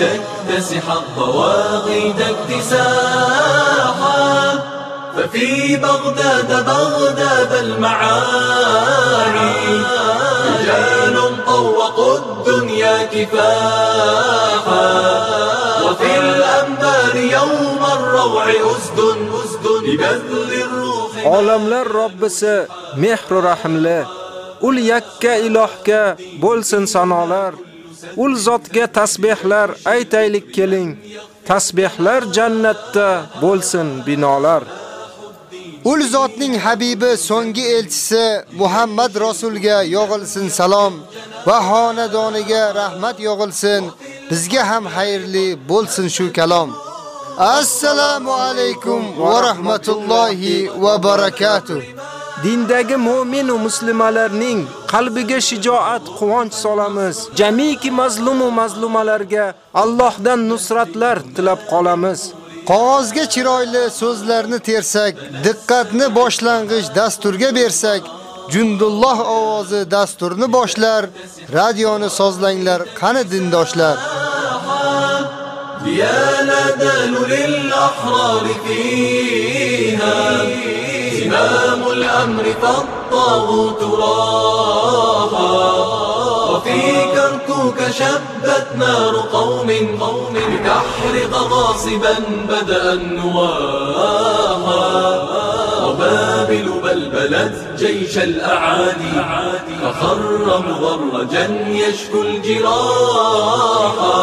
لتكتسح الضواغد اكتساحا. ففي بغداد بغداد المعاني رجال طوقوا الدنيا كفاحا. وفي الأنبار يوم الروع أسد أسد ببذل الروح Olamlar Robbisi mehru rahimli, ul yakka ilohga bo'lsin sanolar. Ul zotga tasbihlar aytaylik keling. Tasbihlar jannatda bo'lsin binolar. Ul zotning habibi so'nggi elchisi Muhammad rasulga yog'ilsin salom va xonadoniga rahmat yog'ilsin. Bizga ham xayrli bo'lsin shu kalom. Assalomu alaykum va rahmatullohi va barakatuh. Dindagi mu'min va muslimalarning qalbiga shijoat, quvonch solamiz. Jamiki mazlum va mazlumalarga Allohdan nusratlar tilab qolamiz. Qog'ozga chiroyli so'zlarni tersak, diqqatni boshlang'ich dasturga bersak, Jundulloh ovozi dasturni boshlar, radioni sozlanglar, qani dindoshlar. يا ندال للأحرار فيها زمام الأمر فالطاغوت راها وفي كركوك شبت نار قوم قوم لتحرق غاصبا بدأ النواحا. وبابل بلبلت جيش الأعادي فخر مضرجا يشكو الجراحا.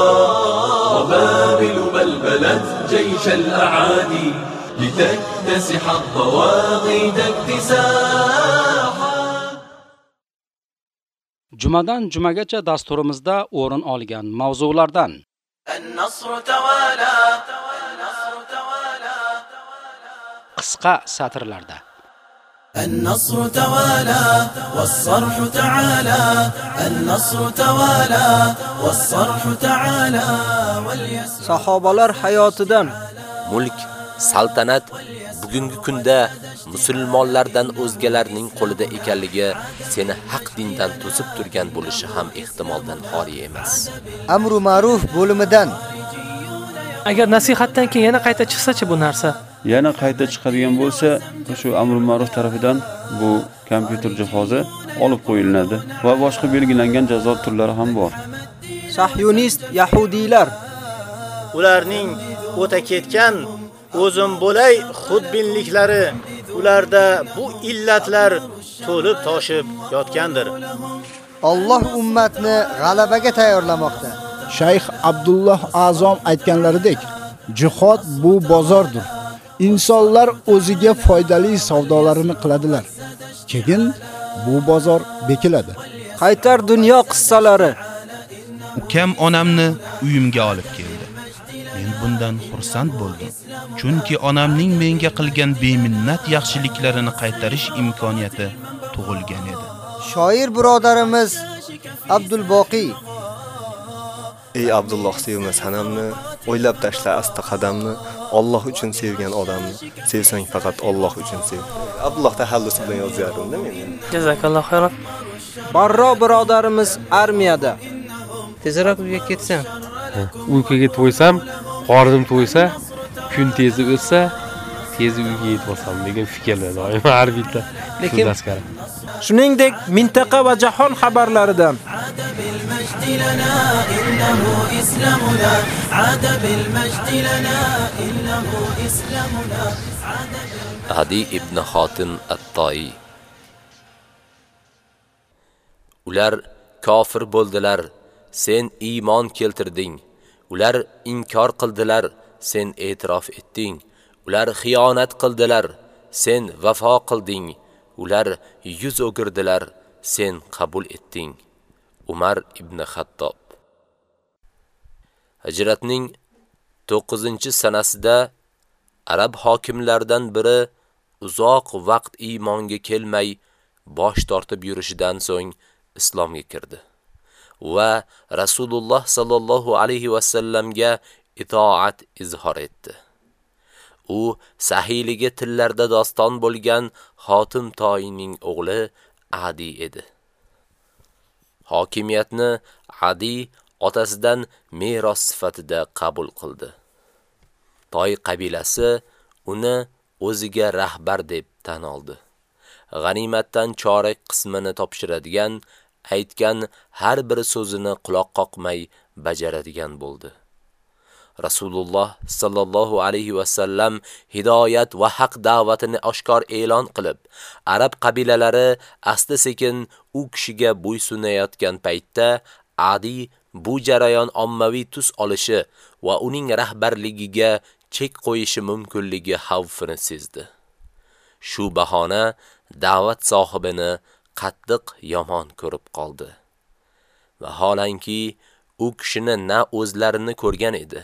وبابل بلبلت جيش الأعادي لتكتسح الطواغيت اكتساحا Jumadan jumagacha dasturimizda o'rin olgan mavzulardan النصر توالى qisqa satrlarda النصر توالى والصرح تعالى النصر توالى والصرح تعالى واليسر Sahobalar hayotidan mulk, saltanat bugungi kunda musulmonlardan o'zgalarning qo'lida ekanligi seni haq dindan to'sib turgan bo'lishi ham ehtimoldan xoli emas. Amru ma'ruf bo'limidan Agar nasihatdan keyin yana qayta chiqsa-chi bu narsa? Yana qayta chiqadigan bo'lsa, shu amr ma'ruf tarafidan bu kompyuter jihozi olib qo'yiladi va boshqa belgilangan jazo turlari ham bor. sahyonist yahudiylar ularning o'ta ketgan o'zim bo'lay xudbinliklari ularda bu illatlar to'lib toshib yotgandir. Alloh ummatni g'alabaga tayyorlamoqda. Shayx Abdulloh Azom aytganlaridek, jihod bu bozordir. Insonlar o'ziga foydali savdolarini qiladilar. Keyin bu bozor bekiladi. qaytar dunyo qissalari Ukam onamni uyimga olib keldi. Men bundan xursand bo'ldim. Chunki onamning menga qilgan beminnat yaxshiliklarini qaytarish imkoniyati tug'ilgan edi. Shoir birodarimiz Abdul Boqiy Ey Abdulloh sevma sanamni, o'ylab tashla asta qadamni, Alloh uchun sevgan odamni, sevsang faqat Alloh uchun sev. Abdulloh tahallusi bilan yozyapman-da men. Jazakalloh xayron. Barro birodarimiz armiyada Tezroq uyga ketsam. uyquga to'ysam, qornim to'ysa kun tezi o'tsa tez uyga yetib olsam degan fikrlar doim har bitta lekin shuningdek mintaqa va jahon xabarlaridan. Adi ibn Xotin at-Toyi Ular kofir bo'ldilar, sen iymon keltirding. Ular inkor qildilar, sen e'tirof etding. Ular xiyonat qildilar, sen vafo qilding. Ular yuz o'girdilar, sen qabul etding. Umar ibn Xattob Hijratning 9-sanasida arab hokimlaridan biri uzoq vaqt iymonga kelmay bosh tortib yurishidan so'ng islomga kirdi va Rasululloh sallallohu alayhi va sallamga itoat izhor etdi. U sahiyligi tillarda doston bo'lgan Xotim toyining o'g'li Adi edi. Hokimiyatni Adi otasidan meros sifatida qabul qildi. Toy qabilasi uni o'ziga rahbar deb tan oldi. G'animatdan chorak qismini topshiradigan, aytgan har bir so'zini quloq qoqmay bajaradigan bo'ldi. Rasululloh sallallohu alayhi va sallam hidoyat va haq da'vatini oshkor e'lon qilib, arab qabilalari asta-sekin u kishiga bo'ysunayotgan paytda Adi bu jarayon ommaviy tus olishi va uning rahbarligiga chek qo'yishi mumkinligi xavfini sezdi. Shu bahona da'vat sohibini qattiq yomon ko'rib qoldi. Vaholanki u kishini na o'zlarini ko'rgan edi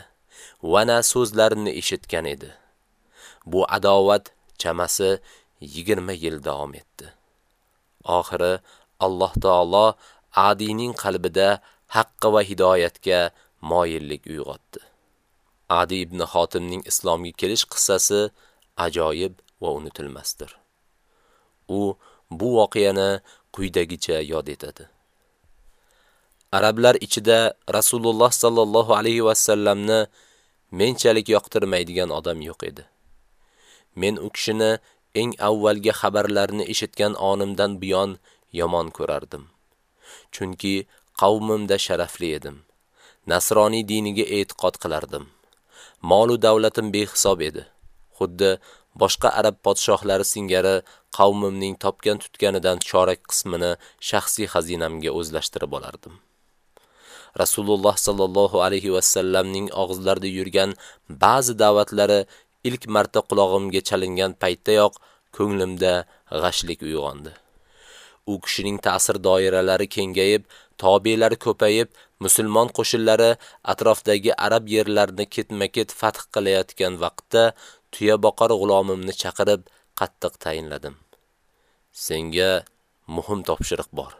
va na so'zlarini eshitgan edi. Bu adovat chamasi 20 yil davom etdi. Oxiri Alloh taolo Adining qalbida haqqa va hidoyatga moyillik uyg'otdi. Adi ibn Xotimning islomga kelish qissasi ajoyib va unutilmasdir. U bu voqeani quyidagicha yod etadi. Arablar ichida Rasululloh sallallohu alayhi va sallamni menchalik yoqtirmaydigan odam yo'q edi. Men u kishini eng avvalgi xabarlarni eshitgan onimdan buyon yomon ko'rardim. Chunki qavmimda sharafli edim. Nasroniy diniga e'tiqod qilardim. Mol-davlatim behisob edi. Xuddi boshqa arab podshohlari singari qavmimning topgan tutganidan chorak qismini shaxsiy xazinamga o'zlashtirib olardim. Rasululloh sallallohu alayhi va sallamning og'izlarida yurgan ba'zi da'vatlari ilk marta qulog'imga chalingan paytdayoq ko'nglimda g'ashlik uyg'ondi. U kishining ta'sir doiralari kengayib, tobelari ko'payib, musulmon qo'shinlari atrofdagi arab yerlarini ketma-ket fath qilayotgan vaqtda tuya boqar g'ulomimni chaqirib qattiq tayinladim. Senga muhim topshiriq bor.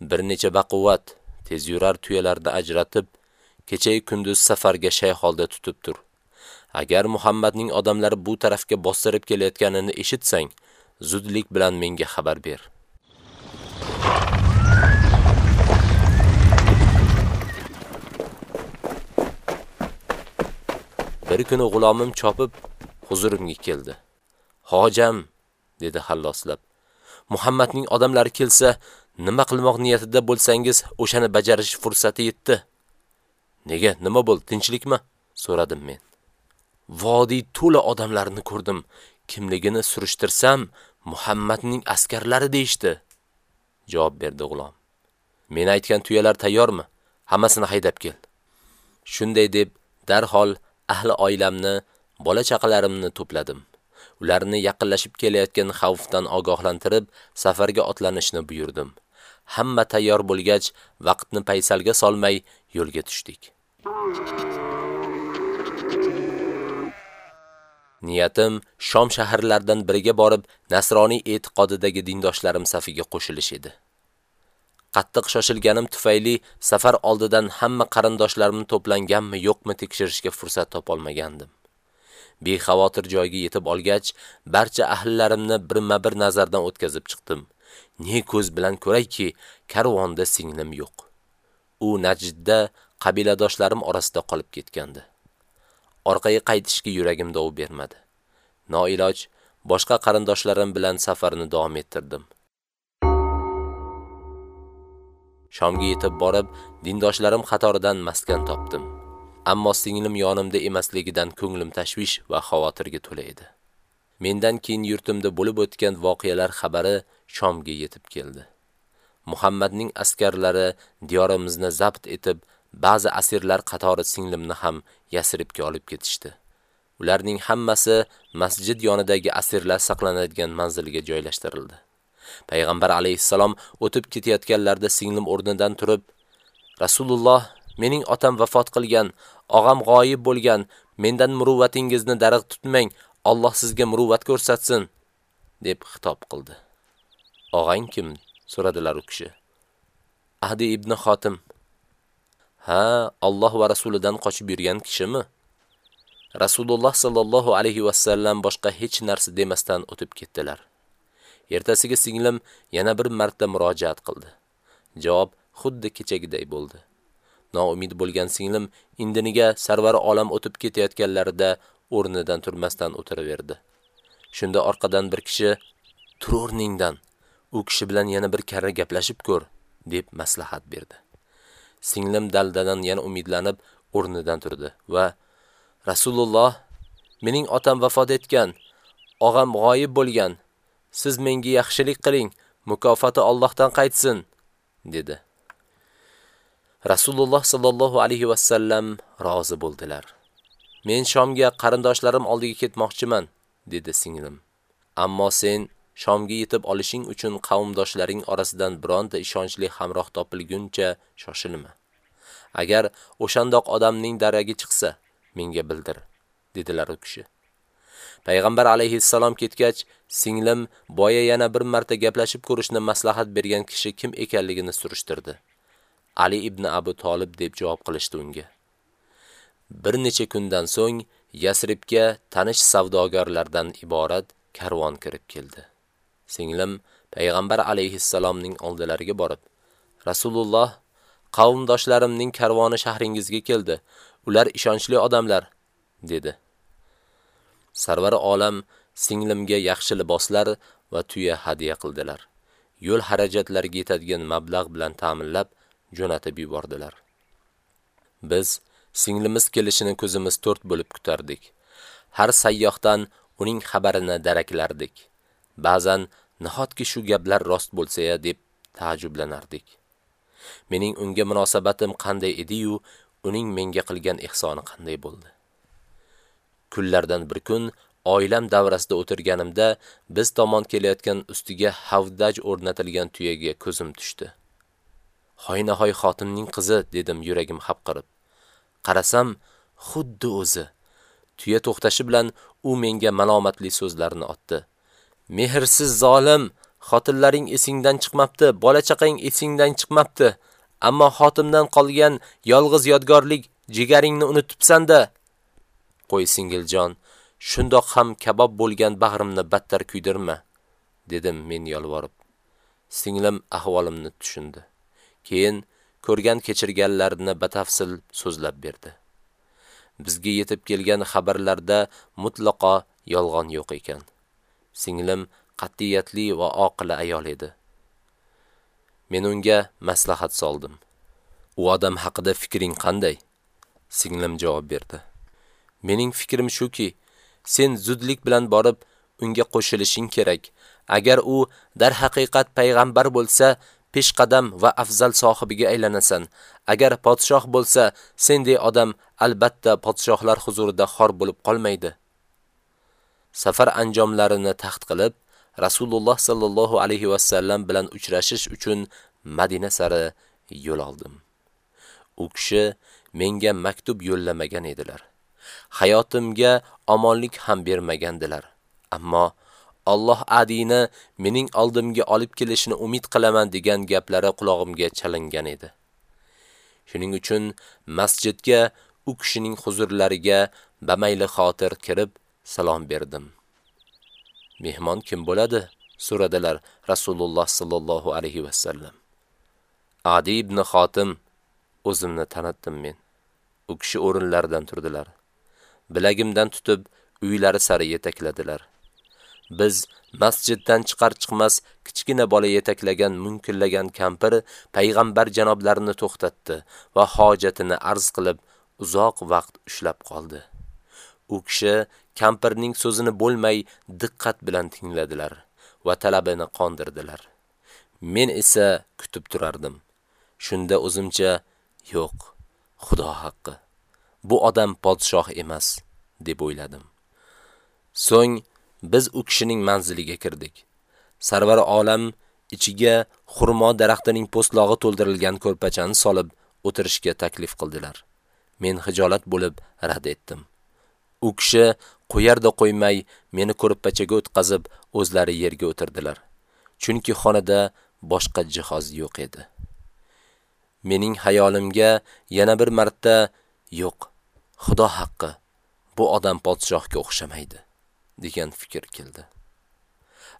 Bir necha baquvvat tez yurar tuyalarda ajratib, kecha kunduz safarga shay holda tutib tur. Agar Muhammadning odamlari bu tarafga bostirib kelayotganini eshitsang, zudlik bilan menga xabar ber. Bir kuni g'ulomim chopib huzurimga keldi. "Hojam" dedi halloslab. "Muhammadning odamlari kelsa, nima qilmoq niyatida bo'lsangiz, o'shani bajarish fursati yetdi." "Nega? Nima bo'ldi? Tinchlikmi?" so'radim men. Vodiy to'la odamlarni ko'rdim. Kimligini surishtirsam, Muhammadning askarlari deyshti. Javob berdi g'ulom. Men aytgan tuyalar tayyormi? Hammasini haydab kel. Shunday deb darhol ahli oilamni, bola chaqalarimni to'pladim. Ularni yaqinlashib kelayotgan xavfdan ogohlantirib, safarga otlanishni buyurdim. Hamma tayyor bo'lgach, vaqtni paysalga solmay yo'lga tushdik. Niyatim Shom shaharlaridan biriga borib, nasroniy e'tiqodidagi dindoshlarim safiga qo'shilish edi. Qattiq shoshilganim tufayli safar oldidan hamma qarindoshlarimni to'planganmi yo'qmi tekshirishga fursat topolmagandim. Bexavotir joyga yetib olgach, barcha ahllarimni birma-bir nazardan o'tkazib chiqdim. Ne ko'z bilan ko'rayki, karvonda singlim yo'q. U Najdda qabiladoshlarim orasida qolib ketgandi. Orqaga qaytishga yuragim dov bermadi. Noiloj boshqa qarindoshlarim bilan safarni davom ettirdim. Shomga yetib borib, dindoshlarim qatoridan maskan topdim. Ammo singlim yonimda emasligidan ko'nglim tashvish va xavotirga to'la edi. Mendan keyin yurtimda bo'lib o'tgan voqealar xabari Shomga yetib keldi. Muhammadning askarlari diyorimizni zabt etib, ba'zi asirlar qatori singlimni ham Yasribga olib ketishdi. Ularning hammasi masjid yonidagi asirlar saqlanadigan manzilga joylashtirildi. Payg'ambar alayhissalom o'tib ketayotganlarda singlim o'rnidan turib, Rasululloh, mening otam vafot qilgan, og'am g'oyib bo'lgan, mendan muruvvatingizni darig' tutmang, Alloh sizga muruvvat ko'rsatsin, deb xitob qildi. Og'ang kim? so'radilar u kishi. Ahdi ibn Xotim. Ha, Alloh va rasulidan qochib yurgan kishimi? Rasululloh sallallohu alayhi va sallam boshqa hech narsa demasdan o'tib ketdilar. Ertasiga singlim yana bir marta murojaat qildi. Javob xuddi kechagiday bo'ldi. Noumid bo'lgan singlim indiniga sarvar olam o'tib ketayotganlarida o'rnidan turmasdan o'tiraverdi. Shunda orqadan bir kishi "Tur o'rningdan, u kishi bilan yana bir karra gaplashib ko'r" deb maslahat berdi. Singlim daldadan yana umidlanib o'rnidan turdi va Rasululloh, mening otam vafot etgan, og'am g'oyib bo'lgan. Siz menga yaxshilik qiling, mukofoti Allohdan qaytsin, dedi. Rasululloh sallallohu alayhi va sallam rozi bo'ldilar. Men Shomga qarindoshlarim oldiga ketmoqchiman, dedi singlim. Ammo sen Shomga yetib olishing uchun qavmdoshlaring orasidan bironta ishonchli hamroh topilguncha shoshilma. Agar o'shandoq odamning daragi chiqsa, menga bildir, dedilar u kishi. Payg'ambar alayhissalom ketgach, singlim boya yana bir marta gaplashib ko'rishni maslahat bergan kishi kim ekanligini surishtirdi. Ali ibn Abu Talib deb javob qilishdi unga. Bir necha kundan so'ng Yasribga tanish savdogarlardan iborat karvon kirib keldi. Singlim payg'ambar alayhissalomning oldilariga borib, Rasululloh qavmdoshlarimning karvoni shahringizga keldi. Ular ishonchli odamlar, dedi. Sarvar olam singlimga yaxshi liboslar va tuya hadiya qildilar. Yo'l xarajatlariga yetadigan mablag' bilan ta'minlab, jo'natib yubordilar. Biz singlimiz kelishini ko'zimiz to'rt bo'lib kutardik. Har sayyohdan uning xabarini daraklardik. Ba'zan nahotki shu gaplar rost bo'lsa-ya deb taajjublanardik. Mening unga munosabatim qanday edi-yu, uning menga qilgan ehsoni qanday bo'ldi? Kunlardan bir kun oilam davrasida o'tirganimda biz tomon kelayotgan ustiga havdaj o'rnatilgan tuyaga ko'zim tushdi. Hoynahoy xotinning qizi dedim yuragim hapqirib. Qarasam, xuddi o'zi. Tuya to'xtashi bilan u menga malomatli so'zlarni otdi. Mehrsiz zolim, xotinlaring esingdan chiqmabdi, bola chaqang esingdan chiqmabdi. Ammo xotimdan qolgan yolg'iz yodgorlik jigaringni unutibsan-da. Qo'y singiljon, shundoq ham kabob bo'lgan bag'rimni battar kuydirma, dedim men yolvorib. Singlim ahvolimni tushundi. Keyin ko'rgan kechirganlarini batafsil so'zlab berdi. Bizga yetib kelgan xabarlarda mutlaqo yolg'on yo'q ekan. Singlim qat'iyatli va oqila ayol edi. Men unga maslahat soldim. U odam haqida fikring qanday? Singlim javob berdi. Mening fikrim shuki, sen zudlik bilan borib unga qo'shilishing kerak. Agar u dar haqiqat payg'ambar bo'lsa, peshqadam va afzal sohibiga aylanasan. Agar podshoh bo'lsa, sendek odam albatta podshohlar huzurida xor bo'lib qolmaydi. Safar anjomlarini taxt qilib, Rasululloh sallallohu alayhi va sallam bilan uchrashish uchun Madina sari yo'l oldim. U kishi menga maktub yo'llamagan edilar. Hayotimga omonlik ham bermagandilar. Ammo Alloh adini mening oldimga olib kelishini umid qilaman degan gaplari qulog'imga chalingan edi. Shuning uchun masjidga u kishining huzurlariga bamayli xotir kirib salom berdim. Mehmon kim bo'ladi? so'radilar Rasululloh sallallohu alayhi va sallam. Adi ibn Xotim o'zimni tanitdim men. U kishi o'rinlaridan turdilar. Bilagimdan tutib uylari sari yetakladilar. Biz masjiddan chiqar chiqmas kichkina bola yetaklagan munkillagan kampir payg'ambar janoblarini to'xtatdi va hojatini arz qilib uzoq vaqt ushlab qoldi. U kishi kampirning so'zini bo'lmay diqqat bilan tingladilar va talabini qondirdilar. Men esa kutib turardim. Shunda o'zimcha yo'q, Xudo haqqi. Bu odam podshoh emas, deb o'yladim. So'ng biz u kishining manziliga kirdik. Sarvar olam ichiga xurmo daraxtining po'stlog'i to'ldirilgan ko'rpachani solib o'tirishga taklif qildilar. Men hijolat bo'lib rad etdim. U kishi qo'yarda qo'ymay meni ko'rpachaga o'tkazib o'zlari yerga o'tirdilar. Chunki xonada boshqa jihoz yo'q edi. Mening xayolimga yana bir marta yo'q, Xudo haqqi, bu odam podshohga o'xshamaydi degan fikr keldi.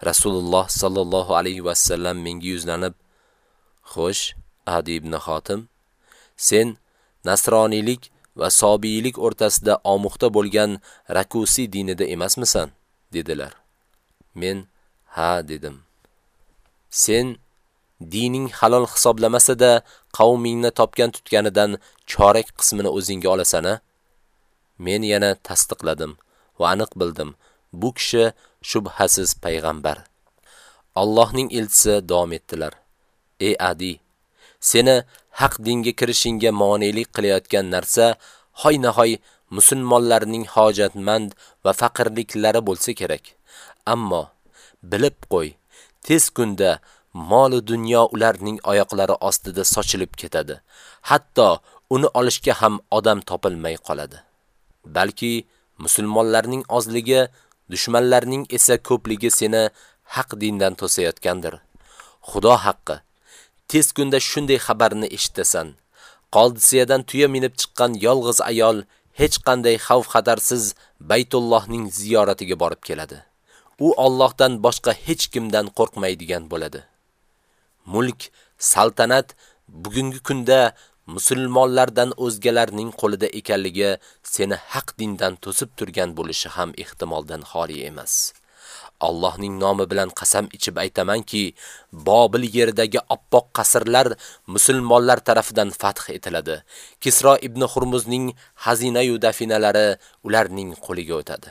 Rasululloh sallallohu alayhi va sallam menga yuzlanib, "Xo'sh, Adi ibn Xotim, sen nasroniylik va sobiylik o'rtasida omuxta bo'lgan Rakusi dinida emasmisan?" dedilar. Men ha dedim. Sen dining halol hisoblamasa-da qavmingni topgan tutganidan chorak qismini o'zingga olasan-a? Men yana tasdiqladim va aniq bildim, bu kishi shubhasiz payg'ambar. Allohning elchisi davom etdilar. Ey Adi, seni haq dinga kirishingga monelik qilayotgan narsa hoy-nahoy musulmonlarning hojatmand va faqirliklari bo'lsa kerak. Ammo bilib qo'y, tez kunda mol dunyo ularning oyoqlari ostida sochilib ketadi. Hatto uni olishga ham odam topilmay qoladi. Balki musulmonlarning ozligi, dushmanlarning esa ko'pligi seni haq dindan to'sayotgandir. Xudo haqqi, tez kunda shunday xabarni eshitasan. Qoldisiyadan tuya minib chiqqan yolg'iz ayol hech qanday xavf xatarsiz Baytullohning ziyoratiga borib keladi. U Allohdan boshqa hech kimdan qo'rqmaydigan bo'ladi. Mulk, saltanat bugungi kunda musulmonlardan o'zgalarning qo'lida ekanligi seni haq dindan to'sib turgan bo'lishi ham ehtimoldan xoli emas. Allohning nomi bilan qasam ichib aytamanki, Bobil yeridagi oppoq qasrlar musulmonlar tarafidan fath etiladi. Kisro ibn Hurmuzning xazina yu dafinalari ularning qo'liga o'tadi.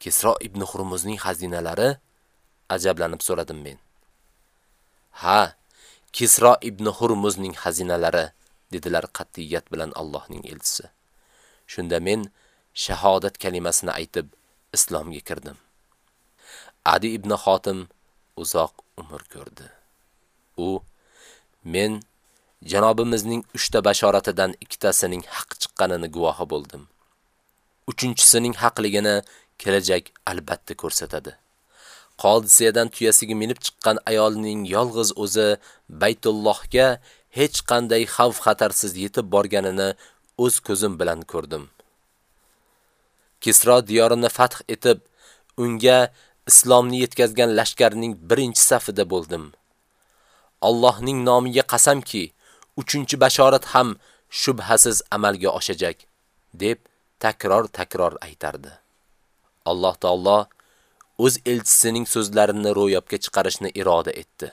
Kisro ibn Hurmuzning xazinalari ajablanib so'radim men. Ha, Kisro ibn Hurmuzning xazinalari dedilar qat'iyat bilan Allohning elchisi. Shunda men shahodat kalimasini aytib islomga kirdim. Adi ibn Xotim uzoq umr ko'rdi. U men janobimizning 3 ta bashoratidan ikkitasining haq chiqqanini guvohi bo'ldim. Uchinchisining haqligini kelajak albatta ko'rsatadi. Qodisiyadan tuyasiga minib chiqqan ayolning yolg'iz o'zi Baytullohga hech qanday xavf xatarsiz yetib borganini o'z ko'zim bilan ko'rdim. Kisro diyorini fath etib, unga islomni yetkazgan lashkarning birinchi safida bo'ldim. Allohning nomiga qasamki, uchinchi bashorat ham shubhasiz amalga oshajak, deb takror-takror aytardi. Alloh taolo o'z elchisining so'zlarini ro'yobga chiqarishni iroda etdi.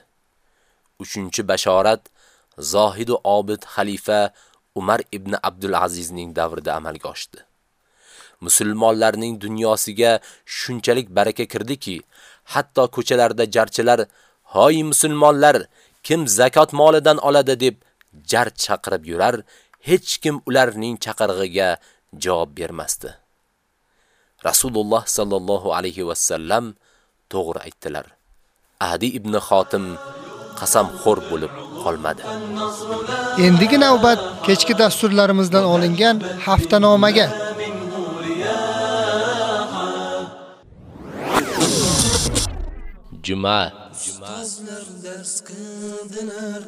Uchinchi bashorat Zohid va Obid xalifa Umar ibn Abdul Azizning davrida amalga oshdi. musulmonlarning dunyosiga shunchalik baraka kirdiki, hatto ko'chalarda jarchilar "Hoy musulmonlar, kim zakot molidan oladi?" deb jar chaqirib yurar, hech kim ularning chaqirig'iga javob bermasdi. Rasululloh sallallohu alayhi va sallam to'g'ri aytdilar. Adi ibn Xotim qasamxo'r bo'lib qolmadi. Endigi navbat kechki dasturlarimizdan olingan haftanomaga. Juma Ustozlar dars qildilar,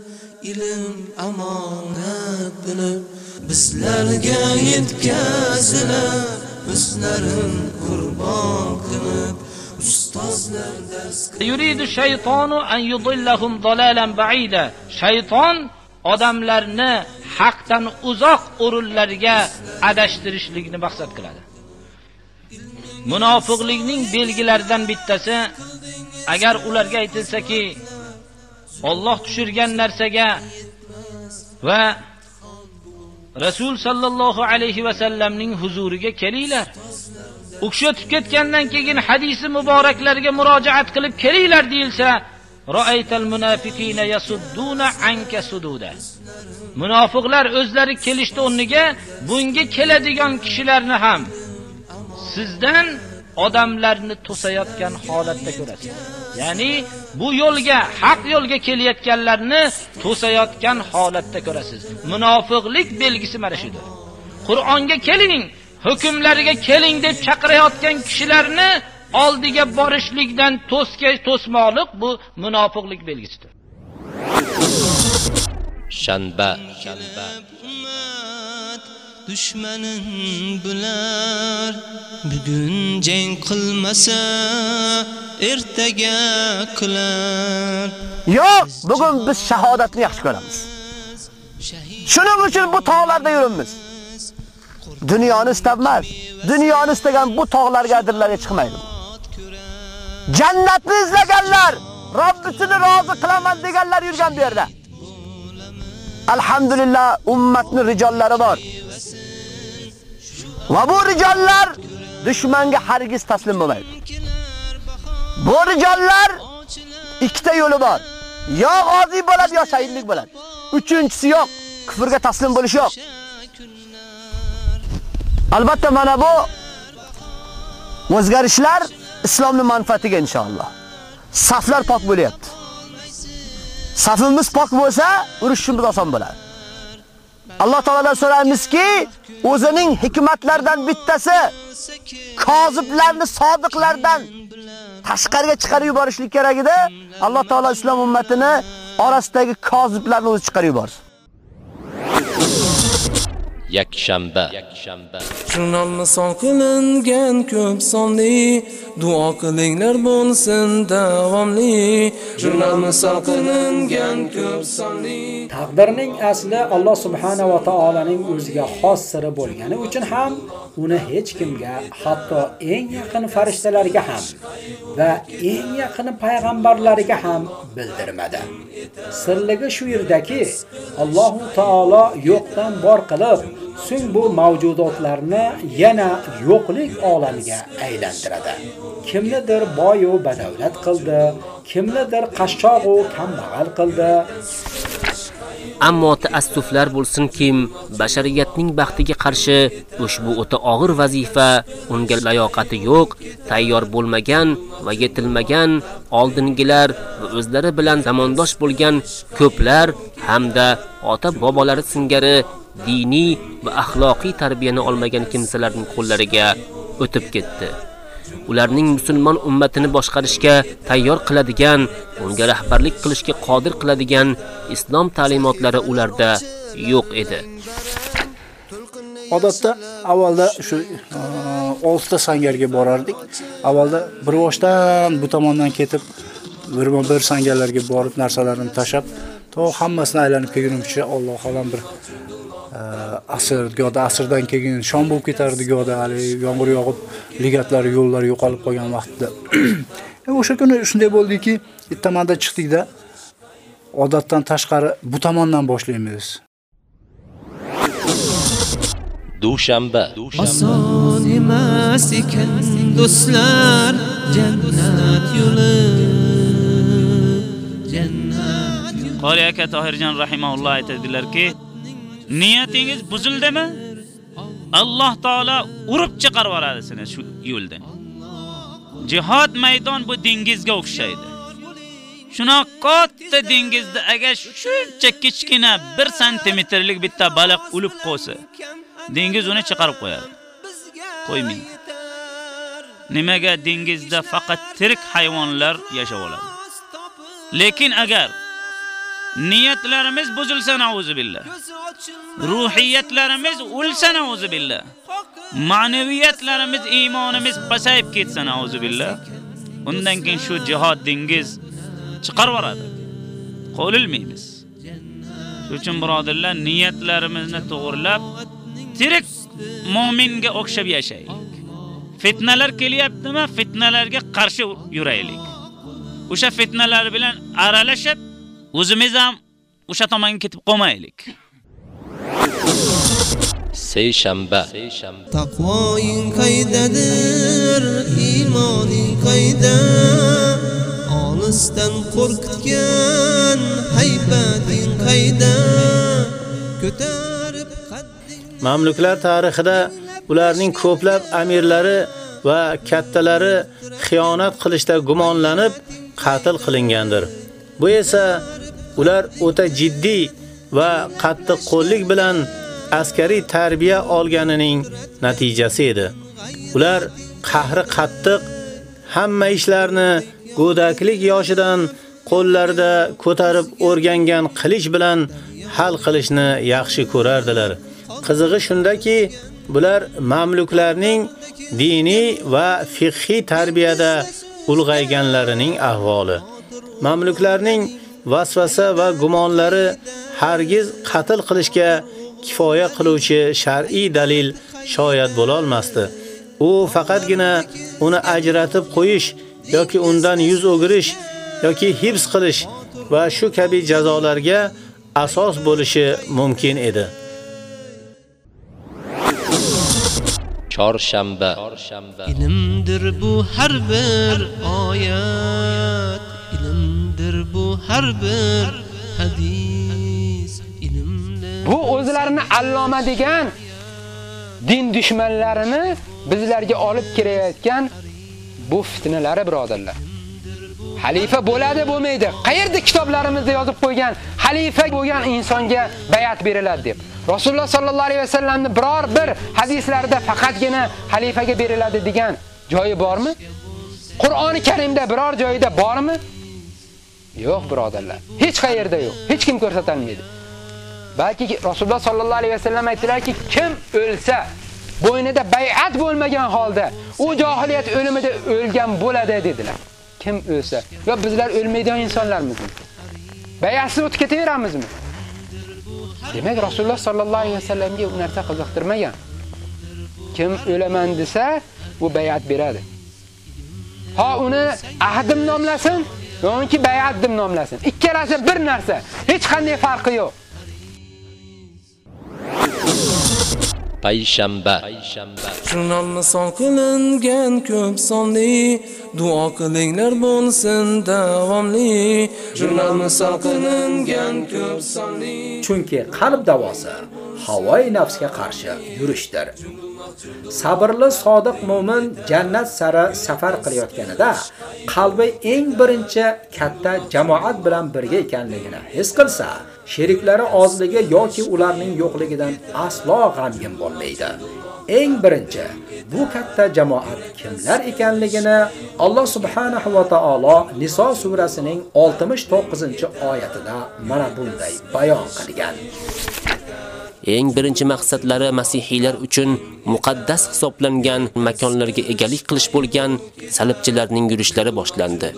ilm amonat bilib, bizlarga yetkazilar, bizlarin qurbon qilib, ustozlar dars Yuridu shaytonu an yudillahum dalalan ba'ida. Shayton odamlarni haqdan uzoq o'rinlarga adashtirishlikni maqsad qiladi. Munofiqlikning belgilaridan bittasi agar ularga aytilsaki Alloh tushirgan narsaga va Rasul sallallohu alayhi va sallamning huzuriga kelinglar. U kishi o'tib ketgandan keyin hadisi muboraklarga murojaat qilib kelinglar deyilsa, munafiqina yasudduna anka sududa. Munofiqlar o'zlari kelishdi o'rniga bunga keladigan kishilarni ham sizdan odamlarni to'sayotgan holatda ko'rasiz. Ya'ni bu yo'lga, haq yo'lga kelayotganlarni to'sayotgan holatda ko'rasiz. Munofiqlik belgisi mana shudir. Qur'onga keling, hukmlariga keling deb chaqirayotgan kishilarni oldiga borishlikdan to'sga to'smoqlik bu munofiqlik belgisidir. Shanba, shanba. dushmanin bular. Bugun jang qilmasa ertaga qilar. Yo'q bugun biz shahodatni yaxshi ko'ramiz. Shuning uchun bu tog'larda yuribmiz dunyoni istabmas dunyoni istagan bu tog'larga adirlarga chiqmaydi jannatni izlaganlar Robbisini rozi qilaman deganlar yurgan bu yerda alhamdulillah ummatni rijollari bor Va bu rijollar dushmanga hargiz taslim bo'lmaydi. Bu rijollar ikkita yo'li bor. Yo g'ozi bo'ladi, yo shahidlik bo'ladi. Uchinchisi yo'q. Kufrga taslim bo'lish yo'q. Albatta mana bu o'zgarishlar islomning manfaatiga inshaalloh. Saflar pok bo'lyapti. Safimiz pok bo'lsa, urushimiz oson bo'ladi. Alloh taoladan so'raymizki, o'zining hikmatlaridan bittasi koziblarni sodiqlardan tashqariga chiqarib yuborishlik kerak edi. Alloh taolo islom ummatini orasidagi koziblarni o'zi chiqarib yuborsin. Yakshanba. Jurnal misol qilingan ko'p sonli duo qilinglar bo'lsin davomli. Jurnal misol qilingan ko'p sonli. Taqdirning asli Alloh subhanahu va taolaning o'ziga xos siri bo'lgani uchun ham uni hech kimga, hatto eng yaqin farishtalarga ham va eng yaqin payg'ambarlariga ham bildirmadi. Sirligi shu yerdaki, Alloh taolo yo'qdan bor qilib, so'ng bu mavjudotlarni yana yo'qlik olamiga aylantiradi. Kimnidir boy va badavlat qildi, kimnidir qashshoq va kambag'al qildi. Ammo taassuflar bo'lsin-ki, bashariyatning baxtiga qarshi ushbu o'ta og'ir vazifa unga layoqati yo'q, tayyor bo'lmagan va yetilmagan oldingilar va o'zlari bilan zamondosh bo'lgan ko'plar hamda ota-bobolari singari diniy va axloqiy tarbiyani olmagan kimsalarning qo'llariga o'tib ketdi. ularning musulmon ummatini boshqarishga tayyor qiladigan, unga rahbarlik qilishga qodir qiladigan islom ta'limotlari ularda yo'q edi. Odatda avvalda shu e, 6 ta sangarga borardik. Avvalda bir boshdan bu tomondan ketib, birma bir sangarlarga borib narsalarini tashab, to hammasini aylanib kelgunimcha Alloh xolam bir asr, go'da asrdan keyin shom bo'lib ketardi, go'da hali yomg'ir yog'ib, ligatlar, yo'llar yo'qolib qolgan vaqtda. O'sha kuni shunday bo'ldiki, ittamanda chiqdikda odatdan tashqari bu tomondan boshlaymiz. dushanba Oson emas ekan do'stlar jannat yo'li jannat Qori aka Tohirjon rahimahulloh aytadilarki, niyatingiz buzildimi? Alloh taolo urib chiqarib yuboradi seni shu yo'ldan. Jihad maydon bu dengizga o'xshaydi. Shunaqa katta dengizda agar shuncha kichkina 1 santimetrlik bitta baliq ulib qolsa, dengiz uni chiqarib qo'yadi. Qo'ymaydi. Nimaga dengizda faqat tirik hayvonlar yashab oladi? Lekin agar niyatlarimiz buzilsa auzu billah. Ruhiyatlarimiz o'lsa auzu billah. Ma'naviyatlarimiz, iymonimiz pasayib ketsa auzu billah. Undan keyin shu jihad dengiz chiqarib yuboradi. Qo'lilmaymiz. Shuning uchun birodarlar niyatlarimizni to'g'rilab, tirik mu'minga o'xshab yashaylik. Fitnalar kelyaptimi? Fitnalarga qarshi yuraylik. O'sha fitnalar bilan aralashib, o'zimiz ham o'sha tomonga ketib qolmaylik. seshanba taqvoing qaydadir iymoning qayda olisdan qo'rqitgan haybating qayda ko'tarib Mamluklar tarixida ularning ko'plab amirlari va kattalari xiyonat qilishda gumonlanib qatl qilingandir. Bu esa ular o'ta jiddiy va qattiq qo'llik bilan askariy tarbiya olganining natijasi edi. Ular qahri qattiq hamma ishlarni go'daklik yoshidan qo'llarida ko'tarib o'rgangan qilich bilan hal qilishni yaxshi ko'rardilar. Qizig'i shundaki, bular mamluklarning diniy va fiqhiy tarbiyada ulg'ayganlarining ahvoli. Mamluklarning vasvasa va gumonlari hargiz qatl qilishga kifoya qiluvchi shar'iy dalil shoyat bo'la olmasdi. U faqatgina uni ajratib qo'yish yoki undan yuz o'girish yoki hibs qilish va shu kabi jazolarga asos bo'lishi mumkin edi. chorshanba ilmdir bu har bir oyat har bir hadis ilmdir Bu o'zlarini alloma degan din dushmanlarini bizlarga olib kelayotgan bu fitnalari birodarlar. Xalifa bo'ladi, bo'lmaydi. Qayerda kitoblarimizda yozib qo'ygan xalifa bo'lgan insonga bayat beriladi deb. Rasululloh sallallohu alayhi vasallamning biror bir hadislarida faqatgina xalifaga beriladi degan joyi bormi? Qur'oni Karimda biror joyida bormi? Yo'q, birodarlar. Hech qayerda yo'q. Hech kim ko'rsata olmaydi. balki Rasululloh sollallohu alayhi vasallam aytdilarki, kim o'lsa, bo'ynida bay'at bo'lmagan holda u jahiliyat o'limida o'lgan bo'ladi dedilar. Kim o'lsa, yo bizlar o'lmaydigan insonlarmizmi? Bay'atsiz o'tib ketaveramizmi? Demak, Rasululloh sollallohu alayhi vasallamga u narsa qiziqtirmagan. Kim o'laman desa, u bay'at beradi. Ha uni ahdim nomlasin, yoki bay'at deb nomlasin. Ikkalasi bir narsa, hech qanday farqi yo'q. payshanba. Jurnalni son qilingan ko'p sonli. Duo qilinglar bo'lsin davomli. Jurnalni son qilingan ko'p sonli. Chunki qalb davosi havoi nafsga qarshi yurishdir. Sabrli sodiq mu'min jannat sari safar qilayotganida qalbi eng birinchi katta jamoat bilan birga ekanligini his qilsa, sheriklari ozligi yoki ularning yo'qligidan aslo g'amgin bo'lmaydi. Eng birinchi bu katta jamoat kimlar ekanligini Alloh subhanahu va taolo Niso surasining 69-oyatida mana bunday bayon qilgan. Eng birinchi maqsadlari masihiylar uchun muqaddas hisoblangan makonlarga egalik qilish bo'lgan salibchilarning yurishlari boshlandi.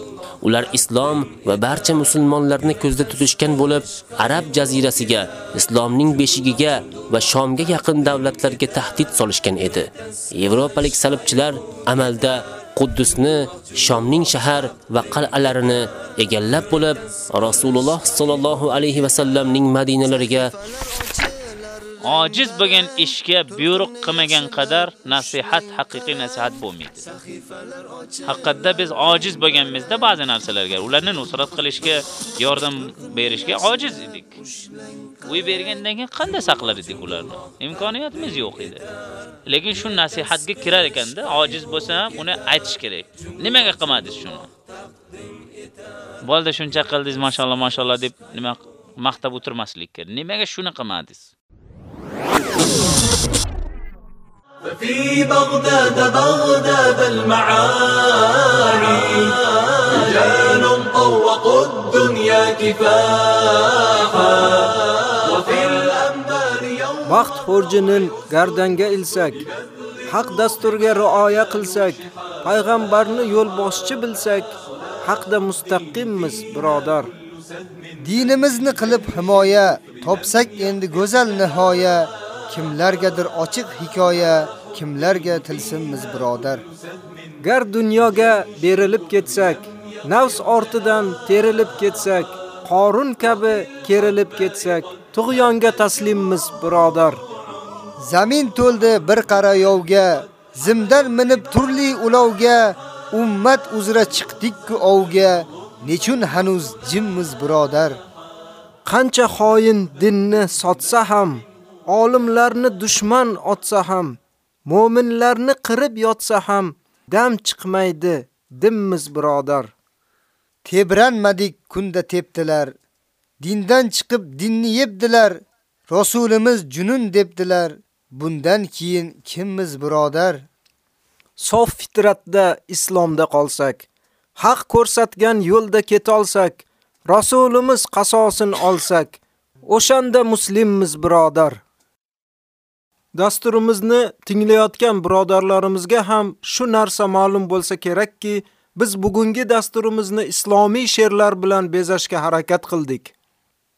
Ular islom va barcha musulmonlarni ko'zda tutishgan bo'lib, Arab jazirasiga, islomning beshigiga va Shomga yaqin davlatlarga tahdid solishgan edi. Yevropalik salibchilar amalda Quddusni, Shomning shahar va qal'alarini egallab bo'lib, Rasululloh sallallohu alayhi va sallamning Madinalariga ojiz bo'lgan ishga buyruq qilmagan qadar nasihat haqiqiy nasihat bo'lmaydi. Haqiqatda biz ojiz bo'lganmizda ba'zi narsalarga, ularni nusrat qilishga, yordam berishga ojiz edik. Uy bergandan keyin qanday saqlar edik ularni? Imkoniyatimiz yo'q edi. Lekin shu nasihatga kirar ekanda, ojiz bo'lsa ham uni aytish kerak. Nimaga qilmadingiz shuni? Bo'ldi shuncha qildingiz, mashallah, mashallah deb nima maqtab o'tirmaslik kerak. Nimaga shuni qilmadingiz? ففي بغداد بغداد المعاني رجال طوقوا الدنيا كفاحا وفي الأنبار يوم Baxt xurjinin gardanga ilsak, haq dasturga rioya qilsak, payg'ambarni yo'l boshchi bilsak, haqda mustaqimmiz, birodar. Dinimizni qilib himoya, topsak endi go'zal nihoya, Kimlargadir ochiq hikoya, kimlarga tilsimmiz birodar. Gar dunyoga berilib ketsak, nafs ortidan terilib ketsak, Qorun kabi kerilib ketsak, tug'yonga taslimmiz birodar. Zamin to'ldi bir qara yovga, zimdan minib turli ulovga, ummat uzra chiqdik-ku ovga, nechun hanuz jimmiz birodar. Qancha xoin dinni sotsa ham, olimlarni dushman otsa ham, mu'minlarni qirib yotsa ham dam chiqmaydi, dimmiz birodar. Tebranmadik kunda tepdilar. Dindan chiqib dinni yebdilar. Rasulimiz junun debdilar. Bundan keyin kimmiz birodar? Sof fitratda islomda qolsak, haq ko'rsatgan yo'lda ketolsak, Rasulimiz qasosin olsak, o'shanda muslimmiz birodar. Dasturimizni tinglayotgan birodarlarimizga ham shu narsa ma'lum bo'lsa kerakki, biz bugungi dasturimizni islomiy she'rlar bilan bezashga harakat qildik.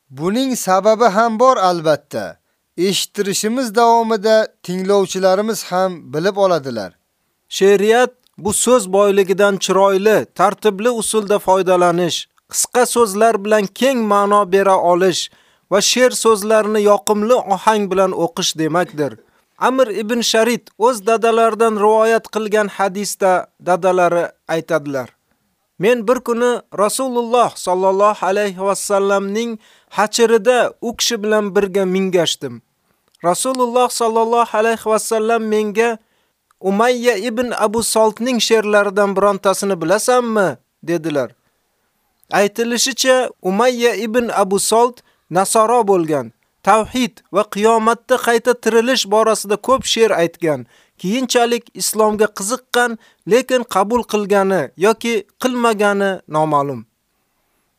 Buning sababi ham bor albatta. Eshittirishimiz davomida tinglovchilarimiz ham bilib oladilar. She'riyat bu so'z boyligidan chiroyli, tartibli usulda foydalanish, qisqa so'zlar bilan keng ma'no bera olish va she'r so'zlarini yoqimli ohang bilan o'qish demakdir. Amr ibn Sharid o'z dadalaridan rivoyat qilgan hadisda dadalari aytadilar. Men bir kuni Rasululloh sallallohu alayhi va sallamning hachirida u kishi bilan birga mingashdim. Rasululloh sallallohu alayhi va sallam menga Umayya ibn Abu Saltning she'rlaridan birontasini bilasanmi? dedilar. Aytilishicha Umayya ibn Abu Salt nasoro bo'lgan, tavhid va qiyomatda qayta tirilish borasida ko'p she'r aytgan. Keyinchalik islomga qiziqqan, lekin qabul qilgani yoki qilmagani noma'lum.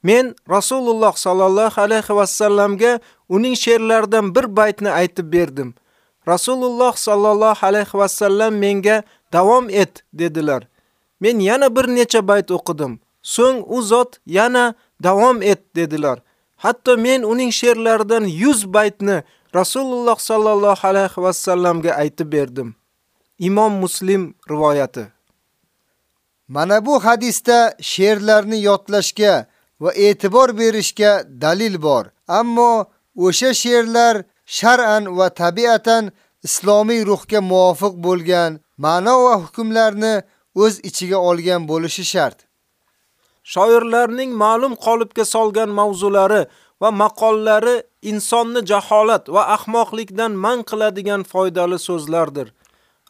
Men Rasululloh sallallohu alayhi va sallamga uning she'rlaridan bir baytni aytib berdim. Rasululloh sallallohu alayhi va sallam menga davom et dedilar. Men yana bir necha bayt o'qidim. So'ng u zot yana davom et dedilar. Hatto men uning she'rlaridan 100 baytni Rasululloh sallallohu alayhi va sallamga aytib berdim. Imom Muslim rivoyati. Mana bu hadisda she'rlarni yodlashga va e'tibor berishga dalil bor. Ammo o'sha she'rlar shar'an va tabiatan islomiy ruhga muvofiq bo'lgan ma'no va hukmlarni o'z ichiga olgan bo'lishi shart. Shoirlarning ma'lum qolibga solgan mavzulari va maqollari insonni jaholat va ahmoqlikdan man qiladigan foydali so'zlardir.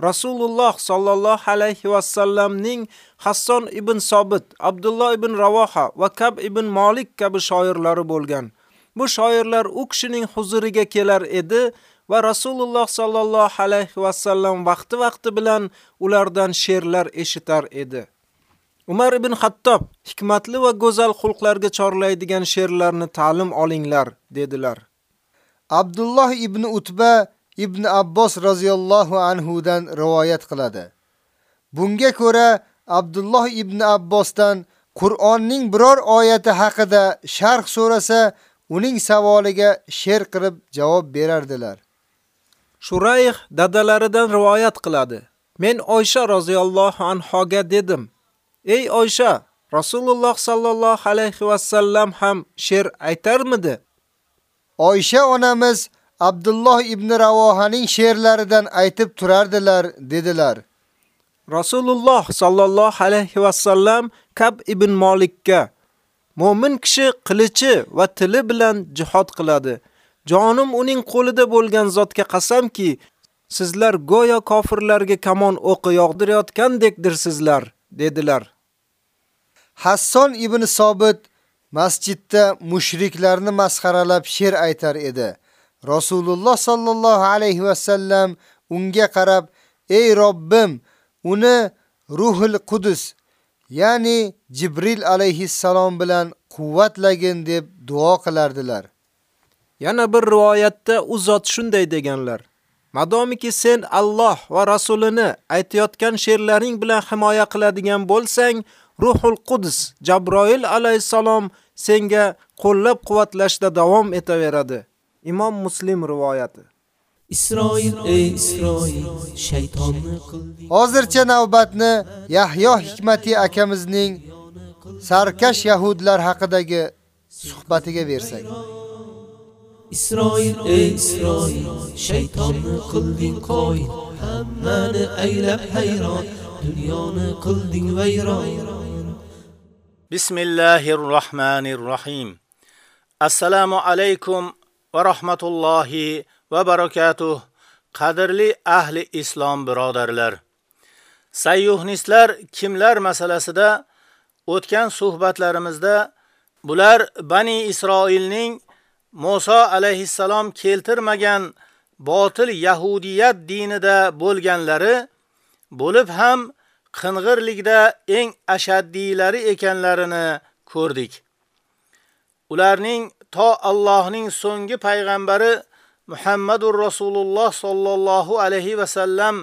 Rasululloh sallallohu alayhi va sallamning Hasson ibn Sobit, Abdulloh ibn Ravoha va Kab ibn Malik kabi shoirlari bo'lgan. Bu shoirlar u kishining huzuriga kelar edi va Rasululloh sallallohu alayhi va sallam vaqti-vaqti bilan ulardan she'rlar eshitar edi. Umar ibn Xattob hikmatli va go'zal xulqlarga chorlaydigan she'rlarni ta'lim olinglar dedilar. Abdulloh ibn Utba ibn Abbos roziyallohu anhu dan rivoyat qiladi. Bunga ko'ra Abdulloh ibn Abbosdan Qur'onning biror oyati haqida sharh so'rasa, uning savoliga she'r qilib javob berardilar. Shurayh dadalaridan rivoyat qiladi. Men Oysha roziyallohu anhoga dedim: "Ey Oysha, Rasululloh sallallohu alayhi va sallam ham she'r aytarmidi?" Oysha onamiz Abdulloh ibn Ravohaning she'rlaridan aytib turardilar, dedilar. Rasululloh sallallohu alayhi va sallam Kab ibn Malikka Mo'min kishi qilichi va tili bilan jihad qiladi. Jonim uning qo'lida bo'lgan zotga qasamki, sizlar go'yo kofirlarga kamon o'qi yog'dirayotgandekdirsizlar, dedilar. Hasson ibn Sobit masjidda mushriklarni masxaralab she'r aytar edi. Rasululloh sallallohu alayhi va sallam unga qarab, "Ey Robbim, uni Ruhul Qudus, ya'ni Jibril alayhissalom bilan quvvatlagin" deb duo qilardilar. Yana bir rivoyatda u zot shunday deganlar: Madomiki sen Alloh va rasulini aytayotgan she'rlaring bilan himoya qiladigan bo'lsang, Ruhul Qudus Jabroil alayhisalom senga qo'llab-quvvatlashda davom etaveradi. Imom Muslim rivoyati. Isroil ey Isroil shaytonni qilding. Hozircha navbatni Yahyo Hikmati akamizning sarkash yahudlar haqidagi suhbatiga bersak. Isroil ey Isroil shaytonni qilding qo'y hammani aylab hayron dunyoni qilding vayron Bismillahir Rahmanir Rahim Assalomu alaykum va rahmatullohi va barakatuh qadrli ahli islom birodarlar Sayyuhnistlar kimlar masalasida o'tgan suhbatlarimizda bular Bani Isroilning Musa alayhissalom keltirmagan botil yahudiyat dinida bo'lganlari bo'lib ham qing'irlikda eng ashaddiylari ekanlarini ko'rdik. Ularning to Allohning so'nggi payg'ambari Muhammadur Rasululloh sallallohu alayhi va sallam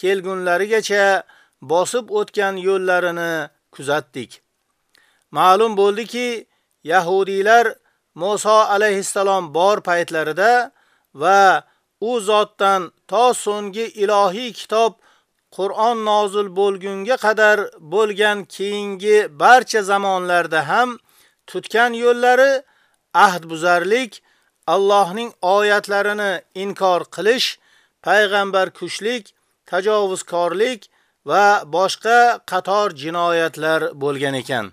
kelgunlarigacha bosib o'tgan yo'llarini kuzatdik. Ma'lum bo'ldiki, yahudiylar Musa alayhissalom bor paytlarida va u zotdan to so'nggi ilohiy kitob Qur'on nozil bo'lgunga qadar bo'lgan keyingi barcha zamonlarda ham tutgan yo'llari ahd buzarlik, Allohning oyatlarini inkor qilish, payg'ambar kushlik, tajovuzkorlik va boshqa qator jinoyatlar bo'lgan ekan.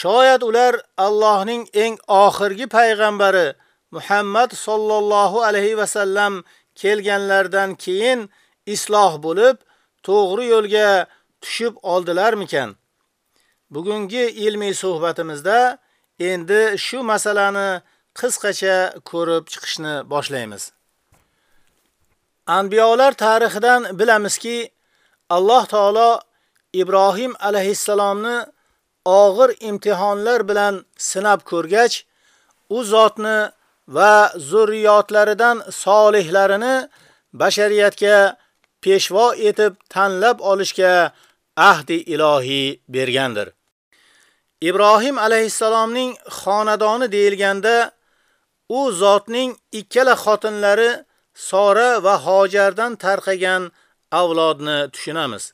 Shoyat ular Allohning eng oxirgi payg'ambari Muhammad sallallohu alayhi va sallam kelganlardan keyin isloh bo'lib, to'g'ri yo'lga tushib oldilarmikan? Bugungi ilmiy suhbatimizda endi shu masalani qisqacha ko'rib chiqishni boshlaymiz. Anbiyolar tarixidan bilamizki, Alloh taolo Ibrohim alayhissalomni og'ir imtihonlar bilan sinab ko'rgach, u zotni va zurriyotlaridan solihlarini bashariyatga peshvo etib tanlab olishga ahdi ilohiy bergandir. Ibrohim alayhisalomning xonadoni deyilganda u zotning ikkala xotinlari Sora va Hojardan tarqagan avlodni tushunamiz.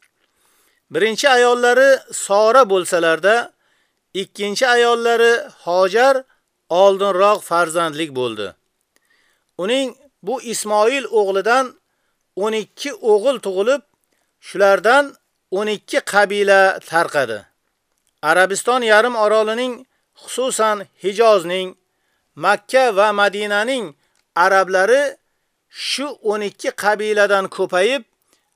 Birinchi ayollari Sora bo'lsalarda, ikkinchi ayollari Hojar oldinroq farzandlik bo'ldi. Uning bu Ismoil o'g'lidan 12 o'g'il tug'ilib, shulardan 12 qabila tarqadi. Arabiston yarim orolining, xususan Hijozning, Makka va Madinaning arablari shu 12 qabiladan ko'payib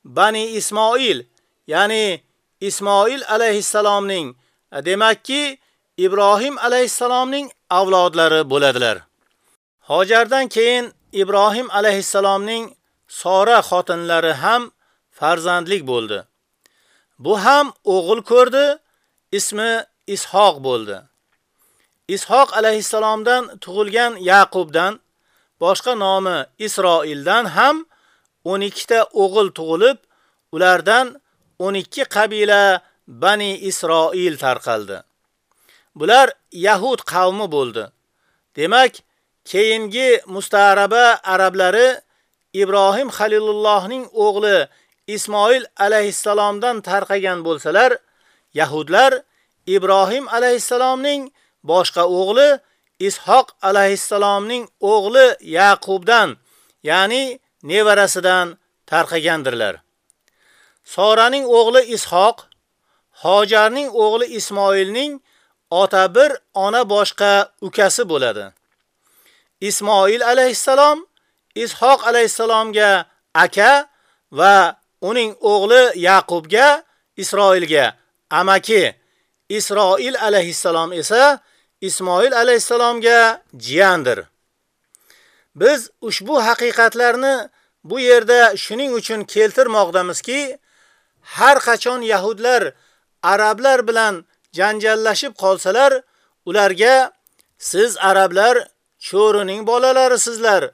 Bani Ismoil, ya'ni Ismoil alayhissalomning, e, demakki Ibrohim alayhissalomning avlodlari bo'ladilar. Hojardan keyin Ibrohim alayhissalomning Sora xotinlari ham farzandlik bo'ldi. Bu ham o'g'il ko'rdi, ismi Ishoq bo'ldi. Ishoq alayhissalomdan tug'ilgan Yaqubdan boshqa nomi Isroildan ham 12 ta o'g'il tug'ilib, ulardan 12 qabila Bani Isroil tarqaldi. Bular Yahud qavmi bo'ldi. Demak, keyingi mustaraba arablari Ibrohim Xalilullohning o'g'li Ismoil alayhissalomdan tarqagan bo'lsalar, Yahudlar Ibrohim alayhissalomning boshqa o'g'li Ishoq alayhissalomning o'g'li Yaqubdan, ya'ni nevarasidan tarqagandirlar. Soraning o'g'li Ishoq, Hojarning o'g'li Ismoilning ota bir, ona boshqa ukasi bo'ladi. Ismoil alayhissalom Ishoq alayhissalomga aka va uning o'g'li Yaqubga, Isroilga amaki, Isroil alayhissalom esa Ismoil alayhissalomga jiyandir. Biz ushbu haqiqatlarni bu yerda shuning uchun keltirmoqdamizki, har qachon yahudlar arablar bilan janjallashib qolsalar, ularga siz arablar cho'rining bolalarisizlar.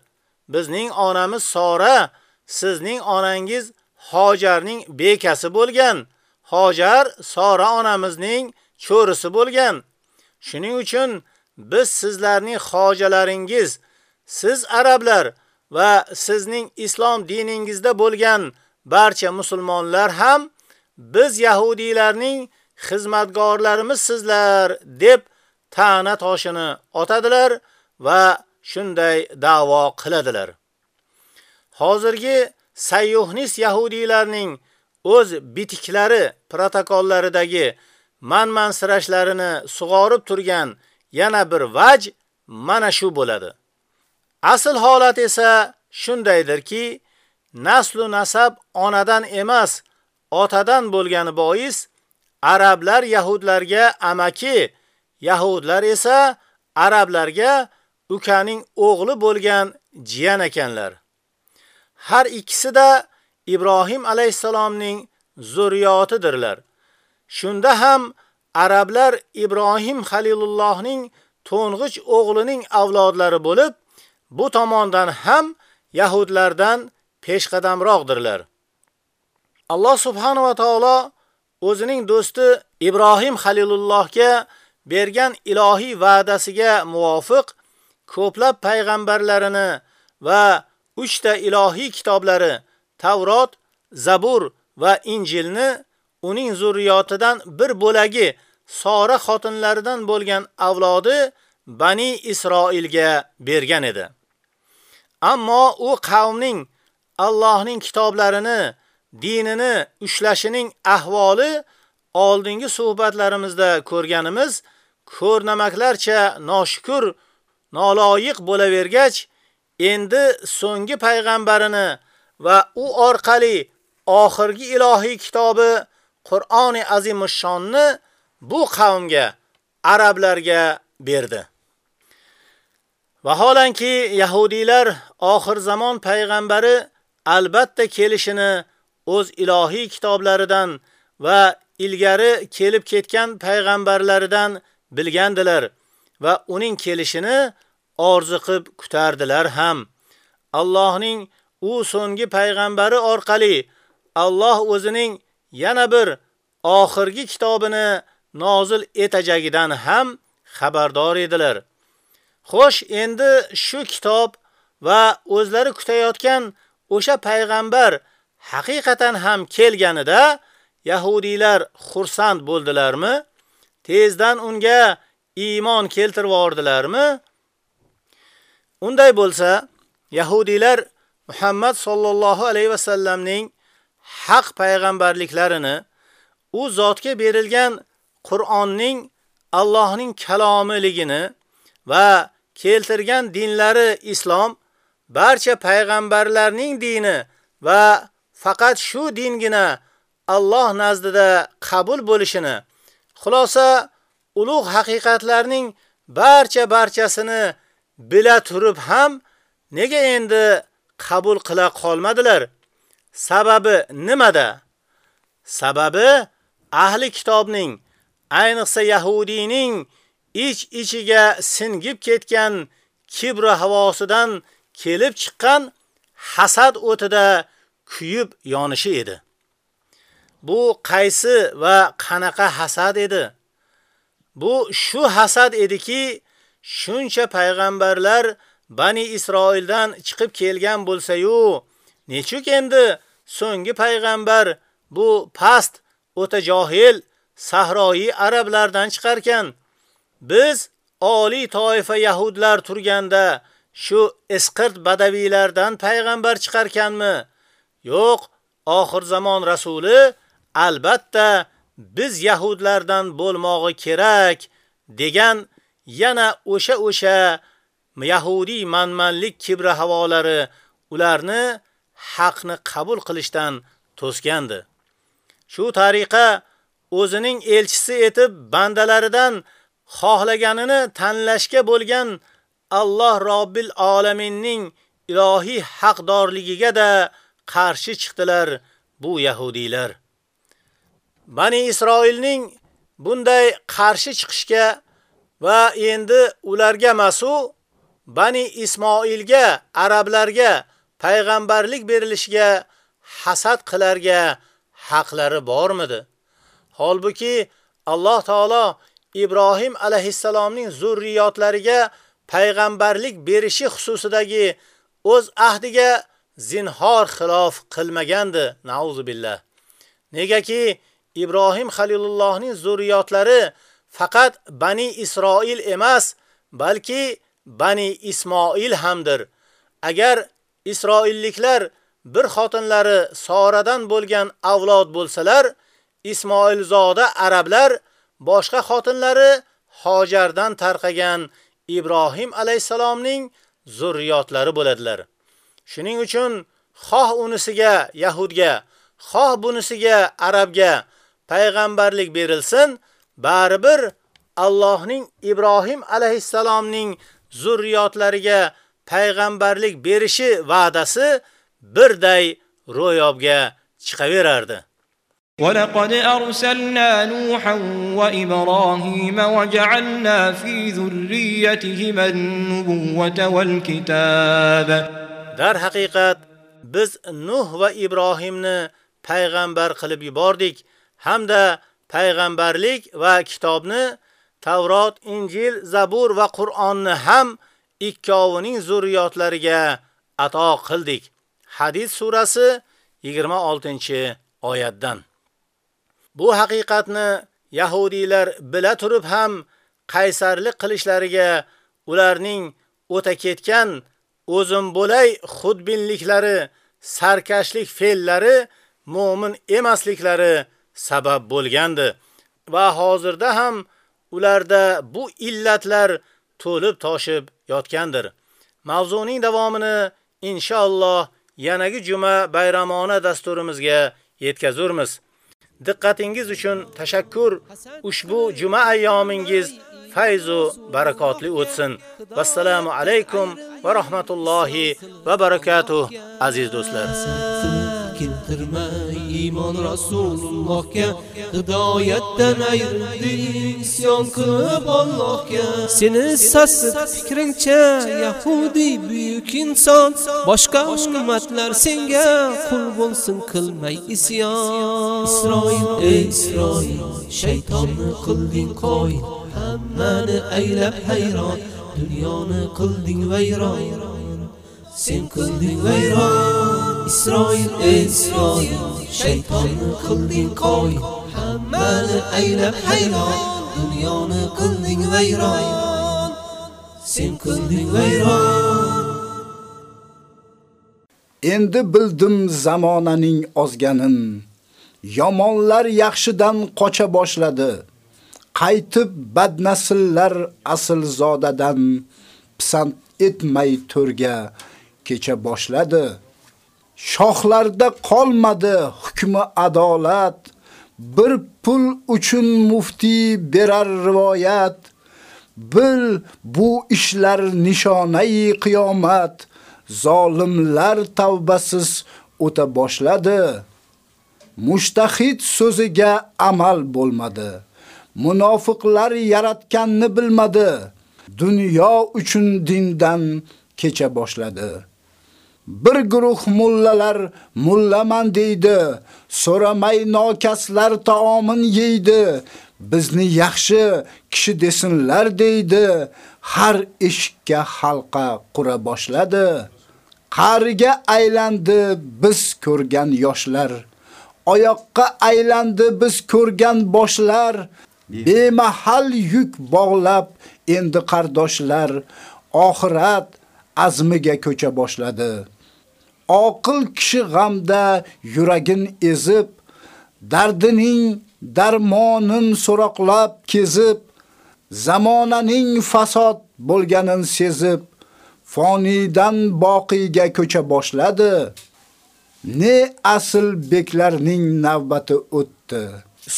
Bizning onamiz Sora, sizning onangiz Hojarning bekasi bo'lgan. Hojar Sora onamizning cho'risi bo'lgan. Shuning uchun biz sizlarning hojalaringiz, siz arablar va sizning islom diningizda bo'lgan barcha musulmonlar ham biz yahudiylarning xizmatgorlarimiz sizlar deb ta'na toshini otadilar va shunday da'vo qiladilar. Hozirgi sayyohnis yahudiylarning o'z bitiklari protokollaridagi manmansirashlarini sug'orib turgan yana bir vaj mana shu bo'ladi. Asl holat esa shundaydirki, naslu nasab onadan emas, otadan bo'lgani bois arablar yahudlarga amaki, yahudlar esa arablarga ukaning o'g'li bo'lgan jiyan ekanlar. Har ikkisi da Ibrohim alayhisalomning zurriyotidirlar. Shunda ham arablar Ibrohim Xalilullohning to'ng'ich o'g'lining avlodlari bo'lib, bu tomondan ham yahudlardan peshqadamroqdirlar. Alloh subhanahu va taolo o'zining do'sti Ibrohim Xalilullohga bergan ilohiy va'dasiga muvofiq ko'plab payg'ambarlarini va 3 ta ilohiy kitoblari Tavrot, Zabur va Injilni uning zurriyotidan bir bo'lagi Sora xotinlaridan bo'lgan avlodi Bani Isroilga bergan edi. Ammo u qavmning Allohning kitoblarini, dinini ushlashining ahvoli oldingi suhbatlarimizda ko'rganimiz ko'rnamaklarcha noshukur, noloyiq bo'lavergach, endi so'nggi payg'ambarini va u orqali oxirgi ilohiy kitobi Qur'oni Azimushshonni bu qavmga, arablarga berdi. Vaholanki yahudiylar oxir zamon payg'ambari albatta kelishini o'z ilohiy kitoblaridan va ilgari kelib ketgan payg'ambarlaridan bilgandilar va uning kelishini orzu qilib kutardilar ham. Allohning u so'nggi payg'ambari orqali Alloh o'zining yana bir oxirgi kitobini nozil etajagidan ham xabardor edilar. Xo'sh, endi shu kitob va o'zlari kutayotgan o'sha payg'ambar haqiqatan ham kelganida yahudiylar xursand bo'ldilarmi? Tezdan unga iymon keltirib yordilarmi? Unday bo'lsa, yahudiylar Muhammad sallallohu alayhi va sallamning haq payg'ambarliklarini u zotga berilgan Qur'onning Allohning kalomiligini va keltirgan dinlari islom barcha payg'ambarlarning dini va faqat shu dingina Alloh nazdida qabul bo'lishini, xulosa ulug' haqiqatlarning barcha barchasini bila turib ham nega endi qabul qila qolmadilar? Sababi nimada? Sababi ahli kitobning, ayniqsa yahudiyning ich-ichiga singib ketgan kibr havosidan kelib chiqqan hasad o'tida kuyib yonishi edi. Bu qaysi va qanaqa hasad edi? Bu shu hasad ediki, shuncha payg'ambarlar Bani Isroildan chiqib kelgan bo'lsa-yu, nechuk endi so'nggi payg'ambar bu past, o'ta johil, sahroyi arablardan chiqarkan, biz oliy toifa yahudlar turganda shu isqirt badaviylardan payg'ambar chiqarkanmi? Yo'q, oxir zamon rasuli albatta biz yahudlardan bo'lmog'i kerak degan yana o'sha o'sha yahudiy manmanlik kibri havolari ularni haqni qabul qilishdan to'sgandi. Shu tariqa o'zining elchisi etib bandalaridan xohlaganini tanlashga bo'lgan Alloh Robbil alaminning ilohiy haqdorligiga da qarshi chiqdilar bu yahudiylar. Bani Isroilning bunday qarshi chiqishga va endi ularga masu Bani Ismoilga, arablarga payg'ambarlik berilishiga hasad qilarga haqlari bormidi? Holbuki Alloh taolo Ibrohim alayhissalomning zurriyotlariga payg'ambarlik berishi xususidagi o'z ahdiga zinhor xilof qilmagandi. Nauzu billah. Negaki Ibrohim Xalilullohning zurriyotlari faqat Bani Isroil emas, balki Bani Ismoil hamdir. Agar Isroilliklar bir xotinlari Soradan bo'lgan avlod bo'lsalar, Ismoilzoda arablar boshqa xotinlari Hojardan tarqagan Ibrohim alayhisalomning zurriyotlari bo'ladilar. Shuning uchun xoh unisiga Yahudga, xoh bunisiga Arabga payg'ambarlik berilsin, baribir Allohning Ibrohim alayhisalomning zurriyotlariga payg'ambarlik berishi va'dasi birday ro'yobga chiqaverardi. ولقد أرسلنا نوحا وإبراهيم وجعلنا في ذريتهما النبوة والكتاب Dar haqiqat biz Nuh va Ibrohimni payg'ambar qilib yubordik hamda payg'ambarlik va kitobni Tavrot, Injil, Zabur va Qur'onni ham ikkovining zurriyotlariga ato qildik. Hadis surasi 26-oyatdan. Bu haqiqatni yahudiylar bila turib ham qaysarlik qilishlariga ularning o'ta ketgan o'zim bo'lay xudbinliklari, sarkashlik fe'llari mu'min emasliklari sabab bo'lgandi va hozirda ham ularda bu illatlar to'lib toshib yotgandir. Mavzuning davomini inshaalloh yanagi juma bayramona dasturimizga yetkazurmiz. Diqqatingiz uchun tashakkur. Ushbu juma ayyomingiz fayzu barakotli o'tsin. Vassalomu alaykum va rahmatullohi va barakatuh aziz do'stlar. Keltirmay iymon rasulullohga. Hidoyatdan ayrildi isyon qilib Allohga. Seni sassiz fikringcha yahudi buyuk inson. Boshqa ummatlar senga qul bo'lsin qilmay isyon. Isroil ey Isroil shaytonni qilding qo'y hammani aylab hayron dunyoni qilding vayron. Sen qilding vayron Isroil ey Isroil shaytonni qilding qo'y hammani aylab hayron dunyoni qilding vayron sen qilding vayron Endi bildim zamonaning ozganin. Yomonlar yaxshidan qocha boshladi. Qaytib badnasllar asl zodadan pisand etmay to'rga kecha boshladi. Shohlarda qolmadi hukmi adolat. Bir pul uchun mufti berar rivoyat. Bil bu ishlar nishonai qiyomat. Zolimlar tavbasiz o'ta boshladi. Mushtahid so'ziga amal bo'lmadi. Munofiqlar yaratganni bilmadi. Dunyo uchun dindan kecha boshladi. Bir guruh mullalar mullaman deydi, so'ramay nokaslar taomin yeydi. Bizni yaxshi kishi desinlar deydi. Har eshikka halqa qura boshladi. Qariga aylandi biz ko'rgan yoshlar. Oyoqqa aylandi biz ko'rgan boshlar. Bemahal yuk bog'lab endi qardoshlar oxirat azmiga ko'cha boshladi. Oqil kishi g'amda yuragin ezib, dardining darmonin so'roqlab kezib, zamonaning fasod bo'lganin sezib, fonidan boqiyga ko'cha boshladi. Ne asl beklarning navbati o'tdi.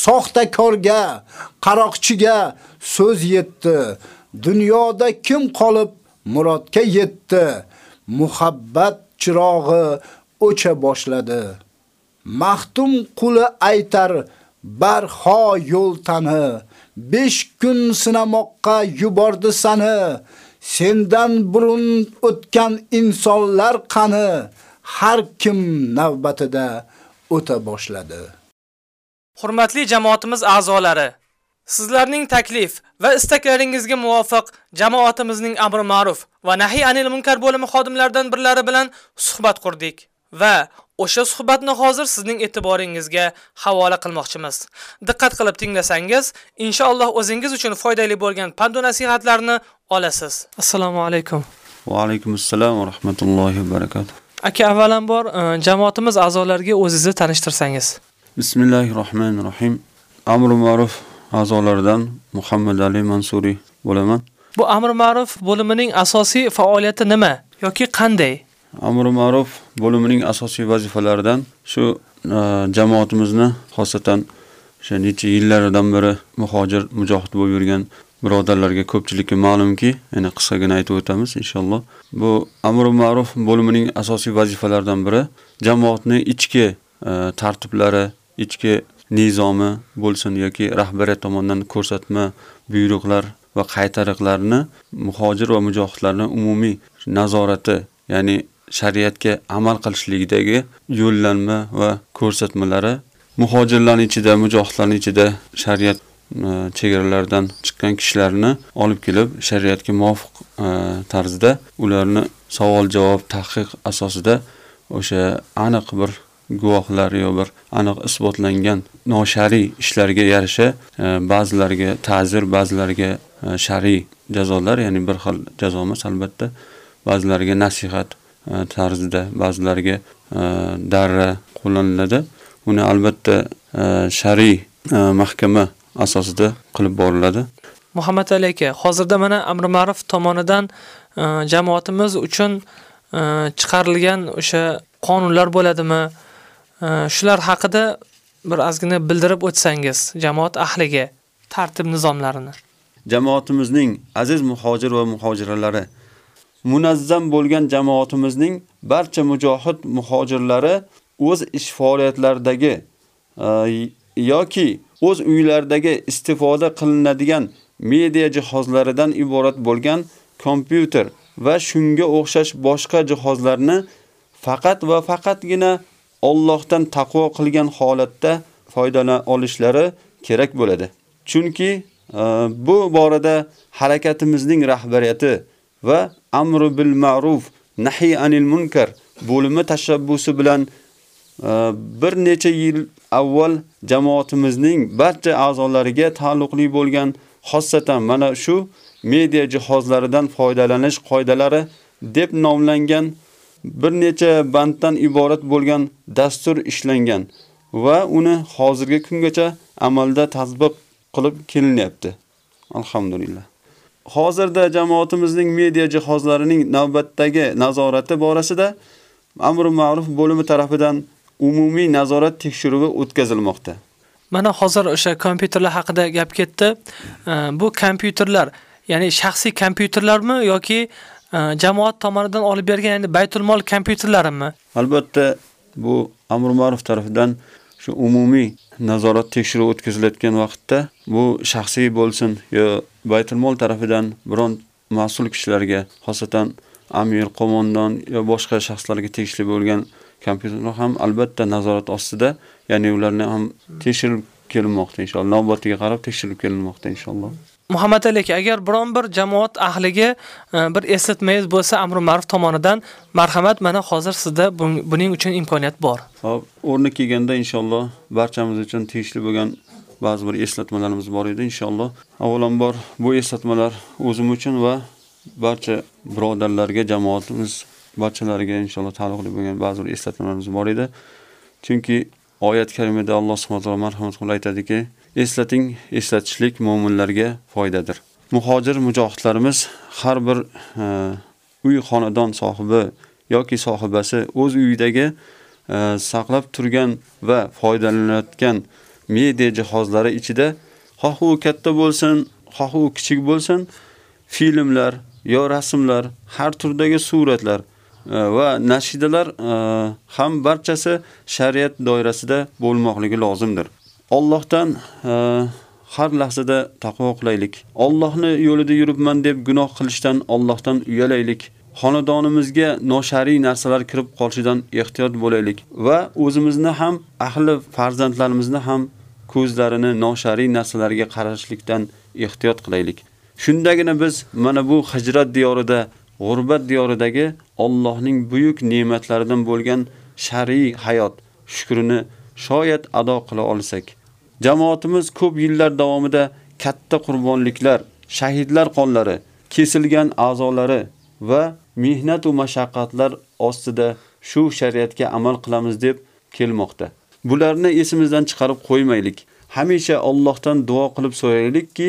Soxtakorga, qaroqchiga so'z yetdi. Dunyoda kim qolib murodga yetdi. Muhabbat chirog'i o'cha boshladi. Maxtum quli aytar barho yo'l tani. 5 kun sinamoqqa yubordi sani. Sendan burun o'tgan insonlar qani. Har kim navbatida o'ta boshladi. Hurmatli jamoatimiz a'zolari, sizlarning taklif va istaklaringizga muvofiq jamoatimizning amri ma'ruf va nahi anil munkar bo'limi xodimlaridan birlari bilan suhbat qurdik va o'sha suhbatni hozir sizning e'tiboringizga havola qilmoqchimiz. Diqqat qilib tinglasangiz, inshaalloh o'zingiz uchun foydali bo'lgan pand nasihatlarni olasiz. Assalomu alaykum. Va alaykum assalom va rahmatullohi va barakatuh. Aka avvalambor jamoatimiz a'zolariga o'zingizni tanishtirsangiz. Bismillahir rohmanir rohim. Amr ma'ruf a'zolaridan Muhammad Ali Mansuri bo'laman. Bu amr ma'ruf bo'limining asosiy faoliyati nima yoki qanday? Amr ma'ruf bo'limining asosiy vazifalaridan shu jamoatimizni xosatan o'sha necha yillardan beri muhojir mujohid bo'lib yurgan birodarlarga ko'pchilikka ma'lumki, yana qisqagina aytib o'tamiz inshaalloh. Bu amr ma'ruf bo'limining asosiy vazifalaridan biri jamoatning ichki tartiblari, ichki nizomi bo'lsin yoki rahbariyat tomonidan ko'rsatma, buyruqlar va qaytariqlarni muhojir va mujohidlarning umumiy nazorati, ya'ni shariatga amal qilishlikdagi yo'llanma va ko'rsatmalari muhojirlarning ichida, mujohidlarning ichida shariat e, chegaralaridan chiqqan kishilarni olib kelib shariatga muvofiq e, tarzda ularni savol-javob, tahqiq asosida o'sha aniq bir guvohlar yo bir aniq isbotlangan noshariy ishlarga yarasha e, ba'zilariga ta'zir, ba'zilariga e, shar'iy jazolar, ya'ni bir xil jazo emas albatta. Ba'zilariga nasihat e, tarzida, ba'zilariga darra qo'llaniladi. Uni albatta shar'iy mahkama asosida qilib boriladi. Muhammad Ali aka, hozirda mana amri Ma'ruf tomonidan jamoatimiz uchun chiqarilgan o'sha qonunlar bo'ladimi? Shular haqida bir ozgina bildirib o'tsangiz jamoat ahliga tartib nizomlarini. Jamoatimizning aziz muhojir va muhojiralari munazzam bo'lgan jamoatimizning barcha mujohid muhojirlari o'z ish faoliyatlaridagi e, yoki o'z uylaridagi istifoda qilinadigan media jihozlaridan iborat bo'lgan kompyuter va shunga o'xshash boshqa jihozlarni faqat va faqatgina Allohdan taqvo qilgan holatda foydalana olishlari kerak bo'ladi. Chunki e, bu borada harakatimizning rahbariyati va amru bil ma'ruf nahi anil munkar bo'limi tashabbusi bilan e, bir necha yil avval jamoatimizning barcha a'zolariga taalluqli bo'lgan xossatan mana shu media jihozlaridan foydalanish qoidalari deb nomlangan bir necha banddan iborat bo'lgan dastur ishlangan va uni hozirgi kungacha amalda tatbiq qilib kelinyapti. Alhamdulillah. Hozirda jamoatimizning media jihozlarining navbatdagi nazorati borasida Amr ma'ruf bo'limi tomonidan umumiy nazorat tekshiruvi o'tkazilmoqda. Mana hozir o'sha kompyuterlar haqida gap ketdi. Bu kompyuterlar, ya'ni shaxsiy kompyuterlarmi yoki Э, jamoat tomonidan olib bergan endi baytul mol kompyuterlarimi? Albatta, bu Amr ma'ruf tomonidan shu umumiy nazorat tekshiruv o'tkazilayotgan vaqtda bu shaxsiy bo'lsin yo baytul mol tomonidan biron mas'ul kishilarga, xosatan amir, qo'mondon yo boshqa shaxslarga tegishli bo'lgan kompyuterlar ham albatta nazorat ostida, ya'ni ularni ham tekshirib kelinmoqda inshaalloh. Navbatiga qarab tekshirib kelinmoqda inshaalloh. Muhammad aka, agar biron bir jamoat ahliga e, bir eslatmangiz bo'lsa, Amr ma'ruf tomonidan marhamat, mana hozir sizda buning uchun imkoniyat bor. Xo'p, o'rni kelganda inshaalloh barchamiz uchun tegishli bo'lgan ba'zi bir eslatmalarimiz bor edi inshaalloh. Avvalambor bu eslatmalar o'zim uchun va barcha birodarlarga, jamoatimiz barchalariga inshaalloh taalluqli bo'lgan ba'zi bir eslatmalarimiz bor edi. Chunki oyat karimada Alloh subhanahu va taolo marhamat qilib aytadiki, eslating, eslatishlik mu'minlarga foydadir. Muhojir mujohidlarimiz har bir e, uy xonadon sohibi yoki sohibasi o'z uyidagi e, saqlab turgan va foydalanayotgan media jihozlari ichida xoh u katta bo'lsin, xoh u kichik bo'lsin, filmlar yo rasmlar, har turdagi suratlar e, va nashidalar ham barchasi shariat doirasida bo'lmoqligi lozimdir. Allohdan e, har lahzada taqvo qilaylik. Allohni yo'lida yuribman deb gunoh qilishdan Allohdan uyalaylik. Xonadonimizga noshariy narsalar kirib qolishidan ehtiyot bo'laylik va o'zimizni ham, ahli farzandlarimizni ham ko'zlarini noshariy narsalarga qarashlikdan ehtiyot qilaylik. Shundagina biz mana bu hijrat diyorida g'urbat diyoridagi Allohning buyuk ne'matlaridan bo'lgan shar'iy hayot shukrini shoyat ado qila olsak, jamoatimiz ko'p yillar davomida katta qurbonliklar, shahidlar qonlari, kesilgan a'zolari va mehnat va mashaqqatlar ostida shu shariatga amal qilamiz deb kelmoqda. Bularni esimizdan chiqarib qo'ymaylik. Hamisha Allohdan duo qilib so'raylikki,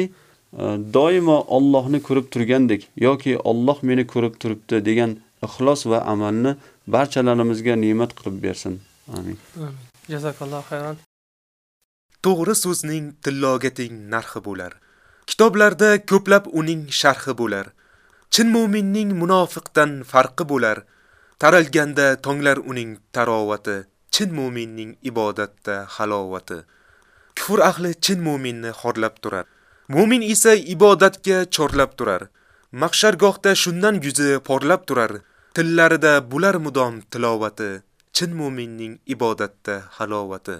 e, doimo Allohni ko'rib turgandek yoki Alloh meni ko'rib turibdi degan ixlos va amalni barchalarimizga ne'mat qilib bersin. Amin. Amin. Jazakalloh xayron. To'g'ri so'zning tilloga teng narxi bo'lar. Kitoblarda ko'plab uning sharhi bo'lar. Chin mu'minning munofiqdan farqi bo'lar. Taralganda tonglar uning tarovati, chin mu'minning ibodatda halovati. Kufr ahli chin mu'minni xorlab turar. Mu'min esa ibodatga chorlab turar. Mahshargohda shundan yuzi porlab turar. Tillarida bular mudom tilovati. Chin mu'minning ibodatda halovati.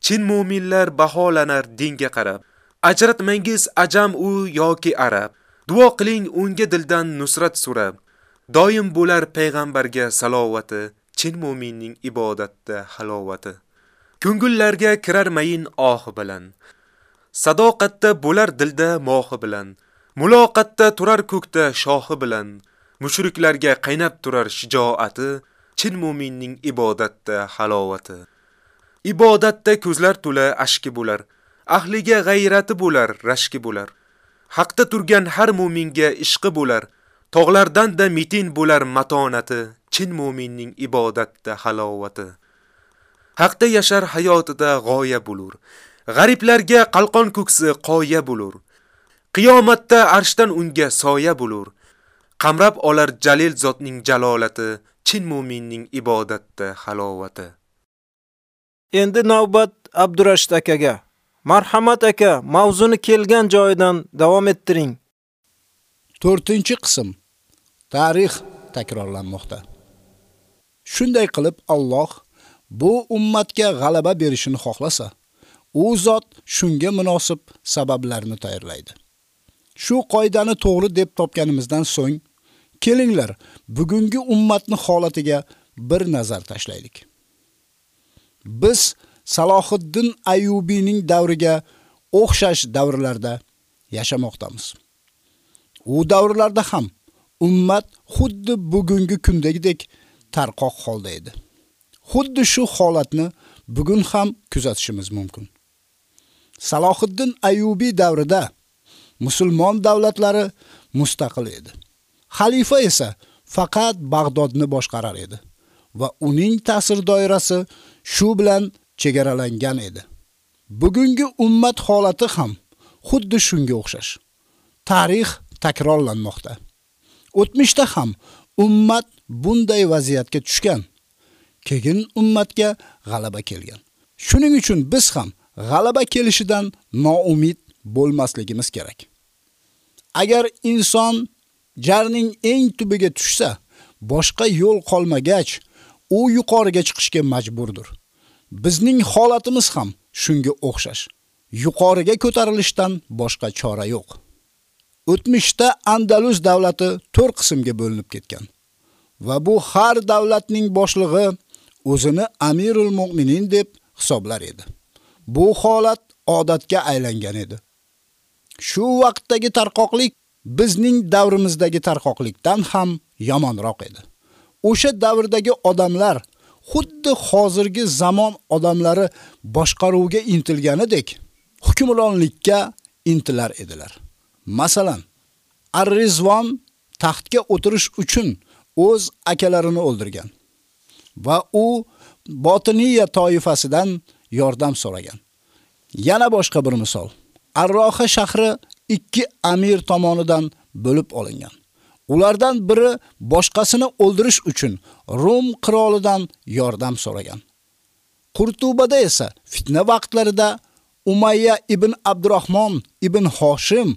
Chin mu'minlar baholanar dinga qarab. Ajratmangiz ajam u yoki arab. Duo qiling unga dildan nusrat so'rab. Doim bo'lar payg'ambarga salovati. Chin mu'minning ibodatda halovati. Ko'ngillarga kirar mayin oh bilan. Sadoqatda bo'lar dilda mohi bilan, muloqatda turar ko'kda shohi bilan, mushriklarga qaynab turar shijoati, chin mu'minning ibodatda halovati. Ibodatda ko'zlar to'la ashki bo'lar, ahliga g'ayrati bo'lar, rashki bo'lar. Haqda turgan har mu'minga ishqi bo'lar, tog'lardan-da mitin bo'lar matonati, chin mu'minning ibodatda halovati. Haqda yashar hayotida g'oya bo'lur. G'ariblarga qalqon ko'ksi qoya bo'lur. Qiyomatda arshdan unga soya bo'lur. Qamrab olar jalil zotning jalolati, chin mu'minning ibodatda halovati. Endi navbat Abdurashid akaga. Marhamat aka, mavzuni kelgan joyidan davom ettiring. 4-qism. Tarix takrorlanmoqda. Shunday qilib Alloh bu ummatga g'alaba berishini xohlasa, u zot shunga munosib sabablarni tayyorlaydi. Shu qoidani to'g'ri deb topganimizdan so'ng, kelinglar, bugungi ummatni holatiga bir nazar tashlaylik. Biz Salohiddin Ayyubiyning davriga o'xshash davrlarda yashamoqdamiz. U davrlarda ham ummat xuddi bugungi kundagidek tarqoq holda edi. Xuddi shu holatni bugun ham kuzatishimiz mumkin. Salohiddin Ayyubiy davrida musulmon davlatlari mustaqil edi. Xalifa esa faqat Bag'dodni boshqarar edi va uning ta'sir doirasi shu bilan chegaralangan edi. Bugungi ummat holati ham xuddi shunga o'xshash. Tarix takrorlanmoqda. O'tmishda ham ummat bunday vaziyatga tushgan. Keyin ummatga g'alaba kelgan. Shuning uchun biz ham g'alaba kelishidan noumid bo'lmasligimiz kerak. Agar inson jarning eng tubiga tushsa, boshqa yo'l qolmagach, u yuqoriga chiqishga majburdir. Bizning holatimiz ham shunga o'xshash. Yuqoriga ko'tarilishdan boshqa chora yo'q. O'tmishda Andalus davlati 4 qismga bo'linib ketgan. Va bu har davlatning boshlig'i o'zini Amirul Mu'minin deb hisoblar edi. Bu holat odatga aylangan edi. Shu vaqtdagi tarqoqlik bizning davrimizdagi tarqoqlikdan ham yomonroq edi. O'sha davrdagi odamlar xuddi hozirgi zamon odamlari boshqaruvga intilganidek hukmronlikka intilar edilar. Masalan, Ar-Rizvon taxtga o'tirish uchun o'z akalarini o'ldirgan va u Botiniya toifasidan yordam so'ragan. Yana boshqa bir misol. Arroha shahri ikki amir tomonidan bo'lib olingan. Ulardan biri boshqasini o'ldirish uchun Rum qirolidan yordam so'ragan. Qurtubada esa fitna vaqtlarida Umayya ibn Abdurrahmon ibn Hoshim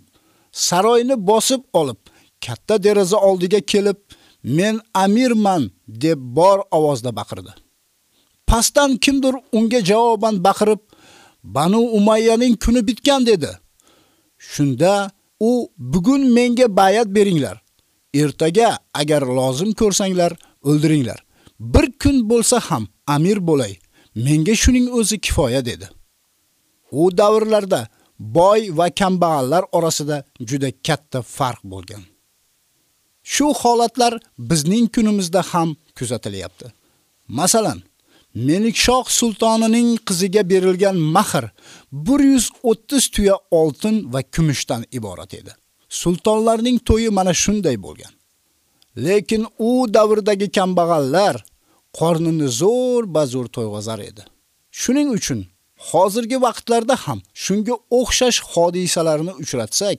saroyni bosib olib, katta deraza oldiga kelib, "Men amirman" deb bor ovozda baqirdi. Pastdan kimdir unga javoban baqirib, "Banu Umayyaning kuni bitgan" dedi. Shunda u "Bugun menga bayat beringlar. Ertaga agar lozim ko'rsanglar, o'ldiringlar. Bir kun bo'lsa ham amir bo'lay. Menga shuning o'zi kifoya" dedi. U davrlarda boy va kambag'allar orasida juda katta farq bo'lgan. Shu holatlar bizning kunimizda ham kuzatilyapti. Masalan, Melikshah sultonining qiziga berilgan mahr 130 tuya oltin va kumushdan iborat edi. Sultonlarning to'yi mana shunday bo'lgan. Lekin u davrdagi kambag'allar qornini zo'r bazur to'yg'azar edi. Shuning uchun hozirgi vaqtlarda ham shunga o'xshash hodisalarni uchratsak,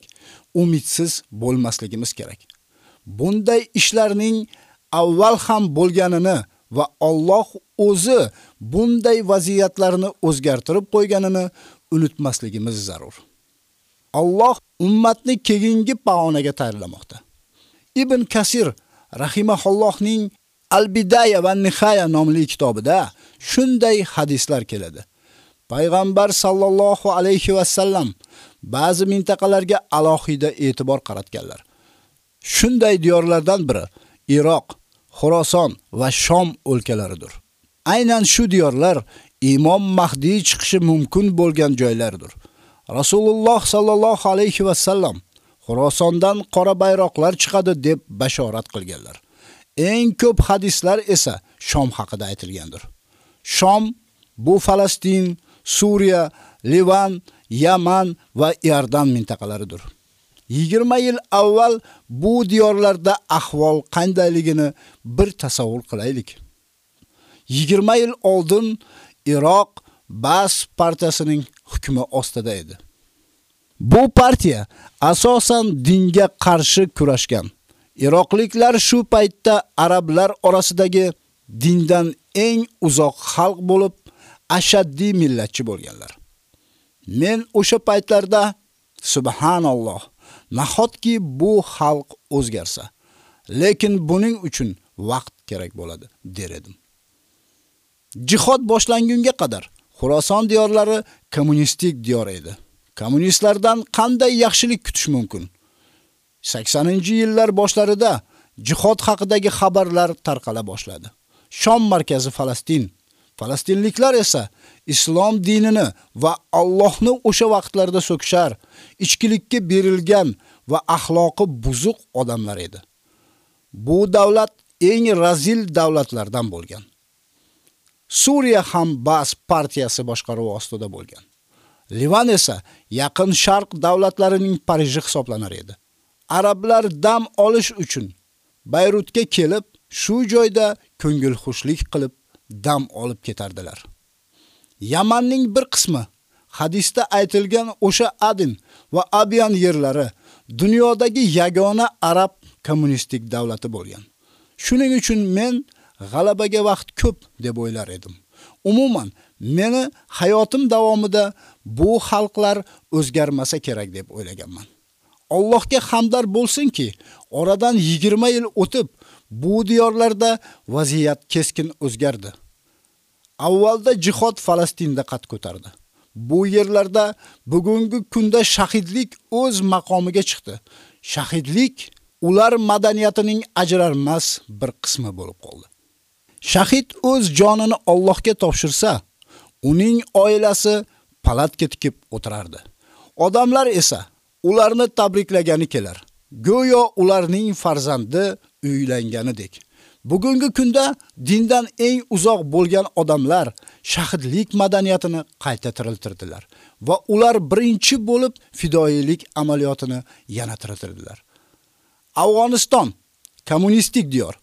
umidsiz bo'lmasligimiz kerak. Bunday ishlarning avval ham bo'lganini va Alloh o'zi bunday vaziyatlarni o'zgartirib qo'yganini unutmasligimiz zarur. Alloh ummatni keyingi pog'onaga tayyorlamoqda. Ibn Kasir rahimahullohning Al-Bidaya va Nihaya nomli kitobida shunday hadislar keladi. Payg'ambar sallallohu alayhi va sallam ba'zi mintaqalarga alohida e'tibor qaratganlar. Shunday diyorlardan biri Iroq, Xorason va Shom o'lkalaridir. Aynan shu diyorlar Imom Mahdi chiqishi mumkin bo'lgan joylardir. Rasululloh sallallohu alayhi va sallam Xorasondan qora bayroqlar chiqadi deb bashorat qilganlar. Eng ko'p hadislar esa Shom haqida aytilgandir. Shom bu Falastin, Suriya, Livan, Yaman va Iordan mintaqalaridir. 20 yil avval bu diyorlarda ahvol qandayligini bir tasavvur qilaylik. 20 yil oldin Iroq Bas partiyasining hukmi ostida edi. Bu partiya asosan dinga qarshi kurashgan. Iroqliklar shu paytda arablar orasidagi dindan eng uzoq xalq bo'lib, ashaddiy millatchi bo'lganlar. Men o'sha paytlarda subhanalloh, nahotki bu xalq o'zgarsa, lekin buning uchun vaqt kerak bo'ladi, der edim. Jihod boshlangunga qadar Xuroson diyorlari kommunistik diyor edi. Kommunistlardan qanday yaxshilik kutish mumkin? 80-yillar boshlarida jihod haqidagi xabarlar tarqala boshladi. Shom markazi Falastin, Falastinliklar esa islom dinini va Allohni o'sha vaqtlarda so'kishar, ichkilikka berilgan va axloqi buzuq odamlar edi. Bu davlat eng razil davlatlardan bo'lgan. Suriya ham Bas partiyasi boshqaruvi ostida bo'lgan. Livan esa Yaqin Sharq davlatlarining Pariji hisoblanar edi. Arablar dam olish uchun Bayrutga kelib, shu joyda ko'ngil xushlik qilib dam olib ketardilar. Yamanning bir qismi hadisda aytilgan o'sha Adin va Abiyan yerlari dunyodagi yagona arab kommunistik davlati bo'lgan. Shuning uchun men g'alabaga vaqt ko'p deb o'ylar edim. Umuman, meni hayotim davomida bu xalqlar o'zgarmasa kerak deb o'ylaganman. Allohga hamdar bo'lsinki, oradan 20 yil o'tib, bu diyorlarda vaziyat keskin o'zgardi. Avvalda jihod Falastinda qad ko'tardi. Bu yerlarda bugungi kunda shahidlik o'z maqomiga chiqdi. Shahidlik ular madaniyatining ajralmas bir qismi bo'lib qoldi. Shahid o'z jonini Allohga topshirsa, uning oilasi palatga tikib o'tirardi. Odamlar esa ularni tabriklagani kelar. Go'yo ularning farzandi uylanganidek. Bugungi kunda dindan eng uzoq bo'lgan odamlar shahidlik madaniyatini qayta tiriltirdilar va ular birinchi bo'lib fidoyilik amaliyotini yana tiriltirdilar. Afg'oniston kommunistik diyor.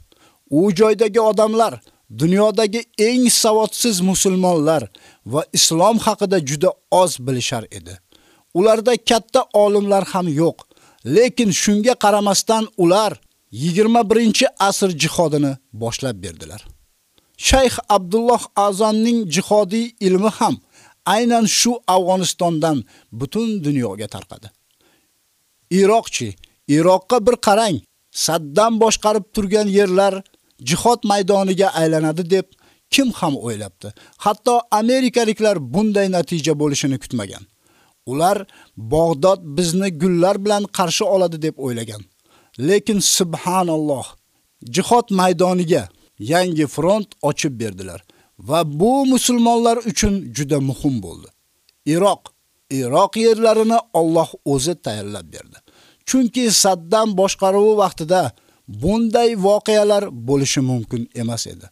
U joydagi odamlar dunyodagi eng savodsiz musulmonlar va islom haqida juda oz bilishar edi. Ularda katta olimlar ham yo'q, lekin shunga qaramasdan ular 21-asr jihodini boshlab berdilar. Shayx Abdulloh Azonning jihodiy ilmi ham aynan shu Afg'onistondan butun dunyoga tarqadi. Iroqchi, Iroqqa bir qarang, Saddam boshqarib turgan yerlar jihod maydoniga aylanadi deb kim ham o'ylabdi? Hatto amerikaliklar bunday natija bo'lishini kutmagan. Ular Bog'dod bizni gullar bilan qarshi oladi deb o'ylagan. Lekin subhanalloh, jihod maydoniga yangi front ochib berdilar va bu musulmonlar uchun juda muhim bo'ldi. Iroq, Iroq yerlarini Alloh o'zi tayyorlab berdi. Chunki Saddam boshqaruvi vaqtida bunday voqealar bo'lishi mumkin emas edi.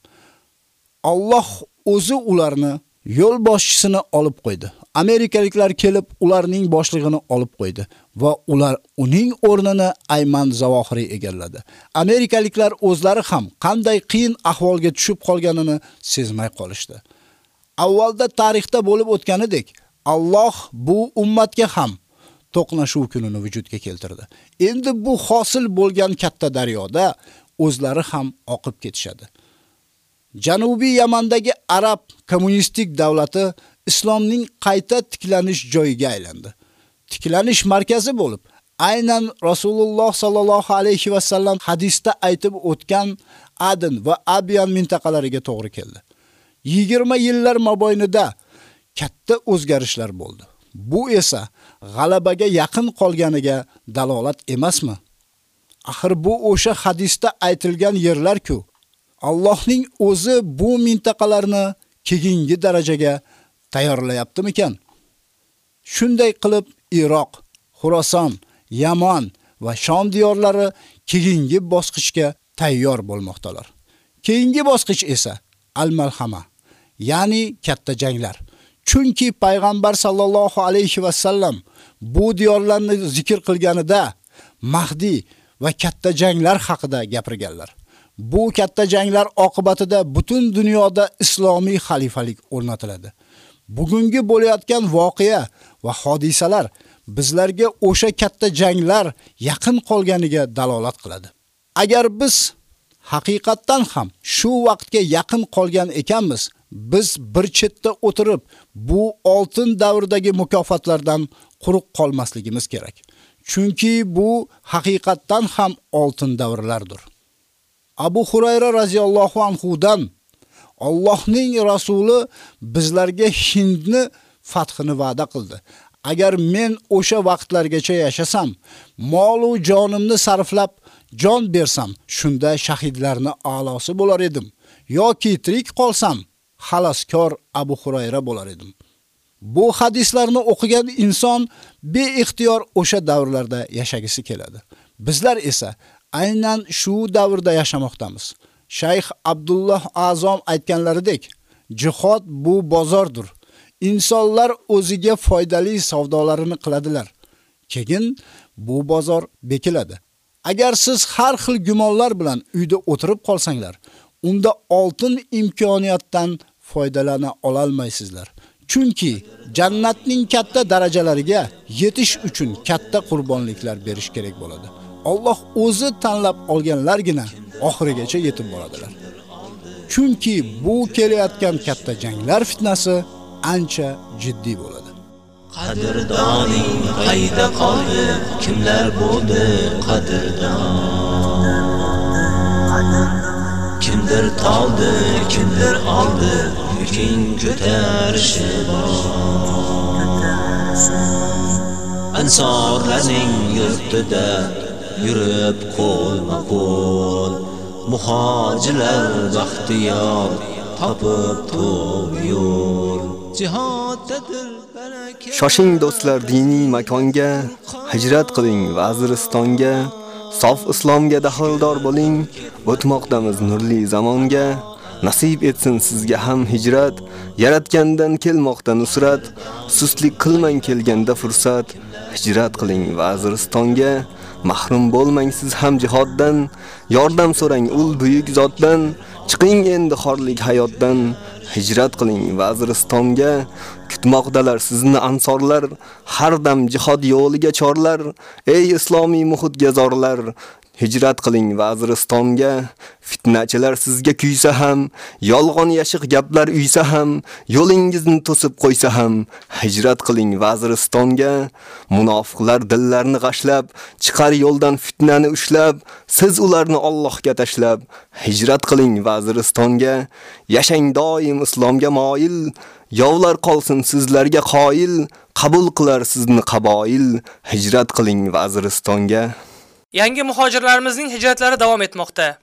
Alloh o'zi ularni yo'l boshchisini olib qo'ydi. Amerikaliklar kelib ularning boshlig'ini olib qo'ydi va ular uning o'rnini Ayman Zavohiri egalladi. Amerikaliklar o'zlari ham qanday qiyin ahvolga tushib qolganini sezmay qolishdi. Avvalda tarixda bo'lib o'tganidek, Alloh bu ummatga ham to'qnashuv kunini vujudga keltirdi. Endi bu hosil bo'lgan katta daryoda o'zlari ham oqib ketishadi. Janubiy Yamandagi arab kommunistik davlati islomning qayta tiklanish joyiga aylandi. Tiklanish markazi bo'lib, aynan Rasululloh sallallohu alayhi va sallam hadisda aytib o'tgan Adin va Abyan mintaqalariga to'g'ri keldi. 20 yillar mobaynida katta o'zgarishlar bo'ldi. Bu esa g'alabaga yaqin qolganiga dalolat emasmi? Axir bu o'sha hadisda aytilgan yerlar-ku. Allohning o'zi bu mintaqalarni keyingi darajaga tayyorlayaptimikan? Shunday qilib Iroq, Xuroson, Yaman va Shom diyorlari keyingi bosqichga tayyor bo'lmoqdalar. Keyingi bosqich esa al-malhama, ya'ni katta janglar. Chunki payg'ambar sallallohu alayhi va sallam bu diyorlarni zikr qilganida Mahdi va katta janglar haqida gapirganlar. Bu katta janglar oqibatida butun dunyoda islomiy xalifalik o'rnatiladi. Bugungi bo'layotgan voqea va hodisalar bizlarga o'sha katta janglar yaqin qolganiga dalolat qiladi. Agar biz haqiqatdan ham shu vaqtga yaqin qolgan ekanmiz, biz bir chetda o'tirib bu oltin davrdagi mukofotlardan quruq qolmasligimiz kerak. Chunki bu haqiqatdan ham oltin davrlardir. Abu Hurayra radhiyallohu anhu dan Allohning rasuli bizlarga Hindni fathini va'da qildi. Agar men o'sha vaqtlargacha yashasam, mol va jonimni sarflab jon bersam, shunda shahidlarni a'losi bo'lar edim. yoki tirik qolsam, xalaskor Abu Hurayra bo'lar edim. Bu hadislarni o'qigan inson beixtiyor o'sha davrlarda yashagisi keladi. Bizlar esa aynan shu davrda yashamoqdamiz. Shayx Abdulloh Azom aytganlaridek, jihod bu bozordir. Insonlar o'ziga foydali savdolarini qiladilar. Keyin bu bozor bekiladi. Agar siz har xil gumonlar bilan uyda o'tirib qolsanglar, unda oltin imkoniyatdan foydalana ololmaysizlar. Chunki jannatning katta darajalariga yetish uchun katta qurbonliklar berish kerak bo'ladi. Alloh o'zi tanlab olganlargina oxirigacha yetib boradilar. Chunki bu kelayotgan katta janglar fitnasi ancha jiddiy bo'ladi. Qadrdoning qayda qoldi? Kimlar bo'ldi qadrdon? Kimdir toldi, kimdir oldi, yuking ko'tarishi Ansorlarning yurtida yurib qo'lma-qo'l muhojirlar baxtiyor topib to'g'ri yo'l. Jihoddadir Shoshing do'stlar diniy makonga, hijrat qiling Vaziristonga, sof islomga daxldor bo'ling, o'tmoqdamiz nurli zamonga. Nasib etsin sizga ham hijrat, yaratgandan kelmoqda nusrat, sustlik qilmang kelganda fursat, hijrat qiling Vaziristonga. Mahrum bo'lmang siz ham jihoddan, yordam so'rang ul buyuk zotdan, chiqing endi xorlik hayotdan, hijrat qiling Vaziristonga. Kutmoqdalar sizni ansorlar, har dam jihod yo'liga chorlar. Ey islomiy muhitga zorlar, hijrat qiling Vaziristonga. Fitnachilar sizga kuysa ham, yolg'on yashiq gaplar uysa ham, yo'lingizni to'sib qo'ysa ham, hijrat qiling Vaziristonga. Munofiqlar dillarni g'ashlab, chiqar yo'ldan fitnani ushlab, siz ularni Allohga tashlab, hijrat qiling Vaziristonga. Yashang doim islomga moyil, Yovlar qolsin sizlarga qoyil, qabul qilar sizni qaboil, hijrat qiling Vaziristonga. Yangi muhojirlarimizning hijratlari davom etmoqda.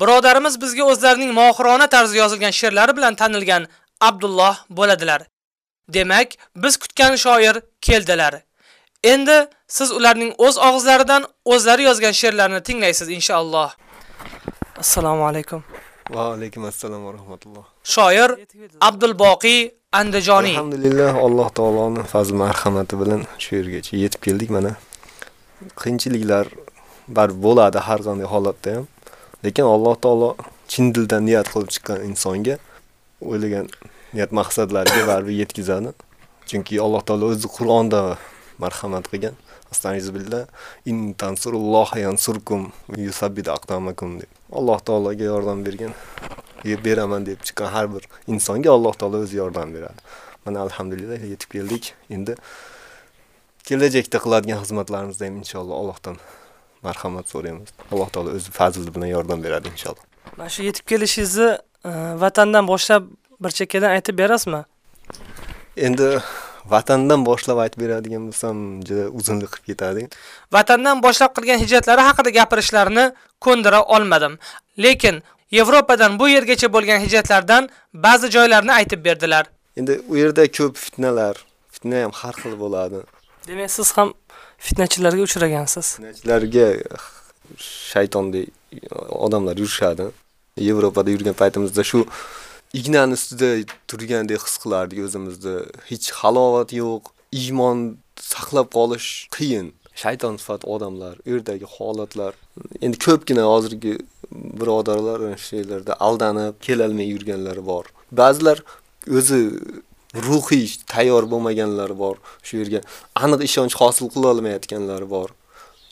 Birodarimiz bizga o'zlarining mohirona tarzda yozilgan she'rlari bilan tanilgan Abdulloh bo'ladilar. Demak, biz kutgan shoir keldilar. Endi siz ularning o'z og'izlaridan o'zlari yozgan she'rlarini tinglaysiz inshaalloh. Assalomu alaykum. Va alaykum assalom va rahmatulloh. Shoir Abdulboqiy Andijoniy. Alhamdulillah Alloh taoloning fazl marhamati bilan shu yergacha yetib keldik mana. Qiyinchiliklar bar bo'ladi har qanday holatda ham. Lekin Alloh taolo chin dildan niyat qilib chiqqan insonga o'ylagan niyat maqsadlariga baribir yetkazadi. Chunki Alloh taolo o'zi Qur'onda marhamat qilgan. Astagfirullah. In tansurulloha yansurkum yusabbit aqdamakum deb. Alloh taologa yordam bergan beraman deb chiqqan har bir insonga Alloh taolo o'zi yordam beradi. Mana alhamdulillah yetib keldik. Endi kelajakda qiladigan xizmatlarimizda ham inshaalloh Allohdan marhamat so'raymiz. Alloh taolo o'zi fazli bilan yordam beradi inshaalloh. Mana shu yetib kelishingizni e, vatandan boshlab bir chekkadan aytib berasizmi? Endi vatandan boshlab aytib beradigan bo'lsam, juda uzunlik qilib ketadi. Vatandan boshlab qilgan hijratlari haqida gapirishlarini ko'ndira olmadim. Lekin Yevropadan bu yergacha bo'lgan hijratlardan ba'zi joylarni aytib berdilar. Endi u yerda ko'p fitnalar, fitna ham har xil bo'ladi. Demak, siz ham fitnachilarga uchragansiz. Fitnachilarga eh, shaytondek odamlar yurishadi. Yevropada yurgan paytimizda shu ignani ustida turgandek his qilardik o'zimizni. Hech halovat yo'q, iymon saqlab qolish qiyin. Shayton sifat odamlar, u yerdagi holatlar. Endi ko'pgina hozirgi birodarlar o'sha yerlarda aldanib kelolmay yurganlari bor. Ba'zilar o'zi ruhiy tayyor bo'lmaganlari bor. Shu yerga aniq ishonch hosil qila olmayotganlari bor.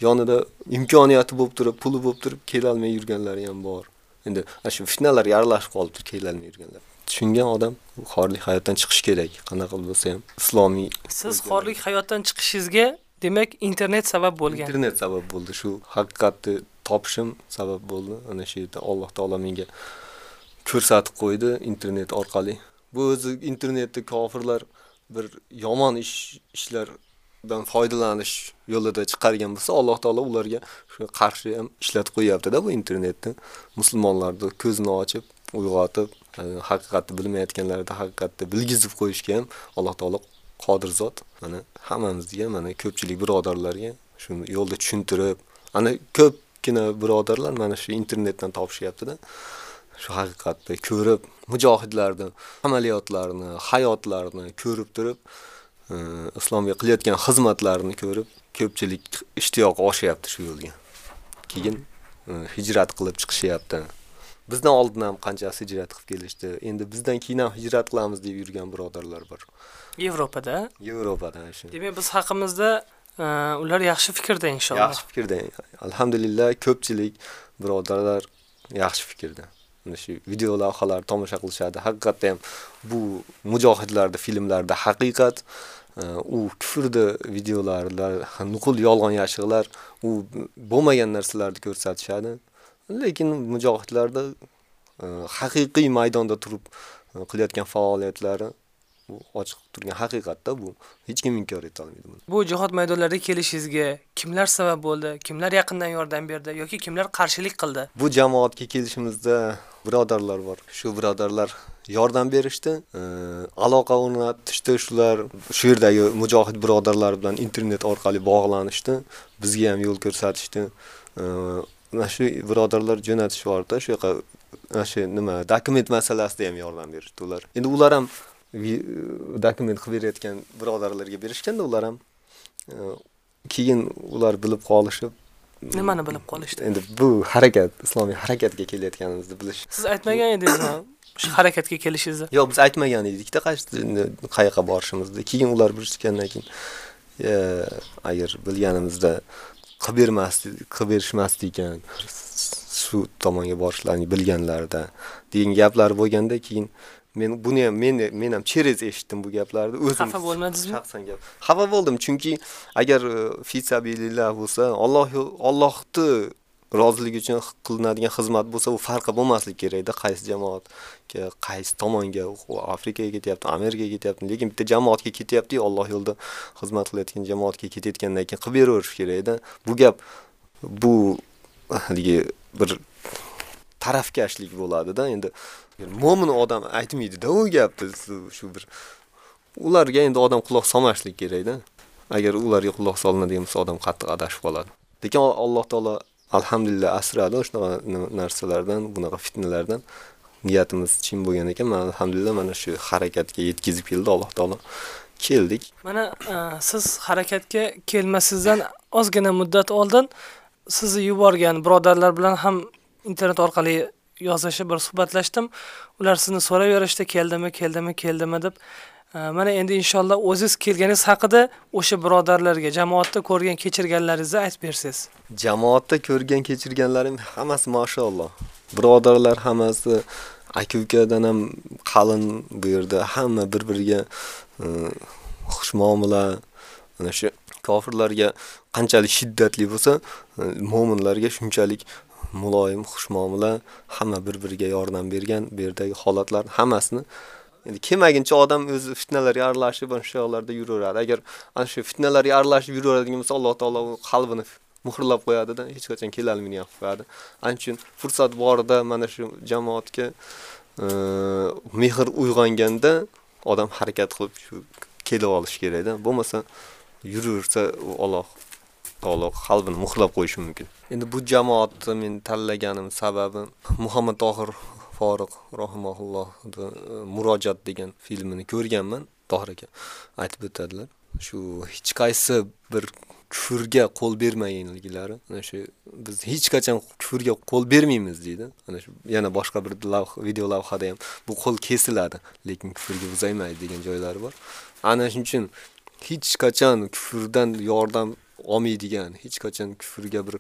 Yonida imkoniyati bo'lib turib, puli bo'lib turib kela olmay yurganlari ham bor. Endi shu fitnalar yaralashib qolibdi, kela olmay yurganlar. tushungan odam xorlik hayotdan chiqish kerak. Qanaqa bo'lsa ham islomiy Siz xorlik hayotdan chiqishingizga demak internet sabab bo'lgan. internet sabab bo'ldi. Shu haqiqatni topishim sabab bo'ldi. Ana shu yerda Alloh taolo menga ko'rsatib qo'ydi internet orqali. Bu o'zi internetni kofirlar bir yomon ish ishlardan foydalanish yo'lida chiqargan bo'lsa, Alloh taolo ularga shu qarshi ham ishlatib qo'yapti-da bu internetni. Musulmonlarni ko'zini ochib, uyg'otib, e, haqiqatni bilmayotganlarga haqiqatni bilgizib qo'yishga ham Alloh taolo qodir zot. Mana hammamizga, mana ko'pchilik birodarlarga shuni yo'lda tushuntirib, ana ko'pgina birodarlar mana shu internetdan topishyapti-da. Shu haqiqatni ko'rib, mujohidlarni amaliyotlarini, hayotlarini ko'rib turib, e, islomga qilayotgan xizmatlarini ko'rib, ko'pchilik ishtiyoq oshyapti shu yo'lga. Keyin e, hijrat qilib chiqishyapti. Bizdan oldin ham qanchasi hijrat qilib kelishdi. Endi bizdan keyin ham hijrat qilamiz deb yurgan birodarlar bor. Yevropada. Yevropada shu. Demak, biz haqimizda e, ular yaxshi fikrda inshaalloh. Yaxshi fikrda. Alhamdulillah ko'pchilik birodarlar yaxshi fikrda. Mana shu video lavhalar tomosha qilishadi. Haqiqatda ham bu mujohidlarda filmlarda haqiqat u kufrda videolarda nuqul yolg'on yashiqlar u bo'lmagan narsalarni ko'rsatishadi. Lekin mujohidlarda e, haqiqiy maydonda turib e, qilayotgan faoliyatlari bu ochiq turgan haqiqatda bu hech kim inkor eta olmaydi buni. Bu jihod maydonlariga kelishingizga kimlar sabab bo'ldi? Kimlar yaqindan yordam berdi yoki kimlar qarshilik qildi? Bu jamoatga kelishimizda birodarlar bor. Shu birodarlar yordam berishdi, e, aloqa o'rnatishdi, shular shu yerdagi mujohid birodarlar bilan internet orqali bog'lanishdi, bizga ham yo'l ko'rsatishdi. Mana shu birodarlar jo'natish borda, shu yoqqa mana shu nima dokument masalasida ham yordam berishdi ular. Endi ular ham dokument qilib berayotgan birodarlarga berishganda ular ham e, keyin ular bilib qolishib Nimani bilib qolishdi? Endi bu harakat, islomiy harakatga kelayotganimizni bilish. Siz aytmagan edingizmi shu harakatga kelishingizni? Yo'q, biz aytmagan edikda qayoqqa borishimizni. Keyin ular bilishgandan keyin e, agar bilganimizda qilib bermasdik, qilib berishmasdi ekan. Shu tomonga borishlarini bilganlarida degan gaplar bo'lganda keyin men buni ham men men ham cheres eshitdim bu gaplarni o'zim Xafa bo'lmadingizmi? shaxsan gap. Xafa bo'ldim chunki agar e, fi sabilillah bo'lsa, Alloh Allohni roziligi uchun qilinadigan xizmat bo'lsa, u farqi bo'lmasligi kerakda qaysi jamoatga, qaysi tomonga, Afrikaga ketyapti, Amerikaga ketyapti, lekin bitta jamoatga ketyapti, Alloh yo'lida xizmat qilayotgan jamoatga ketayotgandan keyin qilib beraverish kerakda. Bu gap bu haligi bir tarafkashlik bo'ladi-da. Endi mo'min odam aytmaydi-da u gapni shu- bir ularga endi odam quloq solmaslik kerak-da. Agar ularga quloq solinadigan bo'lsa, odam qattiq adashib qoladi. Lekin Alloh taolo alhamdulillah asradi shunaqa narsalardan, bunaqa fitnalardan. Niyatimiz chin bo'lgan ekan, mana alhamdulillah mana shu harakatga yetkazib keldi Alloh taolo. Keldik. Mana e, siz harakatga kelmasizdan ozgina muddat oldin sizni yuborgan birodarlar bilan ham internet orqali yozishib bir suhbatlashdim. Ular sizni so'raverishdi, keldimi, keldimi, keldimi deb. Mana endi inshaalloh o'ziz kelganingiz haqida o'sha birodarlarga, jamoatda ko'rgan kechirganlaringizni aytib bersangiz. Jamoatda ko'rgan kechirganlarim hammasi mashalloh. Birodarlar hammasi aka-ukadan ham qalin bu yerda hamma bir-biriga e, xushmuomala ana shu kofirlarga qanchalik shiddatli bo'lsa, e, mo'minlarga shunchalik muloyim, xushmuomala, hamma bir-biriga yordam bergan bu yerdagi holatlar hammasini Endi kelmaguncha odam o'zi fitnalarga aralashib ana shu yoqlarda yuraveradi. Agar ana shu fitnalarga aralashib yuraveradigan bo'lsa, Alloh taolo u qalbini muhrlab qo'yadi-da, hech qachon kela olmaydigan qilib qo'yadi. Aning uchun fursat borida mana shu jamoatga e, mehr uyg'onganda odam harakat qilib shu kelib olish kerak-da. Bo'lmasa yuraversa Alloh taolo qalbini muhrlab qo'yishi mumkin. Endi bu jamoatni men tanlaganim sababi Muhammad Tohir Foriq rahimahulloh e, Murojaat degan filmini ko'rganman. Tohir aka aytib o'tadilar. Shu hech qaysi bir kufrga qo'l bermaganliklari, ana shu biz hech qachon kufrga qo'l bermaymiz deydi. Ana shu yana boshqa bir lavh video lavhada ham bu qo'l kesiladi, lekin kufrga uzaymaydi degan joylari bor. Ana shuning uchun hech qachon kufrdan yordam olmaydigan, hech qachon kufrga bir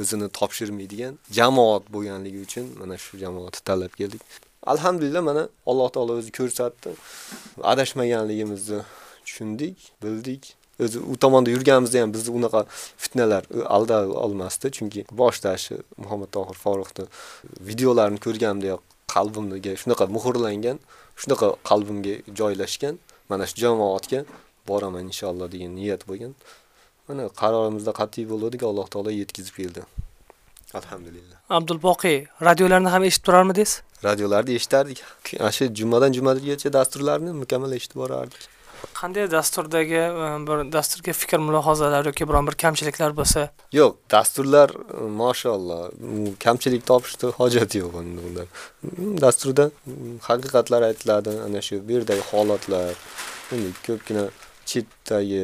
o'zini topshirmaydigan jamoat bo'lganligi uchun mana shu jamoatni tanlab keldik. Alhamdulillah mana Alloh taolo o'zi ko'rsatdi. Adashmaganligimizni tushundik, bildik. O'zi u tomonda yurganimizda ham bizni unaqa fitnalar alda olmasdi, chunki boshdashi Muhammad Tohir Faruqni videolarini ko'rganimda qalbimga shunaqa muhrlangan, shunaqa qalbimga joylashgan. Mana shu jamoatga boraman inshaalloh degan niyat bo'lgan. Mana qarorimizda qat'iy bo'ldik, Alloh taolo yetkazib keldi. Alhamdulillah. Abdulboqiy, radiolarni ham eshitib turarmidingiz? Radiolarni eshitardik. Shu jumadan jumagacha dasturlarni mukammal eshitib borardik. Qanday dasturdagi e, bir dasturga fikr mulohazalar yoki biron bir kamchiliklar bo'lsa? Yo'q, dasturlar e, mashalloh, kamchilik topishda hojat yo'q unda. Dasturda haqiqatlar aytiladi, ana shu bu yerdagi holatlar, ko'pgina chetdagi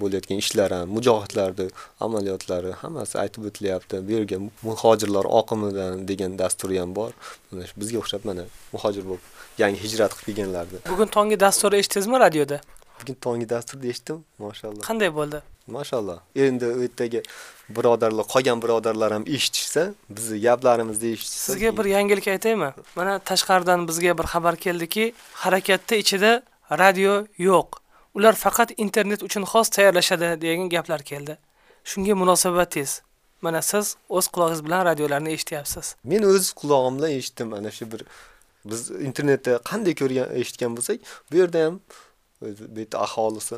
bo'layotgan ishlar ham, mujohidlarni amaliyotlari hammasi aytib o'tilyapti. Bu yerga muhojirlar oqimidan degan dastur ham bor. Mana shu bizga o'xshab mana muhojir bo'lib yangi hijrat qilib kelganlarni. Bugun tongi dasturni eshitdingizmi radioda? Bugun tongi dasturni eshitdim, mashalloh. Qanday bo'ldi? Mashalloh. Endi u yerdagi birodarlar, qolgan birodarlar ham eshitishsa, bizni gaplarimizni eshitishsa. Sizga bir yangilik aytaymi? Mana tashqaridan bizga bir xabar keldiki, harakatda ichida radio yo'q. Ular faqat internet uchun xos tayyorlashadi degan gaplar keldi. Shunga munosabatingiz? Mana siz o'z quloqingiz bilan radiolarni eshityapsiz. Men o'z quloqim bilan eshitdim ana shu bir biz internetda qanday ko'rgan eshitgan bo'lsak, bu yerda ham bu yerda aholisi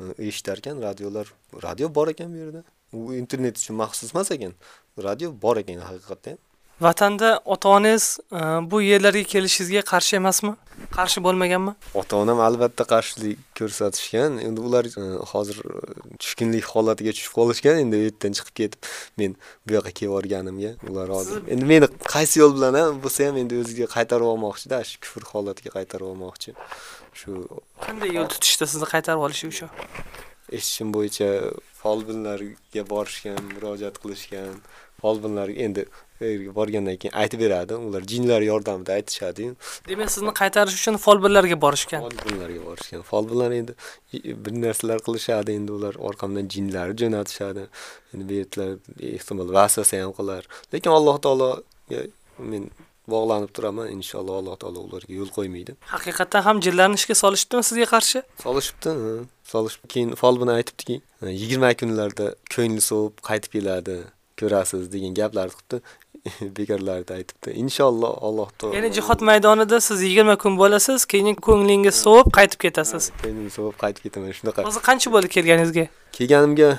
e, eshitar ekan radiolar, radio bor ekan bu yerda. U internet uchun maxsus emas ekan. Radio bor ekan haqiqatda ham. Vatanda ota-onangiz e, bu yerlarga kelishingizga qarshi emasmi? Qarshi bo'lmaganmi? Ota-onam albatta qarshilik ko'rsatishgan. Endi ular e, hozir e, tushkunlik holatiga tushib qolishgan. Endi u yerdan chiqib ketib, men bu yoqqa kelib borganimga ular hozir. Endi meni qaysi yo'l bilan ham bo'lsa ham endi o'ziga qaytarib olmoqchi-da, shu kufr holatiga qaytarib olmoqchi. Shu qanday yo'l tutishda sizni qaytarib olishi uchun? Eshitishim bo'yicha folbinlarga borishgan, murojaat qilishgan. Folbinlar endi yerga borgandan keyin aytib beradi. Ular jinlar yordamida aytishadi. Demak, sizni qaytarish uchun folbinlarga borishgan. Folbinlarga borishgan. Folbinlar endi bir narsalar qilishadi, endi ular orqamdan jinlar jo'natishadi. Endi bu yerlar ehtimol vasvasa ham qilar. Lekin Alloh taologa men bog'lanib turaman, inshaalloh Alloh taolo ularga yo'l qo'ymaydi. Haqiqatan ham jinlarni ishga solishdimi sizga qarshi? Solishibdi, solishib keyin folbin aytibdiki, 20 kunlarda ko'ngli sovib qaytib keladi. Ko'rasiz degan gaplarni qilibdi. bekorlarda aytibdi. Inshaalloh Alloh taolo. Ya'ni jihod maydonida siz 20 kun bo'lasiz, keyin ko'nglingiz sovib qaytib ketasiz. Ko'nglim sovib qaytib ketaman shunaqa. Hozir qancha bo'ldi kelganingizga? Kelganimga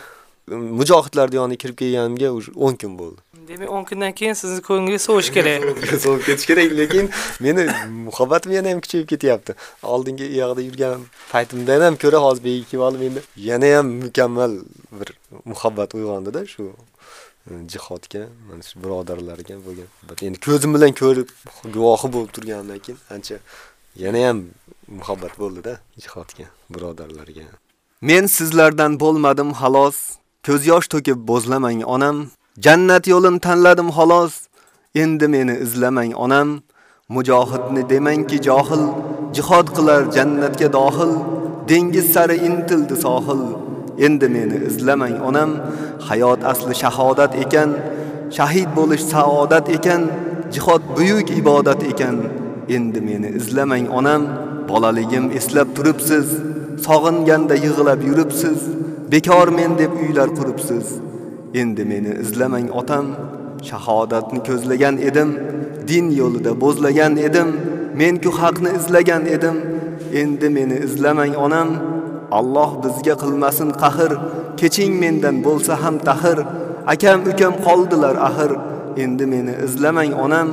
mujohidlar yoniga kirib kelganimga 10 kun bo'ldi. Demak 10 kundan keyin sizni ko'nglingiz sovish kerak. Sovib ketish kerak, lekin meni muhabbatim yana ham kuchayib ketyapti. Oldingi yoqda yurgan paytimdan ham ko'ra hozir bu yerga kelib olib endi yana ham mukammal bir muhabbat uyg'ondi-da shu jihodga mana shu birodarlarga bo'lgan. Endi ko'zim bilan ko'rib guvohi bo'lib turgandan keyin ancha yana ham muhabbat bo'ldi-da jihodga birodarlarga. Men sizlardan bo'lmadim xolos. Ko'z yosh to'kib bo'zlamang onam. Jannat yo'lin tanladim xolos. Endi meni izlamang onam. Mujohidni demangki johil. Jihod qilar jannatga dohil. Dengiz sari intildi sohil. Endi meni izlamang onam, hayot asli shahodat ekan, shahid bo'lish saodat ekan, jihod buyuk ibodat ekan. Endi meni izlamang onam, bolaligim eslab turibsiz, sog'inganda yig'lab yuribsiz, bekor men deb uylar quribsiz. Endi meni izlamang otam, shahodatni ko'zlagan edim, din yo'lida bo'zlagan edim, men ku haqni izlagan edim. Endi meni izlamang onam, Alloh bizga qilmasin qahr, keching mendan bo'lsa ham tahir. Akam ukam qoldilar axir, endi meni izlamang onam.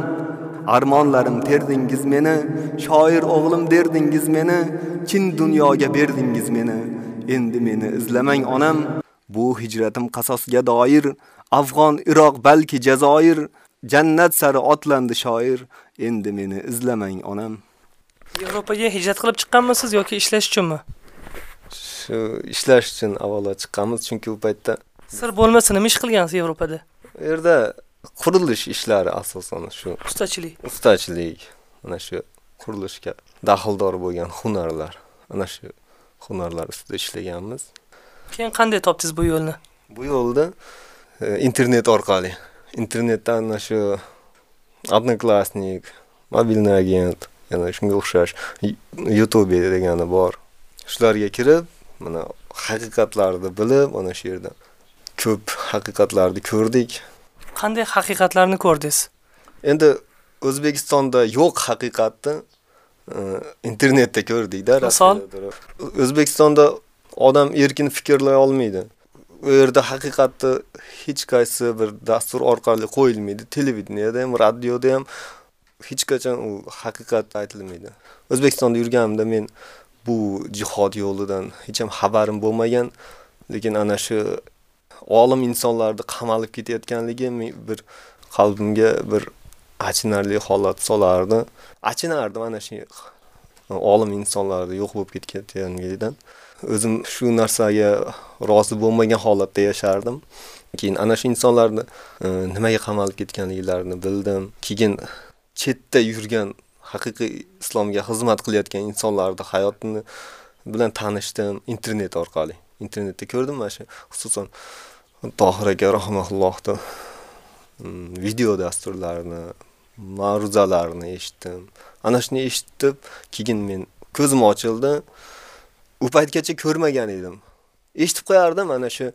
Armonlarim terdingiz meni, shoir o'g'lim derdingiz meni, chin dunyoga berdingiz meni. Endi meni izlamang onam. Bu hijratim qasosga doir, Afg'on, Iroq, balki Jazoir, jannat sari otlandi shoir. Endi meni izlamang onam. Yevropaga hijrat qilib chiqqanmisiz yoki ishlash uchunmi? Shu ishlash uchun avvalo chiqqanmiz, chunki u paytda sir bo'lmasa nima ish qilgansiz Yevropada? U yerda qurilish ishlari asosan shu ustachilik. Ustachilik, mana shu qurilishga daxldor bo'lgan hunarlar, ana shu hunarlar ustida ishlaganmiz. Keyin qanday topdingiz bu yo'lni? Bu yo'lda e, internet orqali, internetdan ana shu Одноклассник, mobilniy agent, yana shunga o'xshash YouTube degani bor. Shularga kirib, mana haqiqatlarni bilib, ana shu yerda ko'p haqiqatlarni ko'rdik. Qanday haqiqatlarni ko'rdingiz? Endi O'zbekistonda yo'q haqiqatni e, internetda ko'rdik-da. Misol? O'zbekistonda odam erkin fikrlay olmaydi. u yerda haqiqatni hech qaysi bir dastur orqali qo'yilmaydi. Televideniyada ham, radioda ham hech qachon u haqiqat aytilmaydi. O'zbekistonda yurganimda men bu jihod yo'lidan hech ham xabarim bo'lmagan, lekin ana shu olim insonlarni qamalib ketayotganligi bir qalbimga bir achinarli holat solardi. Achinardim ana shu olim insonlarni yo'q bo'lib ketayotganligidan. O'zim shu narsaga rozi bo'lmagan holatda yashardim. Keyin ana shu insonlarni e, nimaga qamalib ketganliklarini bildim. Keyin chetda yurgan haqiqiy islomga xizmat qilayotgan insonlarni hayotini bilan tanishdim internet orqali. Internetda ko'rdim mana shu xususan Tohir aka rahimahullohni mm, video dasturlarini, ma'ruzalarini eshitdim. Ana shuni eshitib, keyin men ko'zim ochildi. U paytgacha ko'rmagan edim. Eshitib qo'yardim ana shu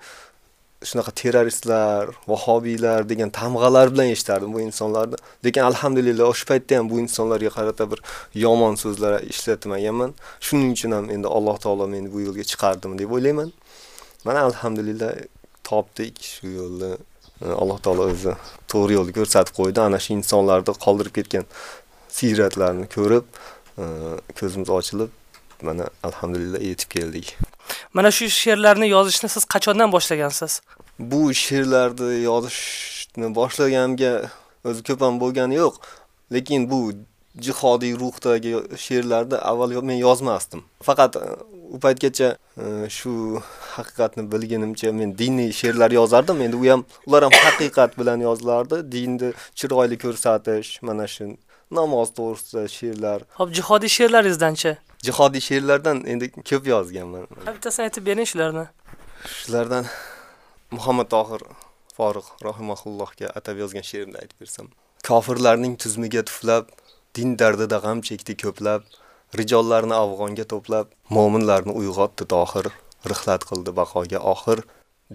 shunaqa terroristlar, vahobiylar degan tamg'alar bilan eshitardim bu insonlarni. Lekin alhamdulillah o'sha paytda ham bu insonlarga qarata bir yomon so'zlar ishlatmaganman. Shuning uchun ham endi Alloh taolo meni bu yo'lga chiqardim deb o'ylayman. Mana alhamdulillah topdik shu yo'lni. Alloh taolo o'zi to'g'ri yo'lni ko'rsatib qo'ydi. Ana shu insonlarni qoldirib ketgan siyratlarni ko'rib, e, ko'zimiz ochilib, mana alhamdulillah yetib keldik. Mana shu she'rlarni yozishni siz qachondan boshlagansiz? Bu she'rlarni yozishni boshlaganimga o'zi ko'p ham bo'lgani yo'q, lekin bu jihodiy ruhdagi she'rlarni avval men yozmasdim. Faqat e, u paytgacha e, shu haqiqatni bilganimcha men diniy she'rlar yozardim. Endi u ham ular ham haqiqat bilan yozilardi. Dinni chiroyli ko'rsatish, mana shu namoz to'g'risida she'rlar. Hop, jihodiy she'rlaringizdanchi? jihodiy she'rlardan endi ko'p yozganman. Bittasini aytib bering shularni. Shulardan Muhammad Tohir Foriq rahimahullohga atab yozgan she'rimni aytib bersam. Kofirlarning tuzmiga tuflab, din dardida g'am chekdi ko'plab, rijollarni afg'onga to'plab, mo'minlarni uyg'otdi Tohir, rihlat qildi baqoga oxir.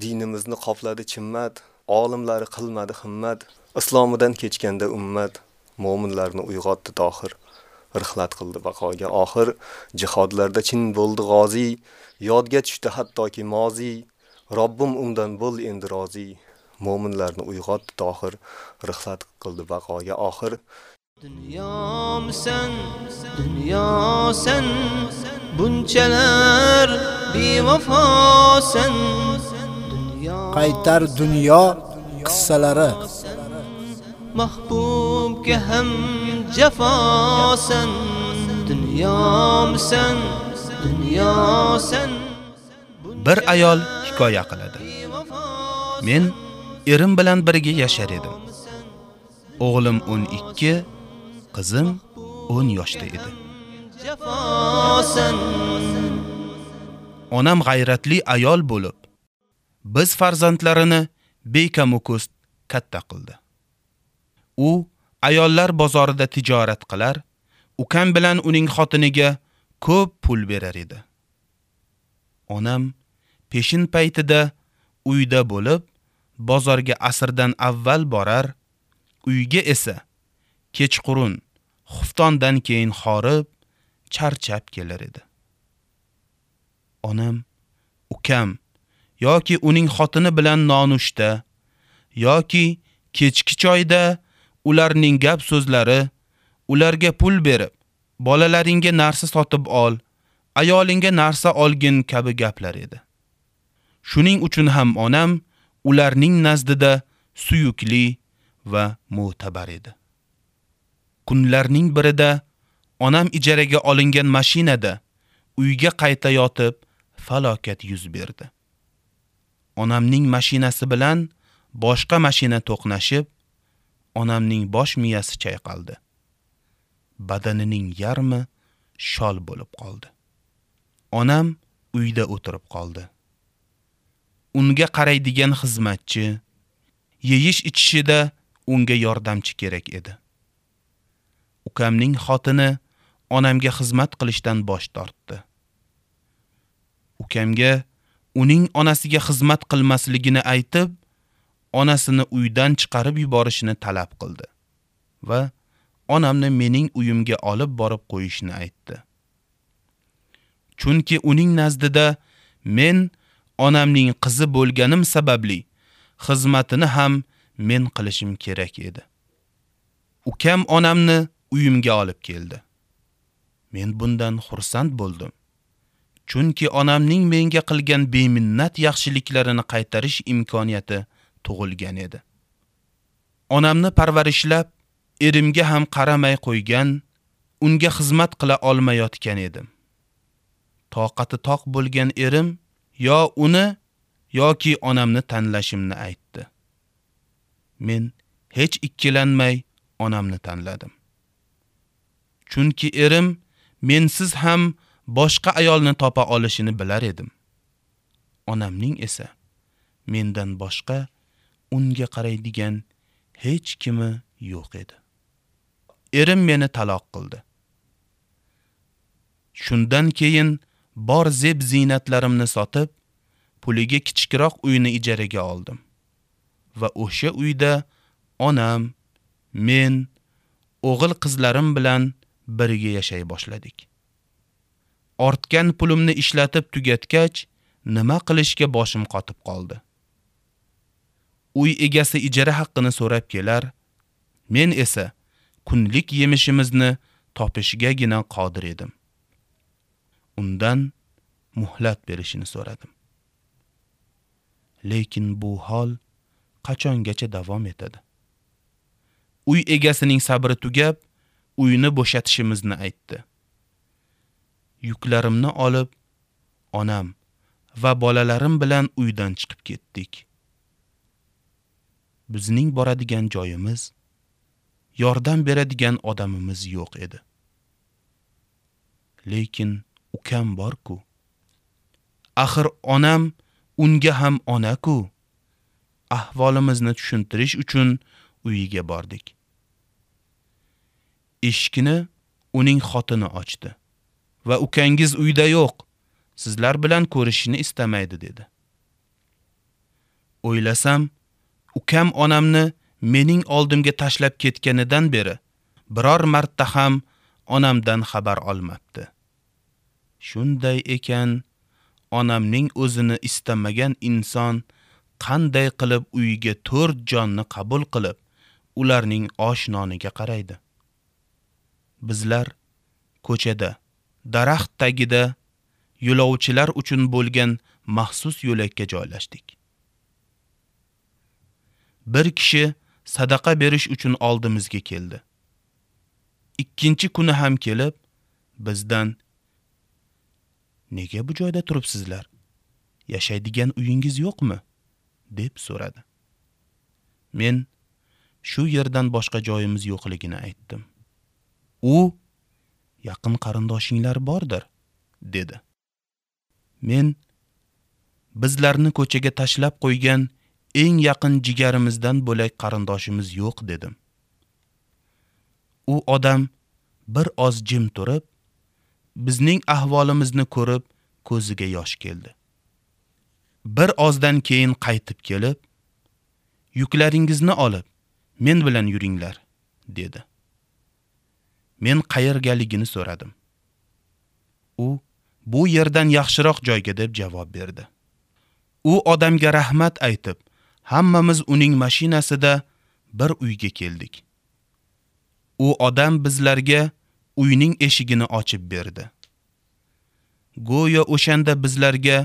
Dinimizni qopladi chimmat, olimlari qilmadi himmat, islomidan kechganda ummat, mo'minlarni uyg'otdi Tohir. rihlat qildi baqoga oxir jihodlarda chin bo'ldi g'ozi yodga tushdi hattoki mozi Robbim undan bo'l endi rozi. Mo'minlarni uyg'otdi tohir rihlat qildi baqoga oxir. Dunyomisan dunyo sen bunchalar bevafosan qaytar dunyo qissalari? Mahbubga ham jafosan dunyomisan dunyosan bir ayol hikoya qiladi. Men erim bilan birga yashar edim. O'g'lim 12 qizim 10 yoshda edi. Onam g'ayratli ayol bo'lib biz farzandlarini bekamukus katta qildi. U ayollar bozorida tijorat qilar, ukam bilan uning xotiniga ko'p pul berar edi. Onam peshin paytida uyda bo'lib, bozorga asrdan avval borar, uyga esa kechqurun xuftondan keyin xorib, charchab kelar edi. Onam ukam yoki uning xotini bilan nonushta yoki kechki choyda ularning gap so'zlari ularga pul berib bolalaringga narsa sotib ol ayolingga narsa olgin kabi gaplar edi shuning uchun ham onam ularning nazdida suyukli va mo'tabar edi kunlarning birida onam ijaraga olingan mashinada uyga qayta yotib falokat yuz berdi onamning mashinasi bilan boshqa mashina to'qnashib onamning bosh miyasi chayqaldi. Badanining yarmi shol bo'lib qoldi. Onam uyda o'tirib qoldi. Unga qaraydigan xizmatchi, yeyish ichishida unga yordamchi kerak edi. ukamning xotini onamga xizmat qilishdan bosh tortdi. Ukamga uning onasiga xizmat qilmasligini aytib, onasini uydan chiqarib yuborishini talab qildi va onamni mening uyimga olib borib qo'yishni aytdi. Chunki uning nazdida men onamning qizi bo'lganim sababli xizmatini ham men qilishim kerak edi. Ukam onamni uyimga olib keldi. Men bundan xursand bo'ldim. Chunki onamning menga qilgan beminnat yaxshiliklarini qaytarish imkoniyati tug'ilgan edi. Onamni parvarishlab, erimga ham qaramay qo'ygan, unga xizmat qila olmayotgan edim. Toqati toq bo'lgan erim yo uni yoki onamni tanlashimni aytdi. Men hech ikkilanmay onamni tanladim. Chunki erim mensiz ham boshqa ayolni topa olishini bilar edim. Onamning esa mendan boshqa unga qaraydigan hech kimi yo'q edi. Erim meni taloq qildi. Shundan keyin bor zeb ziynatlarimni sotib, puliga kichikroq uyni ijaraga oldim. Va o'sha uyda onam, men, o'g'il qizlarim bilan birga yashay boshladik. Ortgan pulimni ishlatib tugatgach, nima qilishga boshim qotib qoldi. Uy egasi ijara haqqini so'rab kelar, men esa kunlik yemishimizni topishgagina qodir edim. Undan muhlat berishini so'radim. Lekin bu hol qachongacha davom etadi? Uy egasining sabri tugab, uyni bo'shatishimizni aytdi. Yuklarimni olib, onam va bolalarim bilan uydan chiqib ketdik. Bizning boradigan joyimiz, yordam beradigan odamimiz yo'q edi. Lekin ukam bor-ku. Axir onam unga ham ona-ku. Ahvolimizni tushuntirish uchun uyiga bordik. Eshikni uning xotini ochdi va ukangiz uyda yo'q. Sizlar bilan ko'rishishni istamaydi dedi. O'ylasam, ukam onamni mening oldimga tashlab ketganidan beri biror marta ham onamdan xabar olmabdi. Shunday ekan, onamning o'zini istamagan inson qanday qilib uyiga 4 jonni qabul qilib, ularning oshnoniga qaraydi. Bizlar ko'chada, daraxt tagida yo'lovchilar uchun bo'lgan maxsus yo'lakka joylashdik. Bir kishi sadaqa berish uchun oldimizga keldi. Ikkinchi kuni ham kelib, bizdan Nega bu joyda turibsizlar? Yashaydigan uyingiz yo'qmi? deb so'radi. Men shu yerdan boshqa joyimiz yo'qligini aytdim. U yaqin qarindoshinglar bordir, dedi. Men bizlarni ko'chaga tashlab qo'ygan eng yaqin jigarimizdan bo'lak qarindoshimiz yo'q dedim. U odam bir oz jim turib, bizning ahvolimizni ko'rib ko'ziga yosh keldi. Bir ozdan keyin qaytib kelib, yuklaringizni olib, men bilan yuringlar, dedi. Men qayergaligini so'radim. U bu yerdan yaxshiroq joyga deb javob berdi. U odamga rahmat aytib, hammamiz uning mashinasida bir uyga keldik. U odam bizlarga uyning eshigini ochib berdi. Go'yo o'shanda bizlarga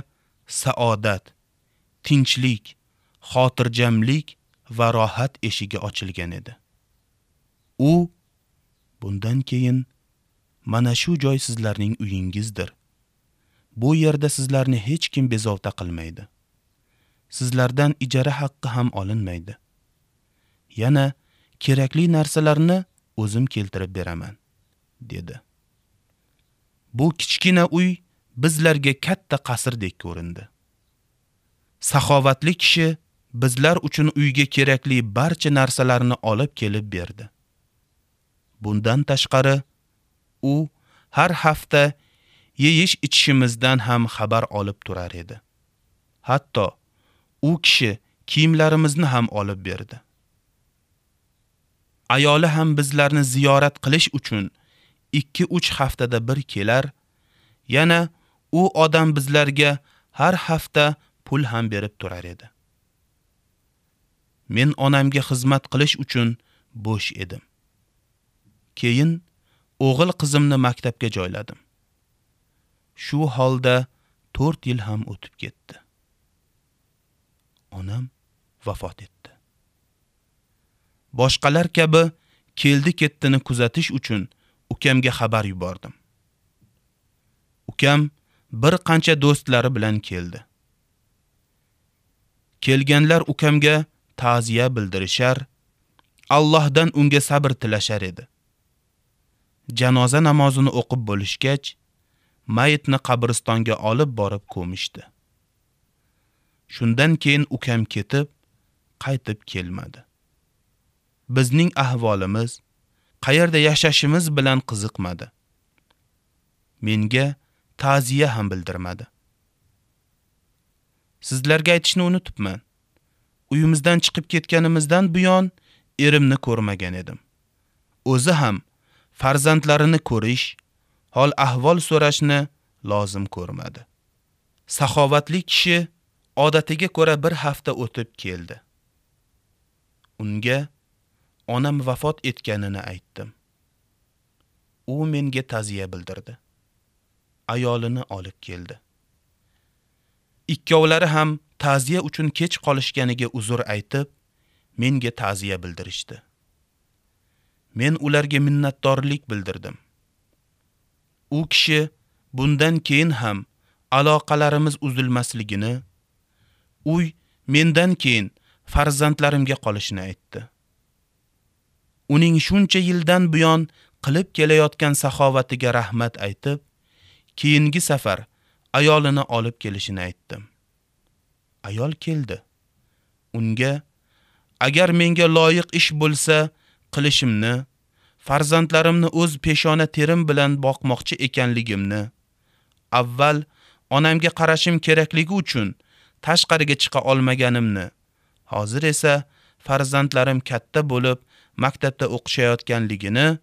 saodat, tinchlik, xotirjamlik va rohat eshigi ochilgan edi. U bundan keyin mana shu joy sizlarning uyingizdir. Bu yerda sizlarni hech kim bezovta qilmaydi. Sizlardan ijara haqqi ham olinmaydi. Yana kerakli narsalarni o'zim keltirib beraman. Dedi. Bu kichkina uy bizlarga katta qasrdek ko'rindi. Saxovatli kishi bizlar uchun uyga kerakli barcha narsalarni olib kelib berdi. Bundan tashqari u har hafta yeyish ichishimizdan ham xabar olib turar edi. Hatto u kishi kiyimlarimizni ham olib berdi. Ayoli ham bizlarni ziyorat qilish uchun 2-3 haftada bir kelar, yana u odam bizlarga har hafta pul ham berib turar edi. Men onamga xizmat qilish uchun bo'sh edim. Keyin o'g'il qizimni maktabga joyladim. Shu holda 4 yil ham o'tib ketdi. Onam vafot etdi. Boshqalar kabi keldi-ketdini kuzatish uchun ukamga xabar yubordim. Ukam bir qancha do'stlari bilan keldi. Kelganlar ukamga ta'ziya bildirishar, Allohdan unga sabr tilashar edi. Janoza namozini o'qib bo'lishgach, mayitni qabristonga olib borib ko'mishdi. Shundan keyin ukam ketib, qaytib kelmadi. Bizning ahvolimiz, qayerda yashashimiz bilan qiziqmadi. Menga ta'ziya ham bildirmadi. Sizlarga aytishni unutibman. Uyimizdan chiqib ketganimizdan buyon erimni ko'rmagan edim. O'zi ham farzandlarini ko'rish, hol ahvol so'rashni lozim ko'rmadi. Saxovatli kishi odatiga ko'ra bir hafta o'tib keldi. Unga onam vafot etganini aytdim. U menga ta'ziya bildirdi. Ayolini olib keldi. Ikkovlari ham ta'ziya uchun kech qolishganiga uzr aytib, menga ta'ziya bildirishdi. Men ularga minnatdorlik bildirdim. U kishi bundan keyin ham aloqalarimiz uzilmasligini, uy mendan keyin farzandlarimga qolishini aytdi. Uning shuncha yildan buyon qilib kelayotgan saxovatiga rahmat aytib, keyingi safar ayolini olib kelishini aytdim. Ayol keldi. Unga agar menga loyiq ish bo'lsa, qilishimni, farzandlarimni o'z peshona terim bilan boqmoqchi ekanligimni, avval onamga qarashim kerakligi uchun tashqariga chiqa olmaganimni, hozir esa farzandlarim katta bo'lib maktabda o'qishayotganligini,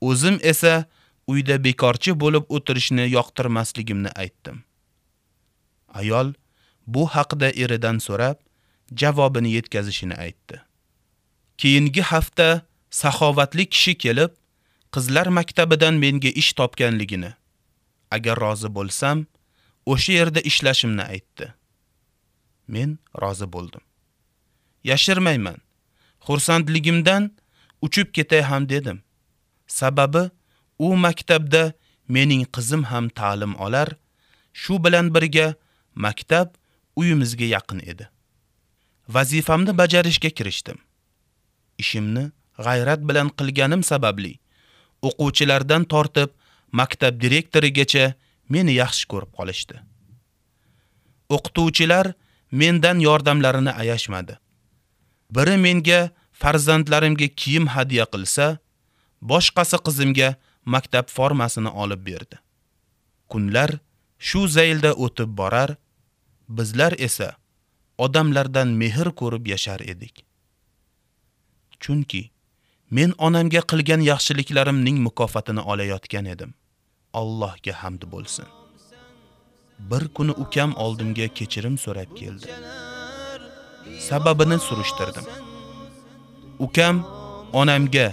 o'zim esa uyda bekorchi bo'lib o'tirishni yoqtirmasligimni aytdim. Ayol bu haqda eridan so'rab, javobini yetkazishini aytdi. Keyingi hafta saxovatli kishi kelib, qizlar maktabidan menga ish topganligini, agar rozi bo'lsam, o'sha yerda ishlashimni aytdi. Men rozi bo'ldim. Yashirmayman. Xursandligimdan uchib ketay ham dedim. Sababi u maktabda mening qizim ham ta'lim olar, shu bilan birga maktab uyimizga yaqin edi. Vazifamni bajarishga kirishdim. Ishimni g'ayrat bilan qilganim sababli o'quvchilardan tortib maktab direktorigacha meni yaxshi ko'rib qolishdi. O'qituvchilar mendan yordamlarini ayashmadi. Biri menga farzandlarimga kiyim hadya qilsa, boshqasi qizimga maktab formasini olib berdi. Kunlar shu zaylda o'tib borar, bizlar esa odamlardan mehr ko'rib yashar edik. Chunki men onamga qilgan yaxshiliklarimning mukofotini olayotgan edim. Allohga hamd bo'lsin. Bir kuni ukam oldimga kechirim so'rab keldi. Sababini surishtirdim. Ukam onamga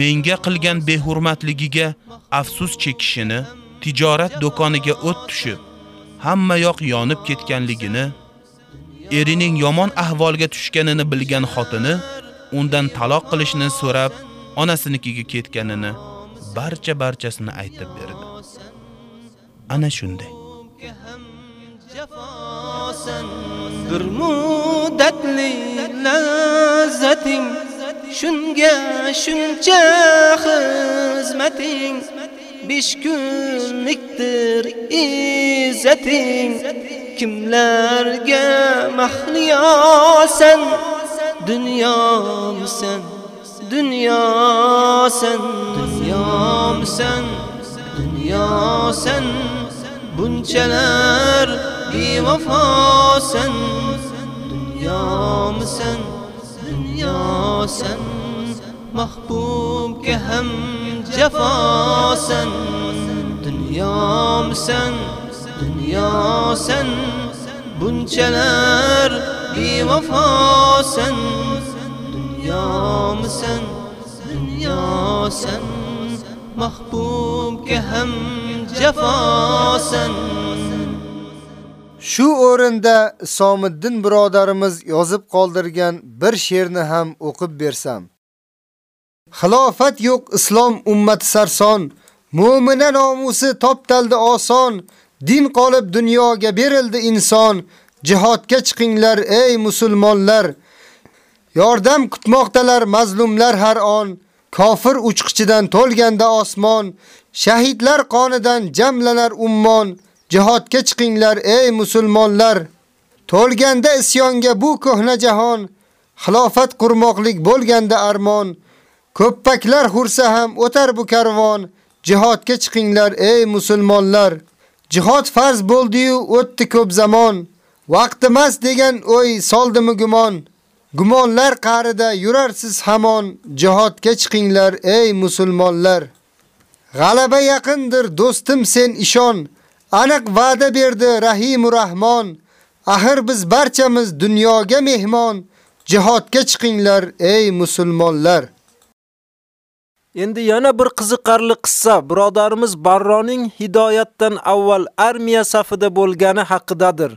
menga qilgan behurmatligiga afsus chekishini, tijorat do'koniga o't tushib, hamma yoq yonib ketganligini, erining yomon ahvolga tushganini bilgan xotini undan taloq qilishni so'rab, onasinikiga ketganini barcha barchasini aytib berdi. Ana shunday. bir muddatli lazzating shunga shuncha xizmating besh kunlikdir izzating kimlarga mahliyosan? Dunyomisan Dünya sen, dünya sen, dünya sen dunyosan mahbubga ham jafosan dunyomsan dunyosan bunchalar bevafosan dunyomsan dunyosan mahbubga ham jafosan Shu o'rinda Isomiddin birodarimiz yozib qoldirgan bir she'rni ham o'qib bersam. Xilofat yo'q islom ummati sarson, mu'mina nomusi toptaldi oson, din qolib dunyoga berildi inson, jihodga chiqinglar ey musulmonlar. Yordam kutmoqdalar mazlumlar har on, kofir uchqichidan to'lganda osmon, shahidlar qonidan jamlanar ummon, jihodga chiqinglar ey musulmonlar. To'lganda isyonga bu ko'hna jahon, xilofat qurmoqlik bo'lganda armon, ko'ppaklar hursa ham o'tar bu karvon, jihodga chiqinglar ey musulmonlar. Jihod farz bo'ldi-yu o'tdi ko'p zamon. Vaqt emas degan o'y soldimi gumon? Gumonlar qarida yurarsiz hamon, jihodga chiqinglar ey musulmonlar. G'alaba yaqindir do'stim sen ishon. Aniq va'da berdi Rahim Rahmon. Axir biz barchamiz dunyoga mehmon. Jihodga chiqinglar ey musulmonlar. Endi yana bir qiziqarli qissa birodarimiz Barroning hidoyatdan avval armiya safida bo'lgani haqidadir.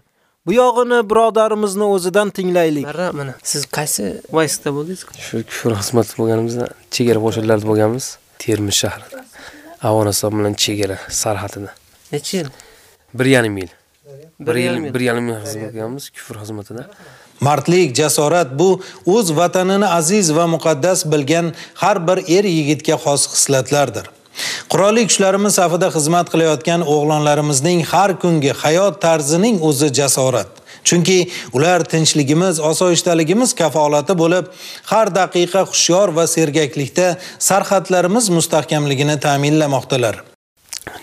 Bu yog'ini birodarimizni o'zidan tinglaylik. Marra, mana siz qaysi vayskda bo'ldingiz? Shu kufr xizmati bo'lganimizda chegara qo'shinlarida bo'lganmiz, Termiz shahrida. Afg'oniston bilan chegara sarhadida. Necha yil? 1,5 yil. 1 yil, 1,5 yil xizmat qilganmiz kufr xizmatida. Mardlik, jasorat bu o'z vatanini aziz va muqaddas bilgan har bir er yigitga xos xislatlardir. Qurolli kuchlarimiz safida xizmat qilayotgan o'g'lonlarimizning har kungi hayot tarzining o'zi jasorat. Chunki ular tinchligimiz, osoyishtaligimiz kafolati bo'lib, har daqiqa hushyor va sergaklikda sarhadlarimiz mustahkamligini ta'minlamoqdalar.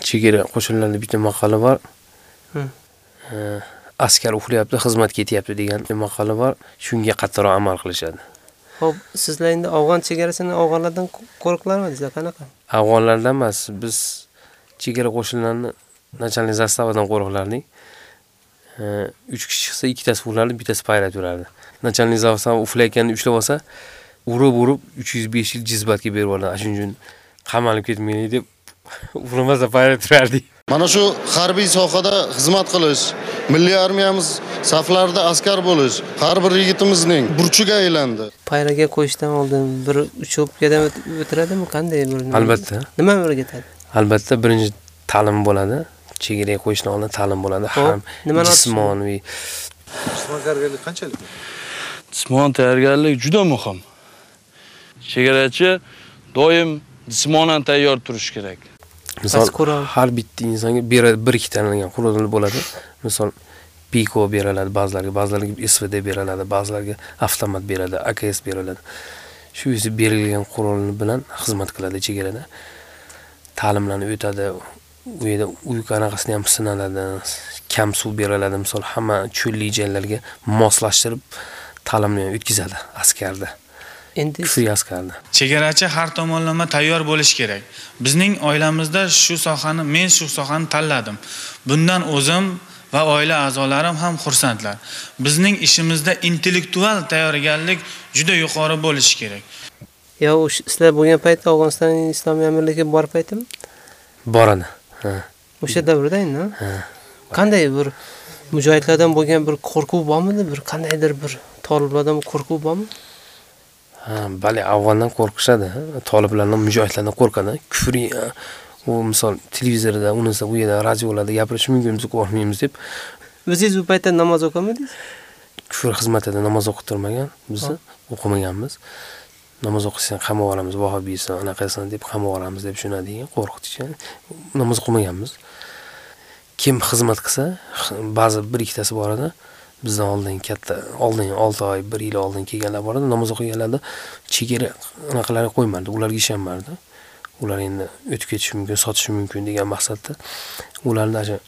Chegara qo'shinlarida bitta maqola bor. Askar uxlayapti, xizmat ketyapti degan maqola bor. Shunga qattiqroq amal qilishadi. Xo'p, sizlar endi afg'on chegarasini afg'onlardan sizlar qanaqa? Afg'onlardan emas, biz chegara qo'shinlarini начальник zastavidan qo'riqlardik. 3 kishi chiqsa, ikkitasi uxlardi, bittasi payrab yurardi. Начальник zastava uxlayotganini ushlab olsa, urib-urib 305 yil jizbatga berib yuboradi. Shuning uchun qamalib ketmaylik deb uxlamasa payrab turardik. Mana shu harbiy sohada xizmat qilish, milliy armiyamiz saflarida askar bo'lish har bir yigitimizning burchiga aylandi. Payraga qo'yishdan oldin bir uchobkadan o'tiradimi? Qanday? Albatta. Nima o'rgatadi? Albatta birinchi ta'lim bo'ladi. Chegaraga qo'yishdan oldin ta'lim bo'ladi. Ham jismoniy. Jismoniy tayyorgarlik qanchalik? Jismoniy tayyorgarlik juda muhim. Chegarachi doim jismonan tayyor turish kerak. Misol har bitta insonga bir ikki tanlangan qurol bo'ladi. Misol Piko beriladi ba'zilarga, ba'zilarga SVD beriladi, ba'zilarga avtomat beriladi, AKS beriladi. Shu o'zi berilgan qurol bilan xizmat qiladi chegarada. Ta'limlarni o'tadi. U yerda uy qanaqasini ham sinaladi. Kam suv beriladi, misol hamma cho'lli joylarga moslashtirib ta'limni o'tkazadi askarda. Endi kuchli askarni. Chegarachi har tomonlama tayyor bo'lish kerak. Bizning oilamizda shu sohani, men shu sohani tanladim. Bundan o'zim va oila a'zolarim ham xursandlar. Bizning ishimizda intellektual tayyorgarlik juda yuqori bo'lishi kerak. Yo, sizlar bo'lgan paytda Afg'oniston islomiy amirligi bor paytimi? Boradi. Ha. O'sha davrda endi. Ha. Qanday bir mujohidlardan bo'lgan bir qo'rquv bormidi? Bir qandaydir bir toliblardan qo'rquv bormi? Bali avvaldan qo'rqishadi. Toliblardan, mujohidlardan qo'rqadi. Kufriy u misol televizorda, unisi u yerda radiolarda gapirish mumkin, biz qo'rqmaymiz deb. O'zingiz u paytda namoz o'qimadingiz? Kufr xizmatida namoz o'qib turmagan, biz o'qimaganmiz. Namoz o'qisang qamab olamiz, vahobiysan, anaqasan deb qamab olamiz deb tushunadigan qo'rqitishgan. Namoz o'qimaganmiz. Kim xizmat qilsa, ba'zi bir ikkitasi bor edi. Bizdan oldin katta oldin 6 oy 1 yil oldin kelganlar bor edi namoz o'qiganlarda chegara anaqalarga qo'ymardi ularga ishonmardi ular endi o'tib ketishi mumkin sotishi mumkin degan maqsadda ularni o'sha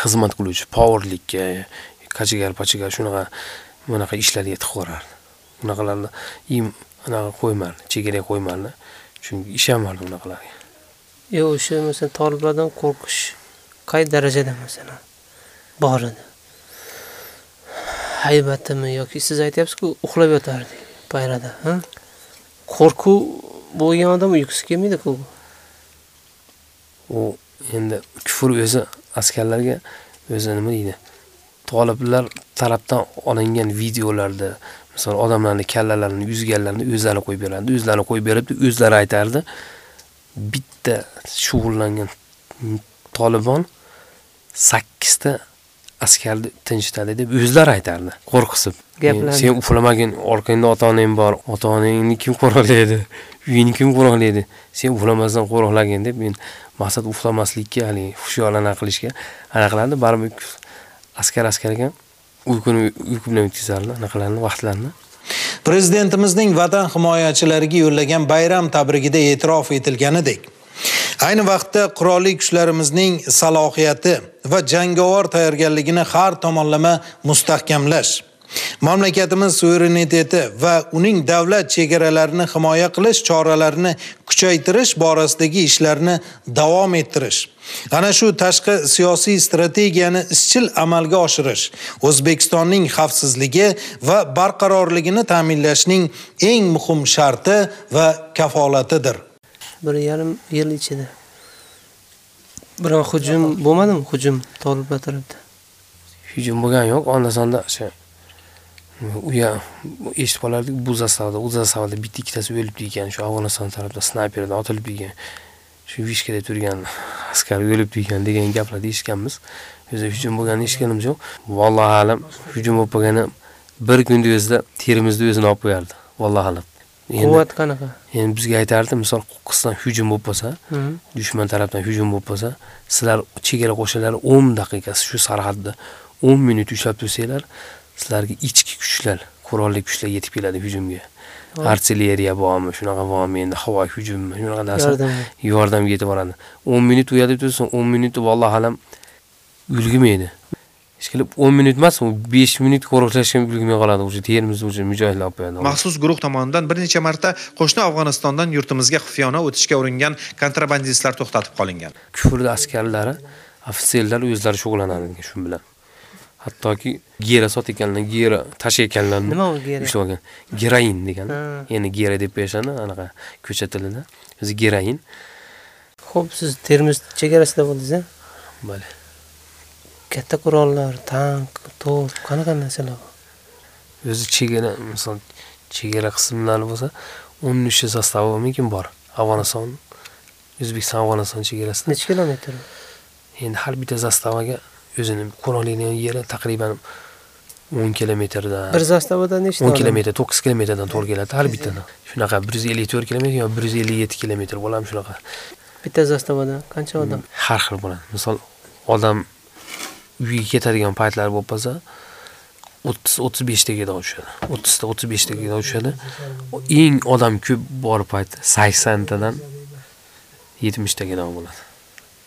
xizmat qiluvchi powerlikka kachigar pachigar shunaqa bunaqa ishlarga tiqib yuborardi unaqalarni im anaqa qo'ymardi chegara qo'ymardi chunki ishonmardi unaqalarga. Yo'q o'sha masalan toliblardan qo'rqish qay darajada masalan bor edi? Haybatimi yoki siz aytyapsizku uxlab yotardik payrada ha? Qo'rquv bo'lgan odam uyqusi kelmaydi-ku. u endi kufr o'zi askarlarga o'zi nima deydi? Toliblar tarafdan olingan videolarda misol odamlarning kallalarini yuzganlarini o'zlari qo'yib berardi o'zlari qo'yib beribdi o'zlari aytardi. Bitta shug'ullangan tolibon ta askarni tinchitadi deb o'zlari aytardi. Qo'rqisib. Sen uxlamagin orqangda ota onang bor ota onangni kim qo'riqlaydi uyingni kim qo'riqlaydi sen uxlamasdan qo'riqlagin deb men maqsad uxlamaslikka haligi hushyorona qilishga anaqa qilardi baribir askar askar ekan uyquni uyqu bilan o'tkazardi anaqalarni vaqtlarni Prezidentimizning vatan himoyachilariga yo'llagan bayram tabrigida e'tirof etilganidek, ayni vaqtda qurolli kuchlarimizning salohiyati va jangovar tayyorgarligini har tomonlama mustahkamlash mamlakatimiz suvereniteti va uning davlat chegaralarini himoya qilish choralarini kuchaytirish borasidagi ishlarni davom ettirish ana shu tashqi siyosiy strategiyani izchil amalga oshirish o'zbekistonning xavfsizligi va barqarorligini ta'minlashning eng muhim sharti va kafolatidir. Bir yarim yil ichida. Biror hujum bo'lmadimi? Hujum toliblar tarafdan hujum bo'lgani yo'q. Onda sonda o'sha uya eshitib qolardik bu zastavada u zastavada bitta ikkitasi o'libdi ekan. Shu afg'oniston tarafdan snayperdan otilib ekan shu vishkada turgan askar o'libdi ekan degan gaplarni eshitganmiz. O'zi hujum bo'lganini eshitganimiz yo'q. Vallohu alam hujum bo'lib qolgani bir kunni o'zida terimizni o'zini olib qo'yardi. Vallohu alam quvvat qanaqa? Endi bizga aytardi misol qo'qqisdan hujum bo'lib qolsa dushman tarafdan hujum bo'lib qolsa sizlar chegara qo'shinlari 10 daqiqasi shu sarhadda 10 minut ushlab tursanglar sizlarga ichki kuchlar qurolli kuchlar yetib keladi hujumga. Artilleriya bormi shunaqa bormi endi havo hujummi shunaqa narsa Yordamga. yordam yetib boradi. 10 minut u yerda tursin 10 minut vallohu alam ulgurmaydi ishqilib 10 minut emas u 5 minut qo'riqlashga ulgurmay qoladi o'sha termizni o'sha mujohidlar olib qo'yadi Maxsus guruh tomonidan bir necha marta qo'shni Afg'onistondan yurtimizga xufiyona o'tishga uringan kontrabandistlar to'xtatib qolingan. kufrni askarlari ofitserlar o'zlari shug'ullanadi shu bilan hattoki gera sotayotganlar gera tashiyotganlarni Nima u gera? ushlab olgan gerain degan Ha. endi gera deb qo'yishadi anaqa ko'cha tilida o'zi gerain Xo'p, siz Termiz chegarasida bo'ldingiz-a? Bale. Katta qurollar, tank, to'p, qanaqa narsalar bor? o'zi chegara misol chegara qismlari bo'lsa 13 sostavi bormikin bor afg'oniston o'zbekiston afg'oniston chegarasida Necha kilometr? endi har bitta zastavaga o'zini qurollaydigan yeri taqriban 10 kilometrdan Bir zastavada nechta 10 odam? kilometr 9 kilometrdan to'g'ri keladi har bittadan shunaqa 154 kilometr yo 157 kilometr bo'ladimi shunaqa Bitta zastavada qancha odam? har xil bo'ladi misol odam uyiga ketadigan paytlar bo'lib qolsa 30 35 taga tushadi 30 ta 35 taga tushadi eng odam ko'p bor payt 80 tadan 70 taga bo'ladi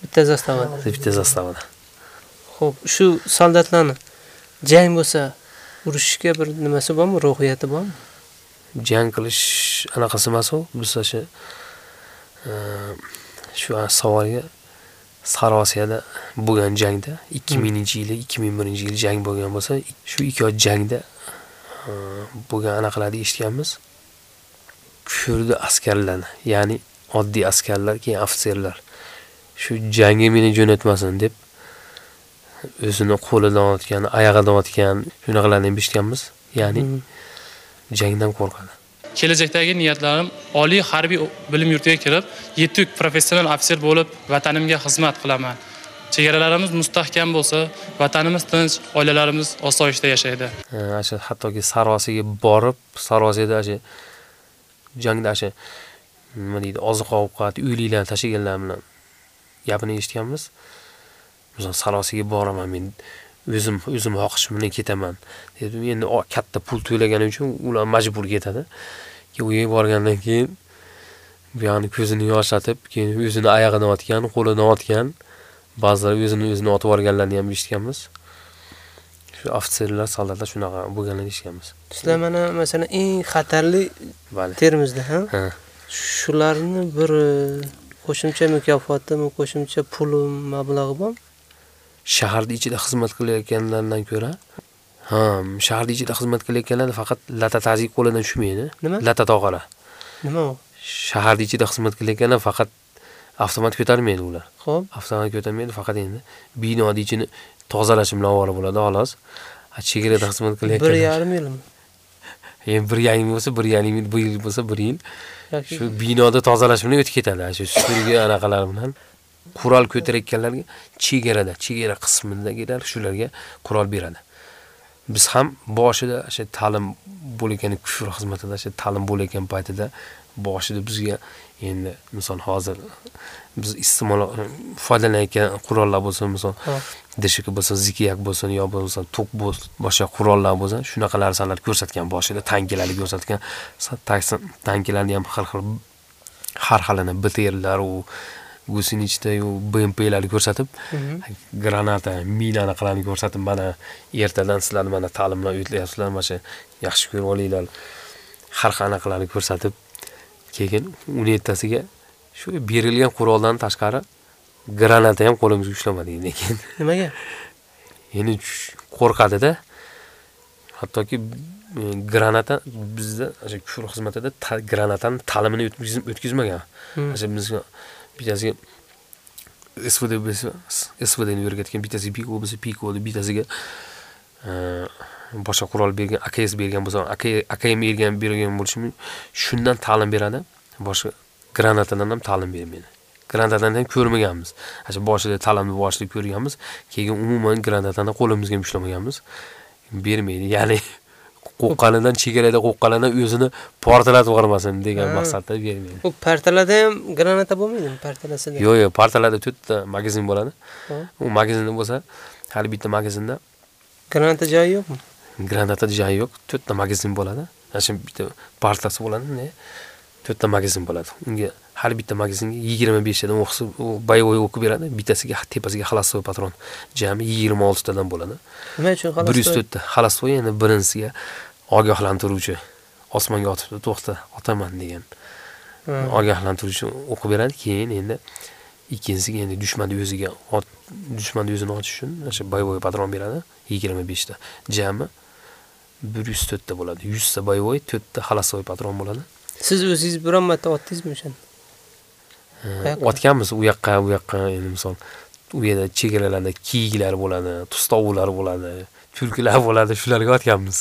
Bitta zastavada. bitta zastavada Xo'p, shu soldatlarni jang bo'lsa, urushishga bir nimasi bormi, ruhiyati bormi? jang qilish anaqasi emas u biz shu savolga sarosiyada bo'lgan jangda 2000 yili 2001 yil jang bo'lgan bo'lsa shu ikki jangda e, bo'lgan anaqalarni eshitganmiz. Kufrni askarlarni ya'ni oddiy askarlar keyin ofitserlar. Shu jangga meni jo'natmasin deb o'zini qo'lidan otgan oyog'idan otgan shunaqalarni eshitganmiz. Ya'ni jangdan qo'rqadi kelajakdagi niyatlarim oliy harbiy bilim yurtiga kirib yetuk professional ofitser bo'lib vatanimga xizmat qilaman. Chegaralarimiz mustahkam bo'lsa vatanimiz tinch oilalarimiz osoyishta yashaydi. Ha, hattoki sarosiga borib sarosiyada shu jangda shu nima deydi oziq ovqat uyliklarni tashlaganlar bilan gapini eshitganmiz. Misol sarosiga boraman men. O'zim o'zim xohishim bilan ketaman. Dedim endi katta pul to'laganim uchun ular majbur ketadi. Keyin uyga borgandan keyin buyog'ini ko'zini yoshatib keyin o'zini oyog'ini otgan qo'lini otgan ba'zilar o'zini o'zini otib yuborganlarni ham eshitganmiz. Shu ofitserlar soldatlar shunaqa bo'lganini eshitganmiz. Sizlar mana masalan eng xatarli termizda ha? Ha. Shularni bir e, qo'shimcha mukofotimi qo'shimcha puli mablag'i bormi shaharni ichida xizmat qilayotganlardan ko'ra ha shaharni ichida xizmat qilayotganlar faqat lata tazik qo'lidan tushmaydi. Nima? lata tog'alar nima u? Shaharni ichida xizmat qilayotganlar faqat avtomat ko'tarmaydi ular. Xo'p. avtomat ko'tarmaydi faqat endi binoni ichini tozalash bilan ovora bo'ladi xolos. Chegarada xizmat bir qilayotganlar yarim yilmi endi bir yarim yil bo'lsa bir yarim yil bir yil bo'lsa bir yil. Shu binoda tozalash bilan o'tib ketadi shu supurgi anaqalar bilan qurol ko'tarayotganlarga chegarada chegara qismidagilar shularga qurol beradi. Biz ham boshida o'sha ta'lim bo'layotgan kufr xizmatida o'sha ta'lim bo'layotgan paytida boshida bizga endi misol hozir biz iste'mol foydalanayotgan qurollar bo'lsin misol dshk bo'lsin zikiyak bo'lsin yo bo'lmasa to'q bo'lsin boshqa qurollar bo'lsin shunaqa narsalar ko'rsatgan boshida tankilarni ko'rsatgan tankilarni ham har xil har xilini btrlar u gusenichda bmplarni ko'rsatib Mhm. granata mina anaqalarni ko'rsatib mana ertadan sizlar mana ta'lim bilan o'tlayapsizlar mana shu yaxshi ko'rib olinglar. Har xil anaqalarni ko'rsatib keyin uni ertasiga shu berilgan quroldan tashqari granata ham qo'limizga ushlamadik lekin. Nimaga? Endi qo'rqadida hattoki e, granata bizda o'sha kufr xizmatida ta- granatani ta'limini o'tkazmagan. Hmm. o'sha bizga bittasiga svd bo'lsa svdni o'rgatgan bittasiga piko bo'lsa pikoni bittasiga boshqa qurol bergan aks bergan bo'lsa akm bergan bergan bo'lishi mumkin shundan ta'lim beradi boshqa granatadan ham ta'lim bermaydi granatadan ham ko'rmaganmiz o'sha boshida ta'limni boshida ko'rganmiz keyin umuman granatani qo'limizga ham ushlamaganmiz bermaydi ya'ni qo'rqqanidan chegarada qo'rqqanidan o'zini portlatib yubormasin degan maqsadda bermaydi. U partalarda ham granata bo'lmaydimi partalasida yo'q yo'q partiyalarda to'rtta magazin bo'ladi. U magazinda bo'lsa hali bitta magazinda granata joyi yo'qmi? Granata joyi yo'q to'rtta magazin bo'ladi. Ana shu bitta partasi bo'ladi to'rtta magazin bo'ladi. Unga har bitta magazinga yigirma beshtadan o'qisa u boyovoy o'qib beradi. Bittasiga tepasiga xolostoy patron jami yigirma oltitadan bo'ladi. Nima uchun bir yuz to'rtta. Xolostoy endi birinchisiga ogohlantiruvchi osmonga otibdi to'xta otaman degan. Ha. ogohlantiruvchi o'qib beradi. Keyin endi ikkinchisiga endi dushmanni o'ziga dushmanni o'zini otish uchun o'sha boyovoy patron beradi. Yigirma beshta. Jami bir yuz to'rtta bo'ladi. Yuzta boyovoy to'rtta xolostoy patron bo'ladi siz o'zingiz biron marta otdingizmi o'shani otganmiz u yoqqa bu yoqqa endi misol u yerda chegaralarda kiyiklar bo'ladi tustovlar bo'ladi tulkilar bo'ladi shularga otganmiz.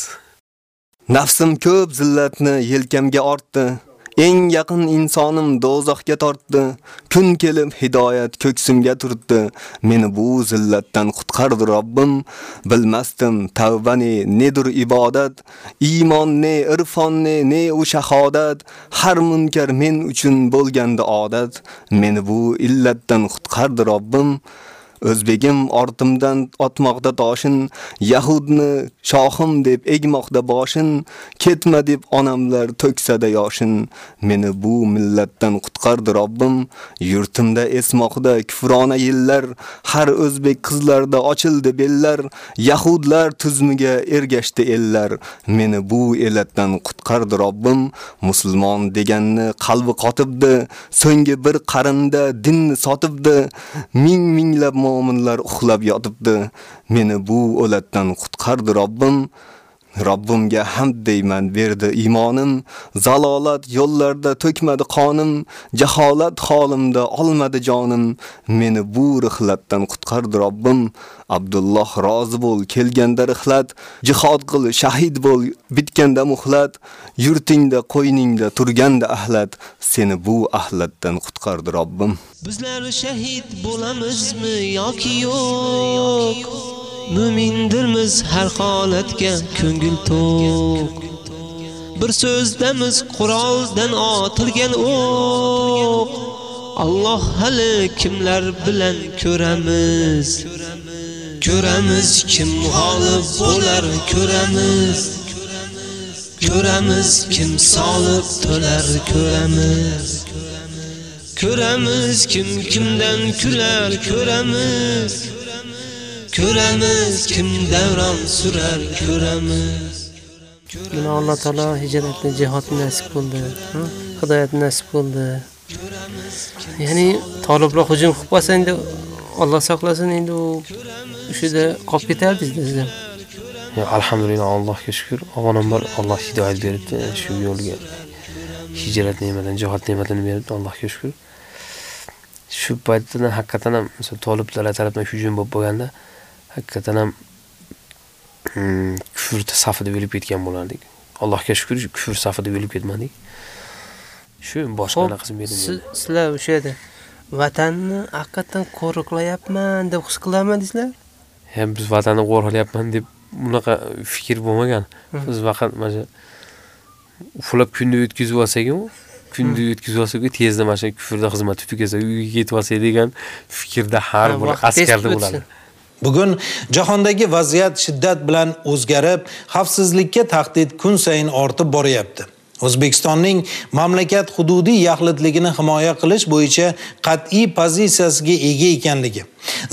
Nafsim ko'p zillatni yelkamga ortdi. Eng yaqin insonim dozoqqa tortdi. Kun kelib hidoyat ko'ksimga turtdi. Meni bu zillatdan qutqardi Robbim. Bilmasdim tavba ne, nedir ibodat, iymon ne, irfon ne, ne u shahodat. Har munkar men uchun bo'lganda odat. Meni bu illatdan qutqardi Robbim. O'zbegim ortimdan otmoqda toshin, Yahudni shohim deb egmoqda boshin, ketma deb onamlar to'ksada yoshin. Meni bu millatdan qutqardi Robbim, yurtimda esmoqda kufrona yillar, har o'zbek qizlarda ochildi bellar, Yahudlar tuzmiga ergashdi ellar. Meni bu elatdan qutqardi Robbim, musulmon deganni qalbi qotibdi, so'nggi bir qarinda dinni sotibdi, ming minglab mo'minlar uxlab yotibdi. Meni bu o'latdan qutqardi Robbim. Robbimga hamd deyman berdi iymonim, zalolat yo'llarda to'kmadi qonim, jaholat holimda olmadi jonim. Meni bu rihlatdan qutqardi Robbim. Abdulloh rozi bo'l kelganda rihlat, jihad qil shahid bo'l bitganda muhlat, yurtingda qo'yningda turganda ahlat, seni bu ahlatdan qutqardi Robbim. Bizlar shahid bo'lamizmi yoki yo'q? Mu'mindirmiz har holatga ko'ngil to'q. Bir so'zdamiz quroldan otilgan o'q. Alloh hali kimlar bilan ko'ramiz? ko'ramiz kim g'olib bo'lar ko'ramiz ko'ramiz kim solib to'lar ko'ramiz ko'ramiz kim kimdan kular ko'ramiz ko'ramiz kim davron surar ko'ramiz Mana Alloh taolo hijratni, jihodni nasib qildi. Hidoyatni nasib qildi. Ya'ni toliblar hujum qilib qolsa endi Alloh saqlasin endi u o'shida qolib bizlar. Ya, alhamdulillah Allohga shukr. Avvalambor Alloh hidoyat beribdi shu yo'lga. Hijrat ne'matidan, jihod ne'matini beribdi Allohga shukr. Shu paytda haqiqatan ham toliblar tarafdan hujum bo'lib bo'lganda haqiqatan ham mm, kufr safida o'lib ketgan bo'lardik. Allohga shukr kufr safida o'lib ketmadik. Shu boshqa qilib siz- Sizlar o'sha yerda vatanni haqiqatan qo'riqlayapman deb his qilamadingizlar? Hem biz vatanni qo'riqlayapman deb bunaqa fikr bo'lmagan. Biz faqat mana shu uxlab kunni o'tkazib olsak-u, kunni o'tkazib olsak tezda mana shu kufrda xizmatni tugasa uyga ketib olsak degan fikrda har Ha, bir askarda bo'ladi. Bugun jahondagi vaziyat shiddat bilan o'zgarib, xavfsizlikka tahdid kun sayin ortib boryapti. O'zbekistonning mamlakat hududiy yaxlitligini himoya qilish bo'yicha qat'iy pozitsiyasiga ega ekanligi,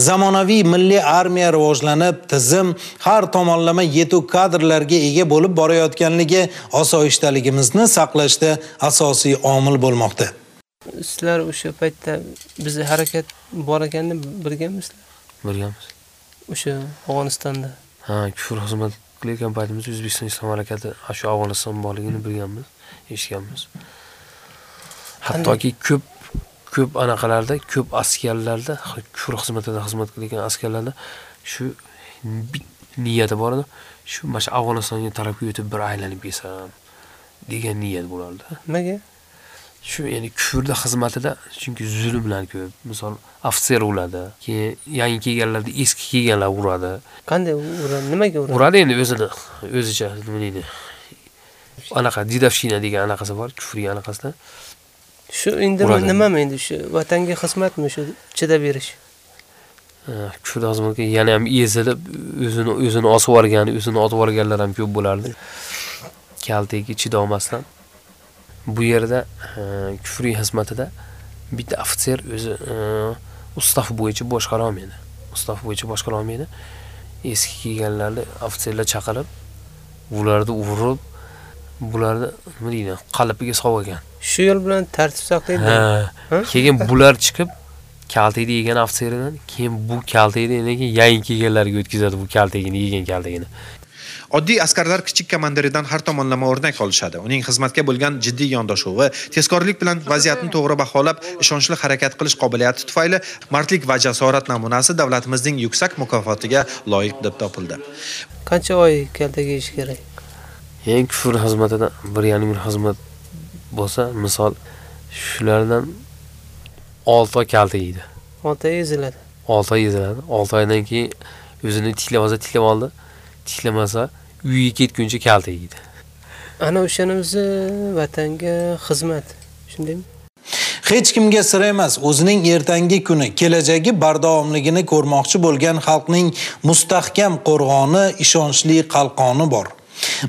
zamonaviy milliy armiya rivojlanib, tizim har tomonlama yetuk kadrlarga ega bo'lib borayotganligi osoyishtaligimizni saqlashda asosiy omil bo'lmoqda. Sizlar o'sha paytda bizni harakat bor ekanda birgamisizlar? Birgamiz. O'sha Afg'onistonda. Ha, kufr xizmat qilayotgan paytimizda O'zbekiston Islom harakati shu Afg'oniston borligini bilganmiz, eshitganmiz. Hattoki ko'p ko'p anaqalarda, ko'p askarlarda, kufr xizmatida xizmat qilayotgan askarlarda shu niyati bor edi. Shu mana shu Afg'onistonga tarafga o'tib bir aylanib kelsam degan niyat bo'lardi. Nimaga? Shu ya'ni kufrda xizmatida chunki zulmlar ko'p. Misol ofitser o'ladi, keyin yangi kelganlarda eski kelganlar uradi. Qanday uradi? Nimaga uradi? Uradi endi o'zini o'zicha nima deydi? Anaqa didovshina degan anaqasi bor, kufriy anaqasida. Shu endi Uradi. nimami endi shu vatanga xizmatmi shu chidab berish? Ha, Kufrda xizmatga yana ham ezilib o'zini o'zini osib yuborgan, o'zini otib yuborganlar ham ko'p bo'lardi. Kaltaga chidolmasdan. Bu yerda e, kufriy xizmatida bitta ofitser o'zi e, ustav bo'yicha boshqara olmaydi. Ustav bo'yicha boshqara olmaydi. Eski kelganlarni ofitserlar chaqirib, ularni urib, bularni nima deydi, qalbiga solgan. Shu yo'l bilan tartib saqlaydi. Ha. Keyin bular chiqib kaltakni yegan ofitserdan keyin bu kaltakni yangi kelganlarga o'tkazadi bu kaltakini yegan kaltakini. Oddiy askarlar kichik komandiridan har tomonlama o'rnak olishadi. Uning xizmatga bo'lgan jiddiy yondashuvi, tezkorlik bilan vaziyatni to'g'ri baholab, ishonchli harakat qilish qobiliyati tufayli mardlik va jasorat namunasi davlatimizning yuksak mukofotiga loyiq deb topildi. Qancha oy kaltaga yeyish kerak? Eng kufr xizmatida bir yarim yil xizmat bo'lsa, misol shulardan 6 oy kalta yeydi. 6 oy eziladi. 6 oy eziladi. 6 oydan keyin o'zini tiklab olsa tiklab oldi. Tiklamasa uyiga ketguncha kalta yeydi. Ana o'shani o'zi vatanga xizmat. Shundaymi? Hech kimga sir emas, o'zining ertangi kuni, kelajagi bardavomligini ko'rmoqchi bo'lgan xalqning mustahkam qo'rg'oni, ishonchli qalqoni bor.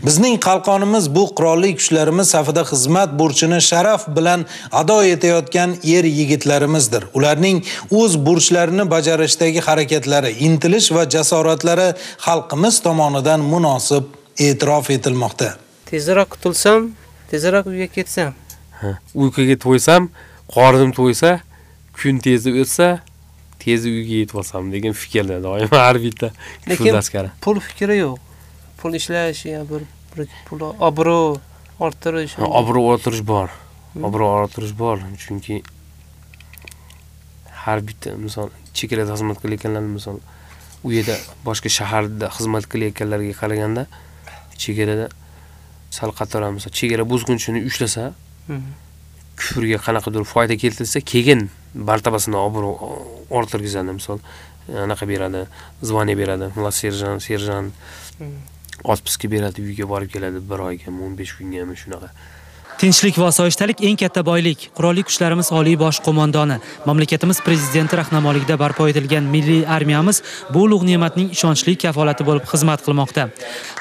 Bizning qalqonimiz bu qurolli kuchlarimiz safida xizmat burchini sharaf bilan ado etayotgan er yigitlarimizdir. Ularning o'z burchlarini bajarishdagi harakatlari, intilish va jasoratlari xalqimiz tomonidan munosib e'tirof etilmoqda. Tezroq qutulsam, tezroq uyga ketsam. Ha, uyquga to'ysam, qornim to'ysa, kun tezda o'tsa, tez uyga yetib olsam degan fikrda doim har bitta Lekin pul fikri yo'q. Pul ishlash, ya bir pul obro' orttirish. Obro' orttirish bor. Obro' orttirish bor, chunki har bitta misol chegarada xizmat qilayotganlar misol u yerda boshqa shaharda xizmat qilayotganlarga qaraganda chegarada sal qattiqroq misol chegara buzg'unchini ushlasa Mhm. kufrga qanaqadir foyda keltirsa keyin martabasini obro' orttirgizadi misol anaqa beradi zvoniya beradi serjant serjant Mhm. Otpuska beradi uyga borib keladi bir oyga 15 kungami shunaqa Tinchlik va osoyishtalik eng katta boylik. Qurolli kuchlarimiz oliy bosh qo'mondoni, mamlakatimiz prezidenti rahnamoligida barpo etilgan milliy armiyamiz bu ulug' ne'matning ishonchli kafolati bo'lib xizmat qilmoqda.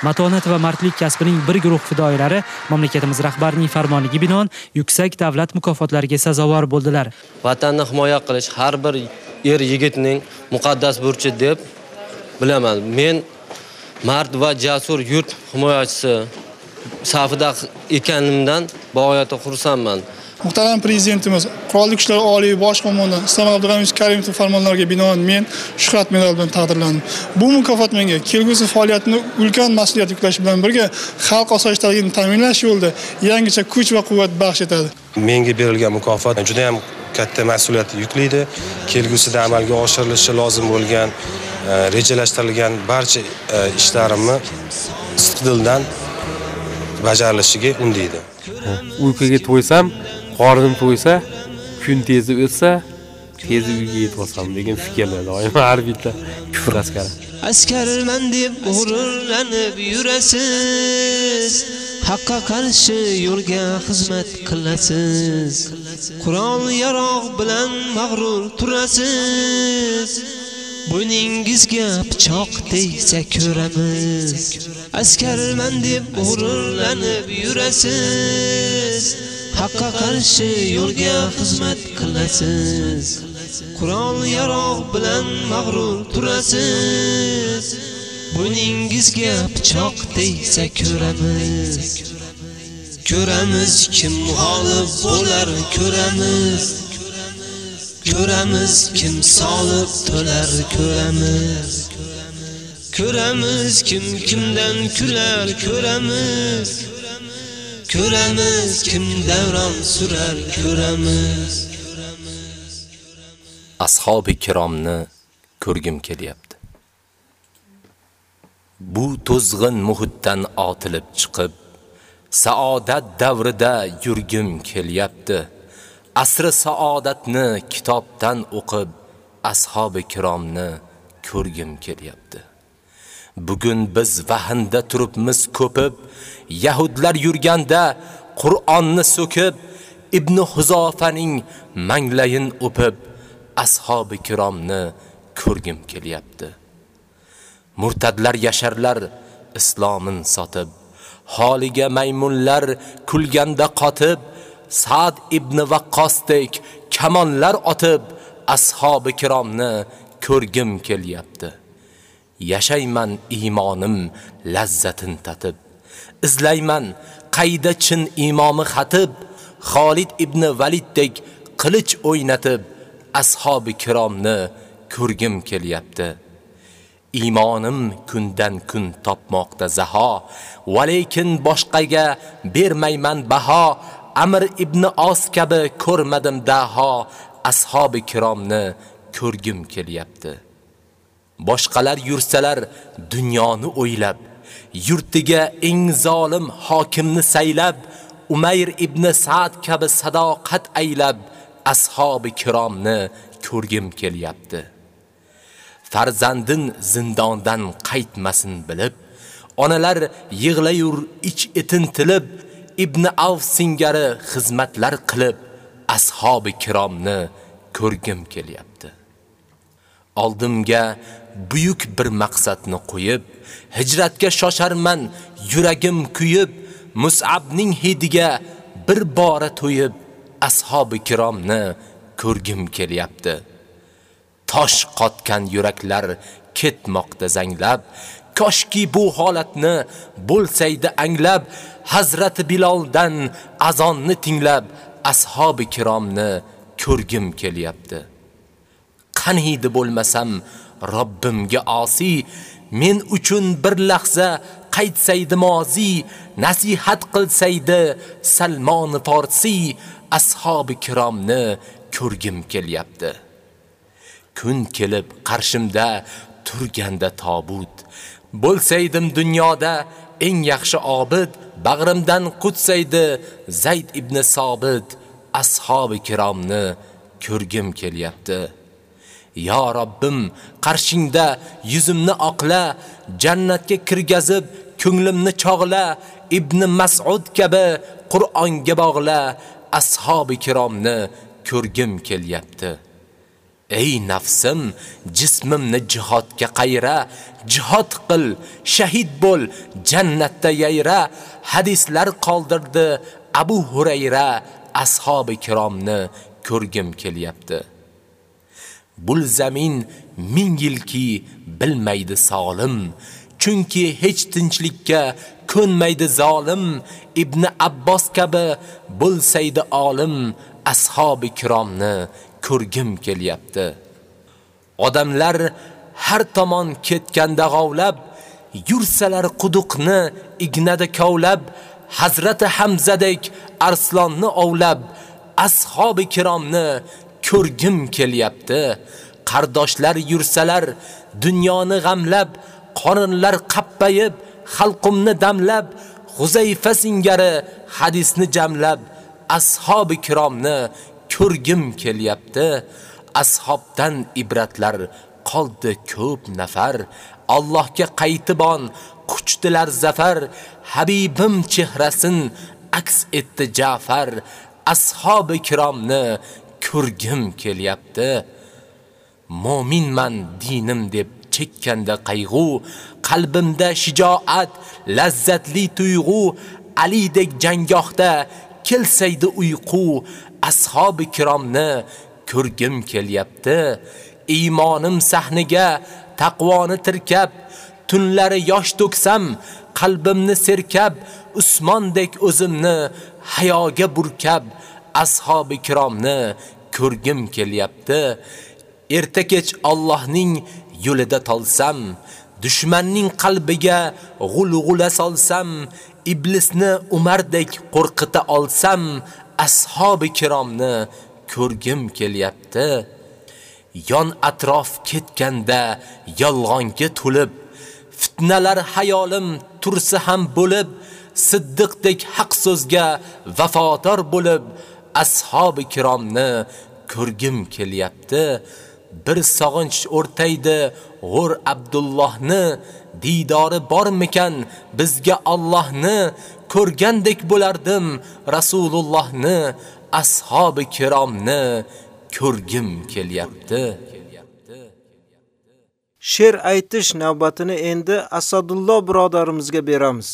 Matonat va mardlik kasbining bir guruh fidoyilari mamlakatimiz rahbarining farmoniga binoan yuksak davlat mukofotlariga sazovor bo'ldilar. vatanni himoya qilish har bir er yigitning muqaddas burchi deb bilaman men mard va jasur yurt himoyachisi safida ekanimdan bag'oyatda xursandman Muhtaram prezidentimiz, Qurolli Kuchlar Oliy bosh qo'mondoni Islom Abdug'aniyevich Karimovning farmonlariga binoan men shuhrat medali bilan taqdirlandim. Bu mukofot menga kelgusi faoliyatimni ulkan mas'uliyat yuklash bilan birga xalq osoyishtaligini ta'minlash yo'lida yangicha kuch va quvvat baxsh etadi. menga berilgan mukofot juda ham katta mas'uliyat yuklaydi kelgusida amalga oshirilishi lozim bo'lgan rejalashtirilgan barcha e, ishlarimni sidqidildan bajarilishiga undaydi uyquga to'ysam qornim to'ysa kun tezi o'tsa tezi uyga yetib olsam degan fikrlar doim har bitta kufr askari. Askarman deb g'ururlanib yurasiz haqqa qarshi yo'lga xizmat qilasiz. Qurol yarog' bilan mag'rur turasiz Buningizga pichoq tegsa ko'ramiz. Askarman deb g'ururlanib yurasiz. Haqqa qarshi yo'lga xizmat qilasiz. Qur'on yaroq bilan mag'rur turasiz. Buningizga pichoq tegsa ko'ramiz. Ko'ramiz kim g'olib bo'lar ko'ramiz. Ko'ramiz kim solib to'lar ko'ramiz ko'ramiz kim kimdan kular ko'ramiz ko'ramiz kim davron surar ko'ramiz ashobi kiromni ko'rgim kelyapti. Bu to'zg'in muhitdan otilib chiqib, saodat davrida yurgim kelyapti. Asri saodatni kitobdan o'qib, ashobi kiromni ko'rgim kelyapti. Bugun biz vahinda turibmiz ko'pib, yahudlar yurganda Qur'onni so'kib, Ibn Huzofaning manglayin o'pib, ashobi kiromni ko'rgim kelyapti. Murtadlar yasharlar islomin sotib, holiga maymunlar kulganda qotib, Sa'd ibn Vaqqosdek kamonlar otib, ashabi kiromni ko'rgim kelyapti. Yashayman iymonim lazzatin tatib, izlayman qayda chin imomi xatib, Xolid ibn Validdek qilich o'ynatib, ashabi kiromni ko'rgim kelyapti. Iymonim kundan kun topmoqda zaho, va lekin boshqaga bermayman baho. Amr ibn Os kabi ko'rmadim daho, ashabi kiromni ko'rgim kelyapti. Boshqalar yursalar dunyoni o'ylab, yurtiga eng zolim hokimni saylab, Umayr ibn Sa'd kabi sadoqat aylab, ashabi kiromni ko'rgim kelyapti. Farzandin zindondan qaytmasin bilib, onalar yig'layur ich etin tilib, Ibn Avf singari xizmatlar qilib, ashabi kiromni ko'rgim kelyapti. Oldimga buyuk bir maqsadni qo'yib, hijratga shosharman, yuragim kuyib, Mus'abning hidiga bir bora to'yib, ashabi kiromni ko'rgim kelyapti. Tosh qotgan yuraklar ketmoqda zanglab, koshki bu holatni bo'lsaydi anglab, Hazrati Biloldan azonni tinglab, ashabi kiromni ko'rgim kelyapti. Qaniydi bo'lmasam Robbimga osi, men uchun bir lahza qaytsaydi mozi, nasihat qilsaydi Salmon Farsi, ashabi kiromni ko'rgim kelyapti. Kun kelib qarshimda turganda tobut, bo'lsaydim dunyoda eng yaxshi obid, bag'rimdan qutsaydi Zayd ibn Sobit, ashobi kiromni ko'rgim kelyapti. Yo Robbim, qarshingda yuzimni oqla, jannatga kirgazib, ko'nglimni chog'la ibn mas'ud kabi qur'onga bog'la ashabi kiromni ko'rgim kelyapti ey nafsim jismimni jihodga qayra jihod qil shahid bo'l jannatda yayra hadislar qoldirdi abu hurayra ashabi kiromni ko'rgim kelyapti. Bul zamin ming yilki bilmaydi solim chunki hech tinchlikka ko'nmaydi zolim. Ibn abbos kabi bo'lsaydi olim ashabi kiromni ko'rgim kelyapti. Odamlar har tomon ketganda g'ovlab yursalar quduqni ignada kovlab hazrati hamzadek arslonni ovlab ashabi kiromni ko'rgim kelyapti. Qardoshlar yursalar dunyoni g'amlab qorinlar qappayib xalqumni damlab Huzayfa singari hadisni jamlab ashabi kiromni ko'rgim kelyapti. Ashobdan ibratlar qoldi ko'p nafar. Allohga qaytibon quchdilar zafar. Habibim chehrasin aks etdi Ja'far. Ashabi kiromni ko'rgim kelyapti. Mo'minman dinim deb chekkanda qayg'u qalbimda shijoat lazzatli tuyg'u. Alidek jangohda kelsaydi uyqu ashabi kiromni ko'rgim kelyapti. Iymonim sahniga taqvoni tirkab tunlari yosh to'ksam qalbimni serkab Usmondek o'zimni hayoga burkab ashabi kiromni ko'rgim kelyapti. Erta kech Allohning yo'lida tolsam dushmanning qalbiga g'ulg'ula solsam iblisni Umardek qo'rqita olsam ashabi kiromni ko'rgim kelyapti. Yon atrof ketganda yolg'onga to'lib fitnalar hayolim tursa ham bo'lib siddiqdek haq so'zga vafodor bo'lib ashabi kiromni ko'rgim kelyapti. Bir sog'inch o'rtaydi g'ur Abdullohni diydori bormikan bizga Allohni ko'rgandek bo'lardim Rasulullohni ashabi kiromni ko'rgim kelyapti She'r aytish navbatini endi Asadulloh birodarimizga beramiz.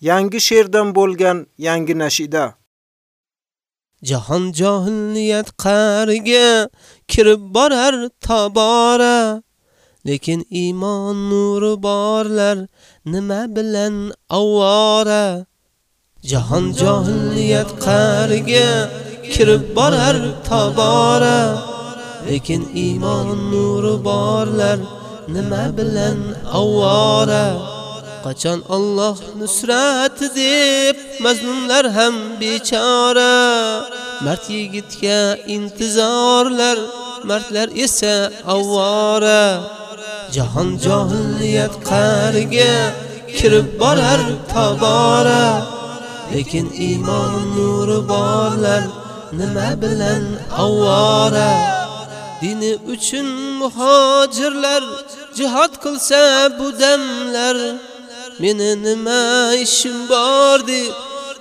Yangi she'rdan bo'lgan yangi nashida. Jahon johiliyat qariga kirib borar tobora lekin iymon nuri borlar nima bilan avvora Jahon johiliyat qariga kirib borar tobora. Lekin iymon nuri borlar nima bilan avvora qachon Alloh nusrat deb mazlumlar ham bechora? Mard yigitga intizorlar mardlar esa avvora jahon johiliyat qariga kirib borar tobora. Lekin iymon nuri borlar nima bilan avvora dini uchun muhojirlar jihad qilsa bu damlar. Meni nima ishim bor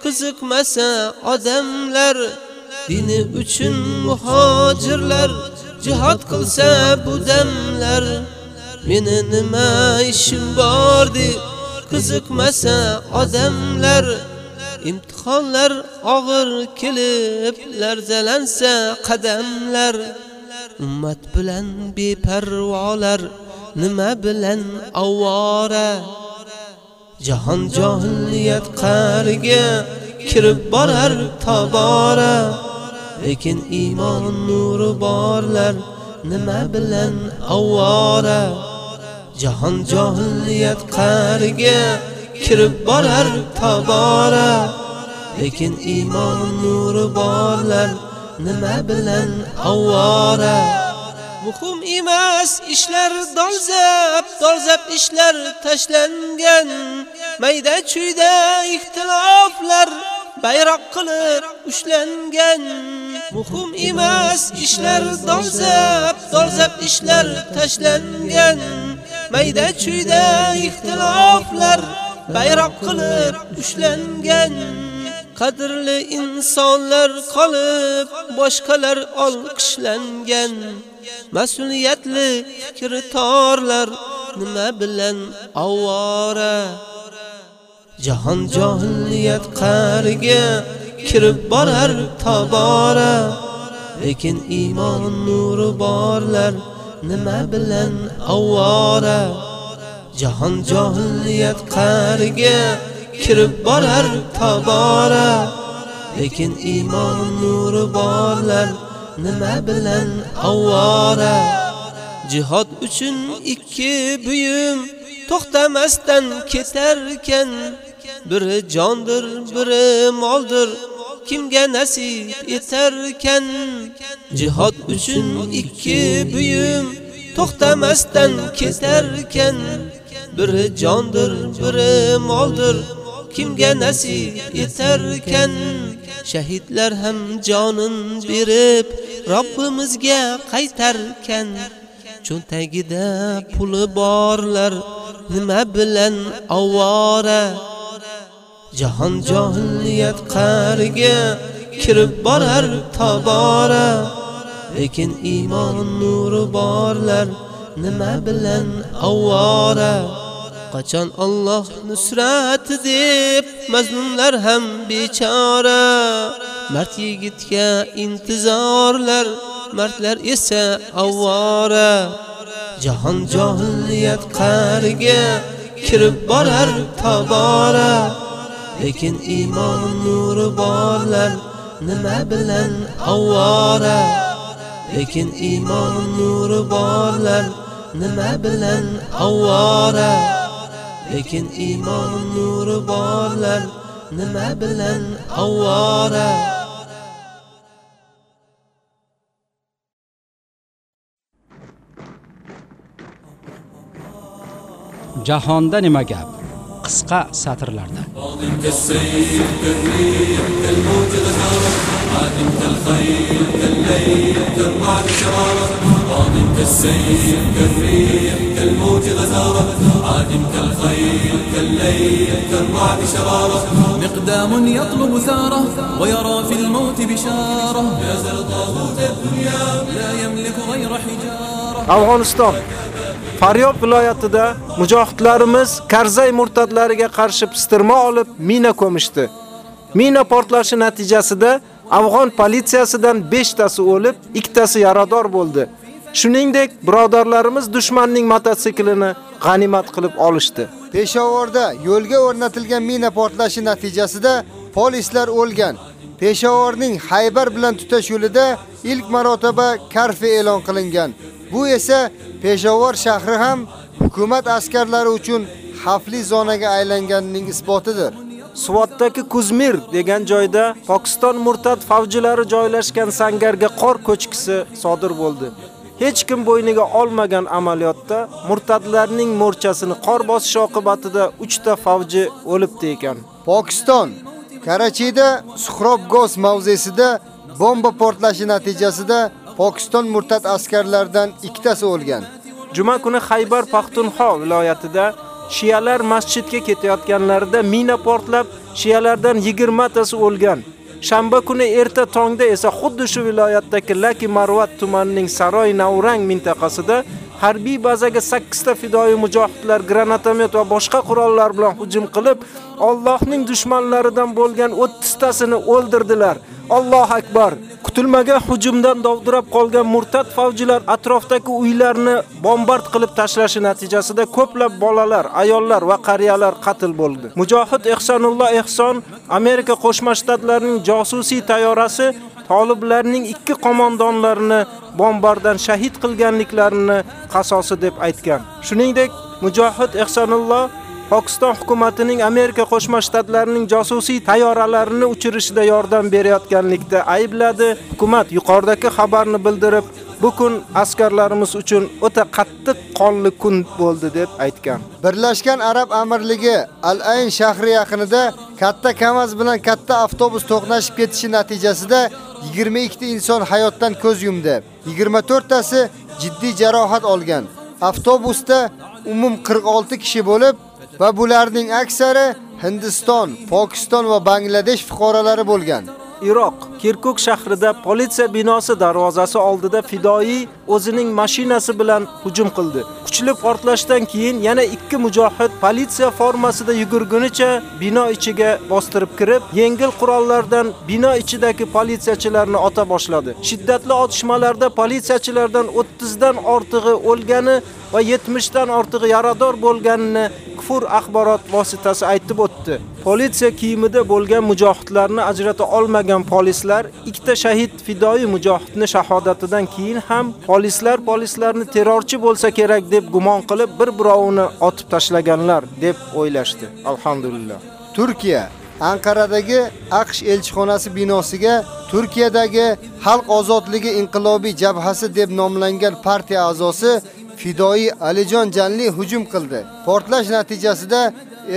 qiziqmasa odamlar? Dini uchun muhojirlar jihad qilsa bu damlar. Meni nima ishim bor deb qiziqmasa odamlar imtihonlar og'ir kelib larzalansa qadamlar. Ummat bilan beparvolar nima bilan avvora jahon johiliyat qariga kirib borar tobora. Lekin iymon nuri borlar nima bilan avvora jahon johiliyat qariga kirib borar tobora. Lekin iymon nuri borlar nima bilan avvora muhim emas ishlar dolzab dolzab ishlar tashlangan. Mayda chuyda ixtiloflar bayroq qilib ushlangan. Muhim emas ishlar dolzab dolzab ishlar tashlangan. Mayda chuyda ixtiloflar bayroq qilib ushlangan. Qadrli insonlar qolib boshqalar olqishlangan. Mas'uliyatli fikri torlar nima bilan avvora jahon johiliyat qariga kirib borar tobora. Lekin iymon nuri borlar nima bilan avvora jahon johiliyat qariga kirib borar tobora. Lekin iymon nuri borlar nima bilan avvora jihad uchun ikki buyum to'xtamasdan ketarkan biri jondir biri moldir. Kimga nasib etarkan? Jihad uchun ikki buyum to'xtamasdan ketarkan. Biri jondir biri moldir kimga nasib etarkan? Shahidlar ham jonin berib Robbimizga qaytarkan. Cho'ntagida puli borlar nima bilan avvora jahon johiliyat qariga kirib borar tobora. Lekin iymon nuri borlar nima bilan avvora qachon Alloh nusrat deb mazlumlar ham bechora? Mard yigitga intizorlar mardlar esa avvora jahon johiliyat qariga kirib borar tobora. Lekin iymon nuri borlar nima bilan avvora? Lekin iymon nuri borlar nima bilan avvora? Lekin iymon nuri borlar nima bilan avvora? Jahonda nima gap? qisqa satrlarda كالموت غزارة كالليل مقدام يطلب ثارة ويرى في الموت بشارة. يا زلطه الدنيا لا يملك غير حجارة. أو هون ستوب Faryob viloyatida mujohidlarimiz Karzay murtadlariga qarshi pistirma olib mina ko'mishdi. Mina portlashi natijasida afg'on politsiyasidan 5 tasi o'lib, 2 tasi yarador bo'ldi. Shuningdek, birodarlarimiz dushmanning mototsiklini g'animat qilib olishdi. Peshovorda yo'lga o'rnatilgan mina portlashi natijasida polislar o'lgan. Peshovorning Haybar bilan tutash yo'lida ilk marotaba karfi e'lon qilingan. Bu esa Peshovor shahri ham hukumat askarlari uchun xavfli zonaga aylanganining isbotidir. Suvatdagi Kuzmir degan joyda Pokiston murtad favjilari joylashgan sangarga qor ko'chkisi sodir bo'ldi. Hech kim bo'yniga olmagan amaliyotda murtadlarning mo'rchasini qor bosishi oqibatida 3 ta favji o'libdi ekan. Pokiston Karachida Suhrobgos mavzesida bomba portlashi natijasida Pokiston murtad askarlaridan ikkitasi o'lgan. Juma kuni Xaybar Paxtunxo viloyatida shiyalar masjidga ketayotganlarida mina portlab, shiyalardan 20 tasi o'lgan. Shanba kuni erta tongda esa xuddi shu viloyatdagi Laki Marvat tumanining Saroy Navrang mintaqasida harbiy bazaga 8 ta fidoi mujohidlar granatomet va boshqa qurollar bilan hujum qilib, Allohning dushmanlaridan bo'lgan 30 tasini o'ldirdilar. Alloh akbar. Kutilmagan hujumdan dovdirab qolgan murtad favjilar atrofdagi uylarni bombard qilib tashlashi natijasida ko'plab bolalar, ayollar va qariyalar qatl bo'ldi. Mujohid Ehsonulloh Ehson Amerika Qo'shma Shtatlarining josusiy tayyorasi Toliblarning ikki qo'mondonlarini bombardan shahid qilganliklarini qasosi deb aytgan. Shuningdek, Mujohid Ehsonulloh Pokiston hukumatining Amerika Qo'shma Shtatlarining josusiy tayyoralarini uchirishda yordam berayotganlikda aybladi. Hukumat yuqoridagi xabarni bildirib, bu kun askarlarimiz uchun o'ta qattiq qonli kun bo'ldi deb aytgan. Birlashgan Arab Amirligi Al-Ayn shahri yaqinida katta KAMAZ bilan katta avtobus to'qnashib ketishi natijasida 22 ta inson hayotdan ko'z yumdi. 24 tasi jiddiy jarohat olgan. Avtobusda umum 46 kishi bo'lib, va bularning aksari Hindiston, Pokiston va Bangladesh fuqarolari bo'lgan. Iroq Kirkuk shahrida politsiya binosi darvozasi oldida fidoi o'zining mashinasi bilan hujum qildi. Kuchli portlashdan keyin yana ikki mujohid politsiya formasida yugurgunicha bino ichiga bostirib kirib, yengil qurollardan bino ichidagi politsiyachilarni ota boshladi. Shiddatli otishmalarda politsiyachilardan 30 dan ortig'i o'lgani va 70 dan ortig'i yarador bo'lganini kufur axborot vositasi aytib o'tdi. Politsiya kiyimida bo'lgan mujohidlarni ajrata olmagan polislar ikkita shahid fidoi mujohidni shahodatidan keyin ham polislar polislarni terrorchi bo'lsa kerak deb gumon qilib bir-birovini otib tashlaganlar deb o'ylashdi. Alhamdulillah. Turkiya Anqaradagi AQSh elchixonasi binosiga Turkiyadagi Xalq ozodligi inqilobiy jabhasi deb nomlangan partiya a'zosi Fidoi Alijon Janli hujum qildi. Portlash natijasida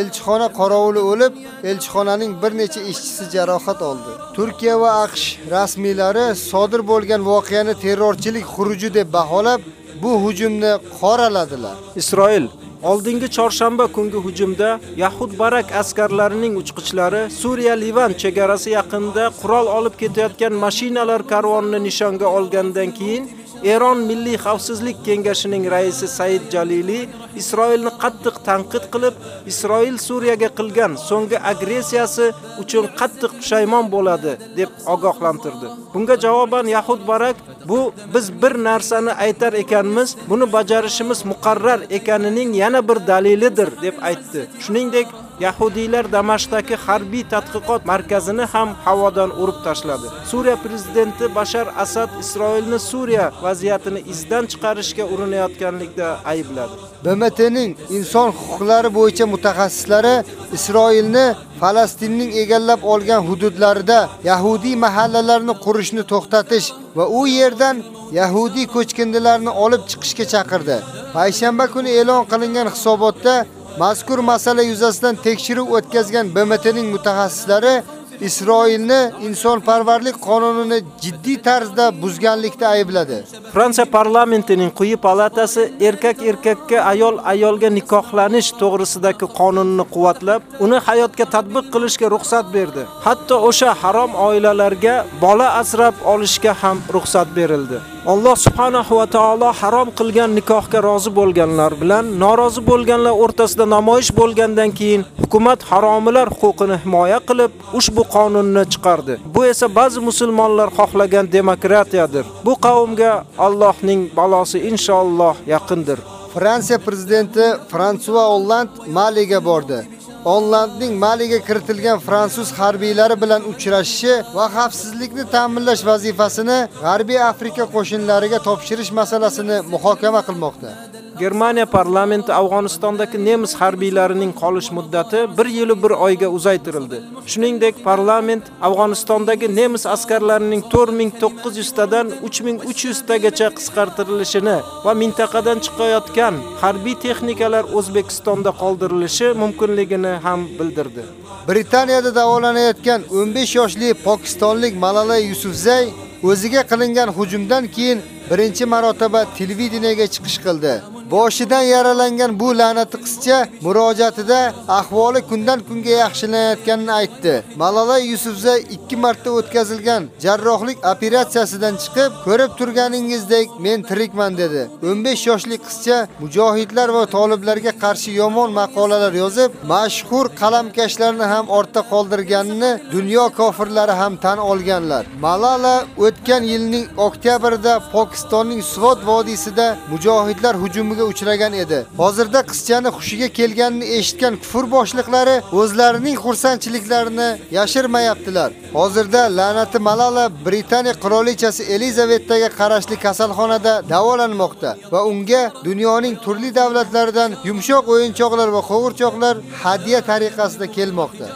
elchixona qorovuli o'lib, elchixonaning bir necha ishchisi jarohat oldi. Turkiya va AQSh rasmiylari sodir bo'lgan voqeani terrorchilik xuruji deb baholab, bu hujumni qoraladilar. Isroil Oldingi chorshanba kungi hujumda Yahud barak askarlarining uchqichlari Suriya Livan chegarasi yaqinida qurol olib ketayotgan mashinalar karvonini nishonga olgandan keyin Eron Milliy xavfsizlik kengashining raisi Said Jalili Isroilni qattiq tanqid qilib, Isroil Suriyaga qilgan so'nggi agressiyasi uchun qattiq pushaymon bo'ladi deb ogohlantirdi. Bunga javoban Yahud Barak bu biz bir narsani aytar ekanmiz, buni bajarishimiz muqarrar ekanining yana bir dalilidir deb aytdi. Shuningdek, Yahudiylar Damashqdagi harbiy tadqiqot markazini ham havodan urib tashladi. Suriya prezidenti Bashar Asad Isroilni Suriya vaziyatini izdan chiqarishga urinayotganlikda aybladi. BMTning inson huquqlari bo'yicha mutaxassislari Isroilni Falastinning egallab olgan hududlarida yahudiy mahallalarni qurishni to'xtatish va u yerdan yahudiy ko'chkindilarni olib chiqishga chaqirdi. Payshanba kuni e'lon qilingan hisobotda Mazkur masala yuzasidan tekshiruv o'tkazgan BMTning mutaxassislari Isroilni insonparvarlik qonunini jiddiy tarzda buzganlikda aybladi. Fransiya parlamentining quyi palatasi erkak erkakka, ayol ayolga nikohlanish to'g'risidagi qonunni quvvatlab, uni hayotga tatbiq qilishga ruxsat berdi. Hatto o'sha harom oilalarga bola asrab olishga ham ruxsat berildi. Alloh subhanahu va taolo harom qilgan nikohga rozi bo'lganlar bilan norozi bo'lganlar o'rtasida namoyish bo'lgandan keyin hukumat haromilar huquqini himoya qilib ushbu qonunni chiqardi. Bu esa ba'zi musulmonlar xohlagan demokratiyadir. Bu qavmga Allohning balosi inshaalloh yaqindir. Fransiya prezidenti Fransua Olland Maliga bordi. Hollandning Maliga kiritilgan fransuz harbiylari bilan uchrashishi va xavfsizlikni ta'minlash vazifasini G'arbiy Afrika qo'shinlariga topshirish masalasini muhokama qilmoqda. Germaniya parlamenti Afg'onistondagi nemis harbiylarining qolish muddati 1 yil 1 oyga uzaytirildi. Shuningdek, parlament Afg'onistondagi nemis askarlarining 4900 tadan 3300 tagacha qisqartirilishini va mintaqadan chiqayotgan harbiy texnikalar O'zbekistonda qoldirilishi mumkinligini ham bildirdi. Britaniyada davolanayotgan 15 yoshli pokistonlik Malala Yusufzay o'ziga qilingan hujumdan keyin birinchi marotaba televideniyega chiqish qildi. Boshidan yaralangan bu la'nati qizcha murojaatida ahvoli kundan kunga yaxshilanayotganini aytdi. Malala Yusufzay 2 marta o'tkazilgan jarrohlik operatsiyasidan chiqib, ko'rib turganingizdek men tirikman dedi. 15 yoshli qizcha mujohidlar va toliblarga qarshi yomon maqolalar yozib, mashhur qalamkashlarni ham ortda qoldirganini dunyo kofirlari ham tan olganlar. Malala o'tgan yilning oktyabrida Pokistonning Swat vodiysida mujohidlar hujumiga uchragan edi. Hozirda qizchani hushiga kelganini eshitgan kufr boshliqlari o'zlarining xursandchiliklarini yashirmayaptilar. Hozirda la'nati Malala Britaniya qirolichasi Elizavetdagi qarashli kasalxonada davolanmoqda va unga dunyoning turli davlatlaridan yumshoq o'yinchoqlar va qo'g'irchoqlar hadya tariqasida kelmoqda.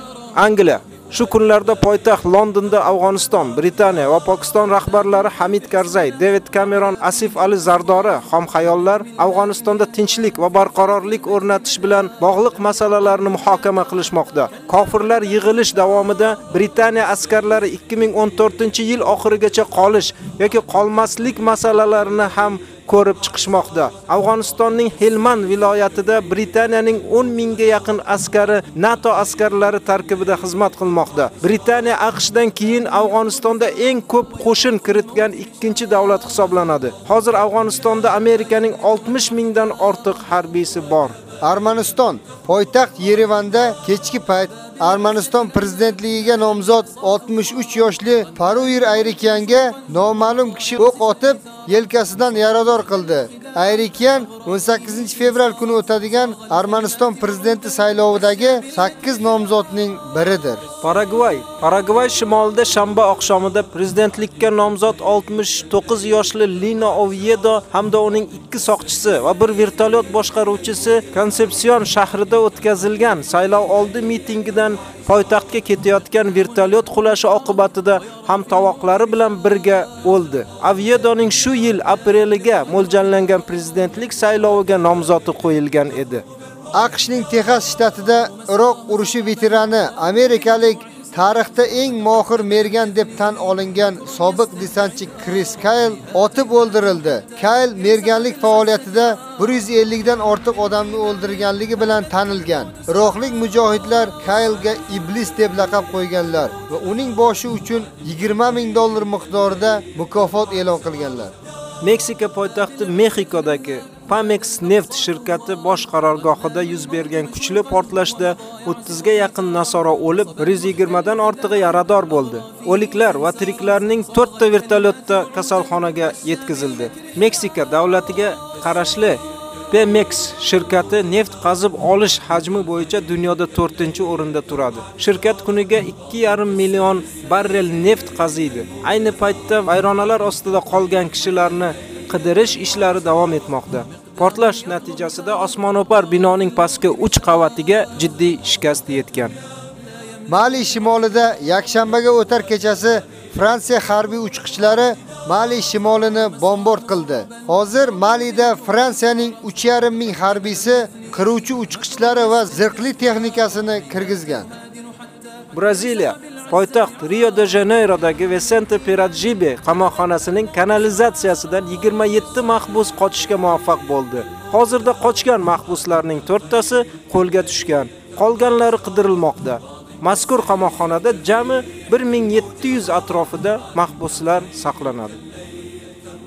Angliya Shu kunlarda poytaxt Londonda Afg'oniston, Britaniya va Pokiston rahbarlari Hamid Karzay, David Cameron, Asif Ali Zardori xom xayollar Afg'onistonda tinchlik va barqarorlik o'rnatish bilan bog'liq masalalarni muhokama qilishmoqda. Kofirlar yig'ilish davomida Britaniya askarlari 2014-yil oxirigacha qolish yoki qolmaslik masalalarini ham ko'rib chiqishmoqda. Afg'onistonning Helman viloyatida Britaniyaning 10 mingga yaqin askari NATO askarlari tarkibida xizmat qilmoqda. Britaniya AQShdan keyin Afg'onistonda eng ko'p qo'shin kiritgan ikkinchi davlat hisoblanadi. Hozir Afg'onistonda Amerikaning 60 mingdan ortiq harbiysi bor. Armaniston poytaxt Yerevanda kechki payt Armaniston prezidentligiga nomzod 63 yoshli Paruir Ayrikanga noma'lum kishi o'q otib, yelkasidan yarador qildi. Ayrikyan 18 fevral kuni o'tadigan Armaniston prezidenti saylovidagi 8 nomzodning biridir. Paragvay Paragvay shimolida shanba oqshomida prezidentlikka nomzod 69 yoshli Lino Oviedo hamda uning ikki soqchisi va bir vertolyot boshqaruvchisi Konsepsion shahrida o'tkazilgan saylov oldi mitingidan poytaxtga ketayotgan vertolyot qulashi oqibatida ham tovoqlari bilan birga o'ldi. Aviedoning shu yil apreliga mo'ljallangan prezidentlik sayloviga nomzodi qo'yilgan edi. AQShning Texas shtatida Iroq urushi veterani amerikalik tarixda eng mohir mergan deb tan olingan sobiq desantchi Chris Kyle otib o'ldirildi. Kyle merganlik faoliyatida 150 dan ortiq odamni o'ldirganligi bilan tanilgan. Iroqlik mujohidlar Kyle'ga iblis deb laqab qo'yganlar va uning boshi uchun 20 ming dollar miqdorida mukofot e'lon qilganlar. Meksika poytaxti Mexikodagi Pamex neft shirkati bosh qarorgohida yuz bergan kuchli portlashda 30 ga yaqin nasoro o'lib, 120 dan ortig'i yarador bo'ldi. O'liklar va tiriklarning 4 ta vertolyotda kasalxonaga yetkazildi. Meksika davlatiga qarashli Pemex shirkati neft qazib olish hajmi bo'yicha dunyoda 4-o'rinda turadi. Shirkat kuniga 2,5 million barrel neft qaziydi. Ayni paytda vayronalar ostida qolgan kishilarni qidirish ishlari davom etmoqda. Portlash natijasida osmono'par binoning pastki 3 qavatiga jiddiy shikast yetgan. Mali shimolida yakshanbaga o'tar kechasi Fransiya harbiy uchqichlari Mali shimolini bombard qildi. Hozir Malida Fransiyaning 3,5 ming harbiysi qiruvchi uchqichlari va zirhli texnikasini kirgizgan. Braziliya poytaxt Rio de Janeirodagi Vicente Peradjibe qamoqxonasining kanalizatsiyasidan 27 mahbus qochishga muvaffaq bo'ldi. Hozirda qochgan mahbuslarning 4 tasi qo'lga tushgan, qolganlari qidirilmoqda. Mazkur qamoqxonada jami 1700 atrofida mahbuslar saqlanadi.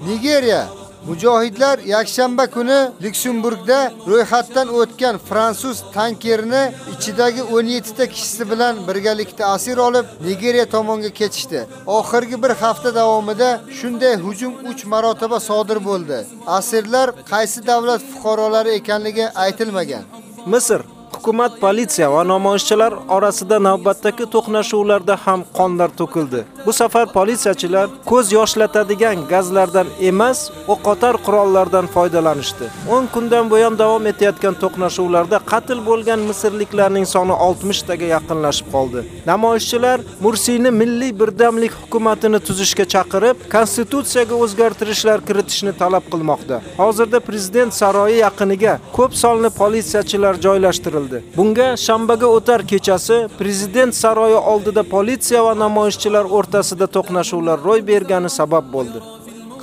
Nigeriya Mujohidlar yakshanba kuni Luksemburgda ro'yxatdan o'tgan fransuz tankerini ichidagi 17 ta kishisi bilan birgalikda asir olib, Nigeriya tomonga ketishdi. Oxirgi bir hafta davomida shunday hujum 3 marotaba sodir bo'ldi. Asirlar qaysi davlat fuqarolari ekanligi aytilmagan. Misr Hukumat, politsiya va namoyishchilar orasida navbatdagi to'qnashuvlarda ham qonlar to'kildi. Bu safar politsiyachilar ko'z yoshlatadigan gazlardan emas, o'qotar qurollardan foydalanishdi. 10 kundan buyon davom etayotgan to'qnashuvlarda qatl bo'lgan misrliklarning soni 60 taga yaqinlashib qoldi. Namoyishchilar Mursini milliy birdamlik hukumatini tuzishga chaqirib, konstitutsiyaga o'zgartirishlar kiritishni talab qilmoqda. Hozirda prezident saroyi yaqiniga ko'p sonli politsiyachilar joylashtirildi. Bunga shanbaga o'tar kechasi prezident saroyi oldida politsiya va namoyishchilar o'rtasida to'qnashuvlar ro'y bergani sabab bo'ldi.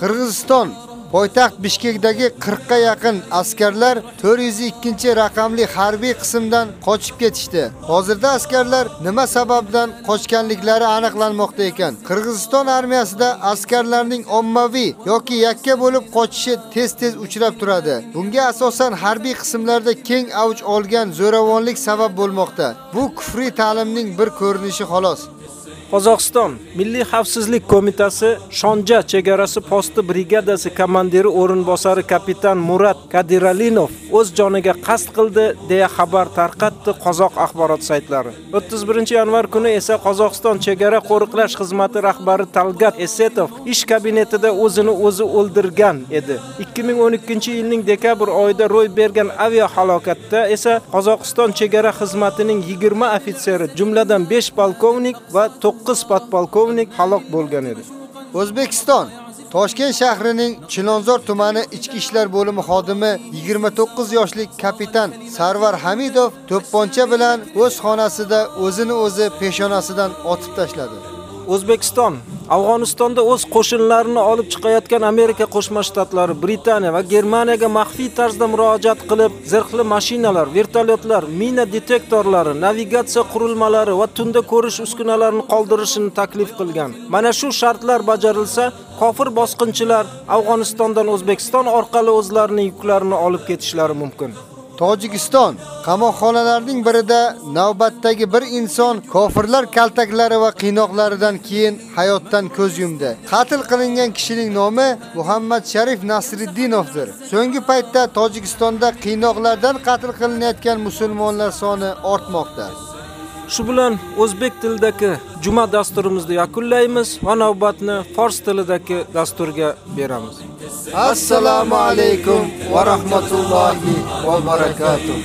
Qirg'iziston poytaxt Bishkekdagi 40 ga yaqin askarlar 402 raqamli harbiy qismdan qochib ketishdi. Hozirda askarlar nima sababdan qochganliklari aniqlanmoqda ekan. Qirg'iziston armiyasida askarlarning ommaviy yoki yakka bo'lib qochishi tez-tez uchrab turadi. Bunga asosan harbiy qismlarda keng avj olgan zo'ravonlik sabab bo'lmoqda. Bu kufriy ta'limning bir ko'rinishi xolos. Qozog'iston Milliy xavfsizlik qo'mitasi Shonja chegarasi posti brigadasi komandiri o'rinbosari kapitan Murat Kadiralinov o'z joniga qasd qildi deya xabar tarqatdi qozoq axborot saytlari. 31-yanvar kuni esa Qozog'iston chegara qo'riqlash xizmati rahbari Talgat Esetov ish kabinetida o'zini o'zi o'ldirgan edi. 2012-yilning dekabr oyida ro'y bergan avia halokatda esa Qozog'iston chegara xizmatining 20 ofitseri, jumladan 5 polkovnik va 9 podpolkovnik halok bo'lgan edi. O'zbekiston Toshkent shahrining Chilonzor tumani ichki ishlar bo'limi xodimi 29 yoshli kapitan Sarvar Hamidov to'pponcha bilan o'z xonasida o'zini o'zi peshonasidan otib tashladi. O'zbekiston Afg'onistonda o'z qo'shinlarini olib chiqayotgan Amerika Qo'shma Shtatlari, Britaniya va Germaniyaga maxfiy tarzda murojaat qilib, zirhli mashinalar, vertolyotlar, mina detektorlari, navigatsiya qurilmalari va tunda ko'rish uskunalarini qoldirishini taklif qilgan. Mana shu shartlar bajarilsa, kofir bosqinchilar Afg'onistondan O'zbekiston orqali o'zlarining yuklarini olib ketishlari mumkin. Tojikiston qamoqxonalarining birida navbatdagi bir inson kofirlar kaltaklari va qiynoqlaridan keyin hayotdan ko'z yumdi. Qatl qilingan kishining nomi Muhammad Sharif Nasriddinovdir. So'nggi paytda Tojikistonda qiynoqlardan qatl qilinayotgan musulmonlar soni ortmoqda. Shu bilan o'zbek tilidagi juma dasturimizni yakunlaymiz va navbatni fors tilidagi dasturga beramiz. Assalomu alaykum va rahmatullohi va barakatuh.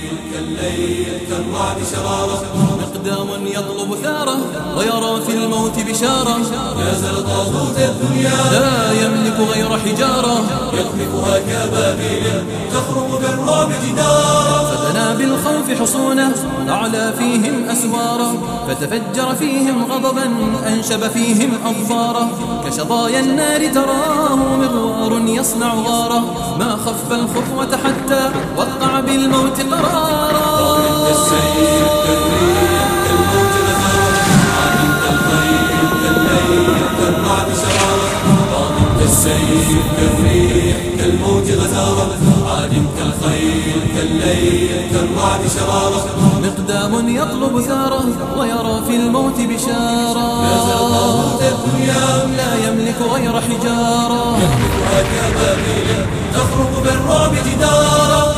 مقدام يطلب ثاره ويرى في الموت بشارة نازل طاغوت الدنيا لا يملك غير حجارة يخلفها كبابيل تخرج بالرعب جدارا فتنا بالخوف حصونه أعلى فيهم أسوارا فتفجر فيهم غضبا أنشب فيهم أظفارا كشظايا النار تراه مغوار يصنع غارا ما خف الخطوة حتى وقع بالموت قرارا. السيف كالريح كالموت ضامنت السيف كالريح كالموت غزارة. عادمت الخيل كالليل كالرعد شرارة. مقدام يطلب ثاره ويرى في الموت بشارة. لا يملك غير حجارة. يخلفها كبابيل تخرج بالرعب جدارا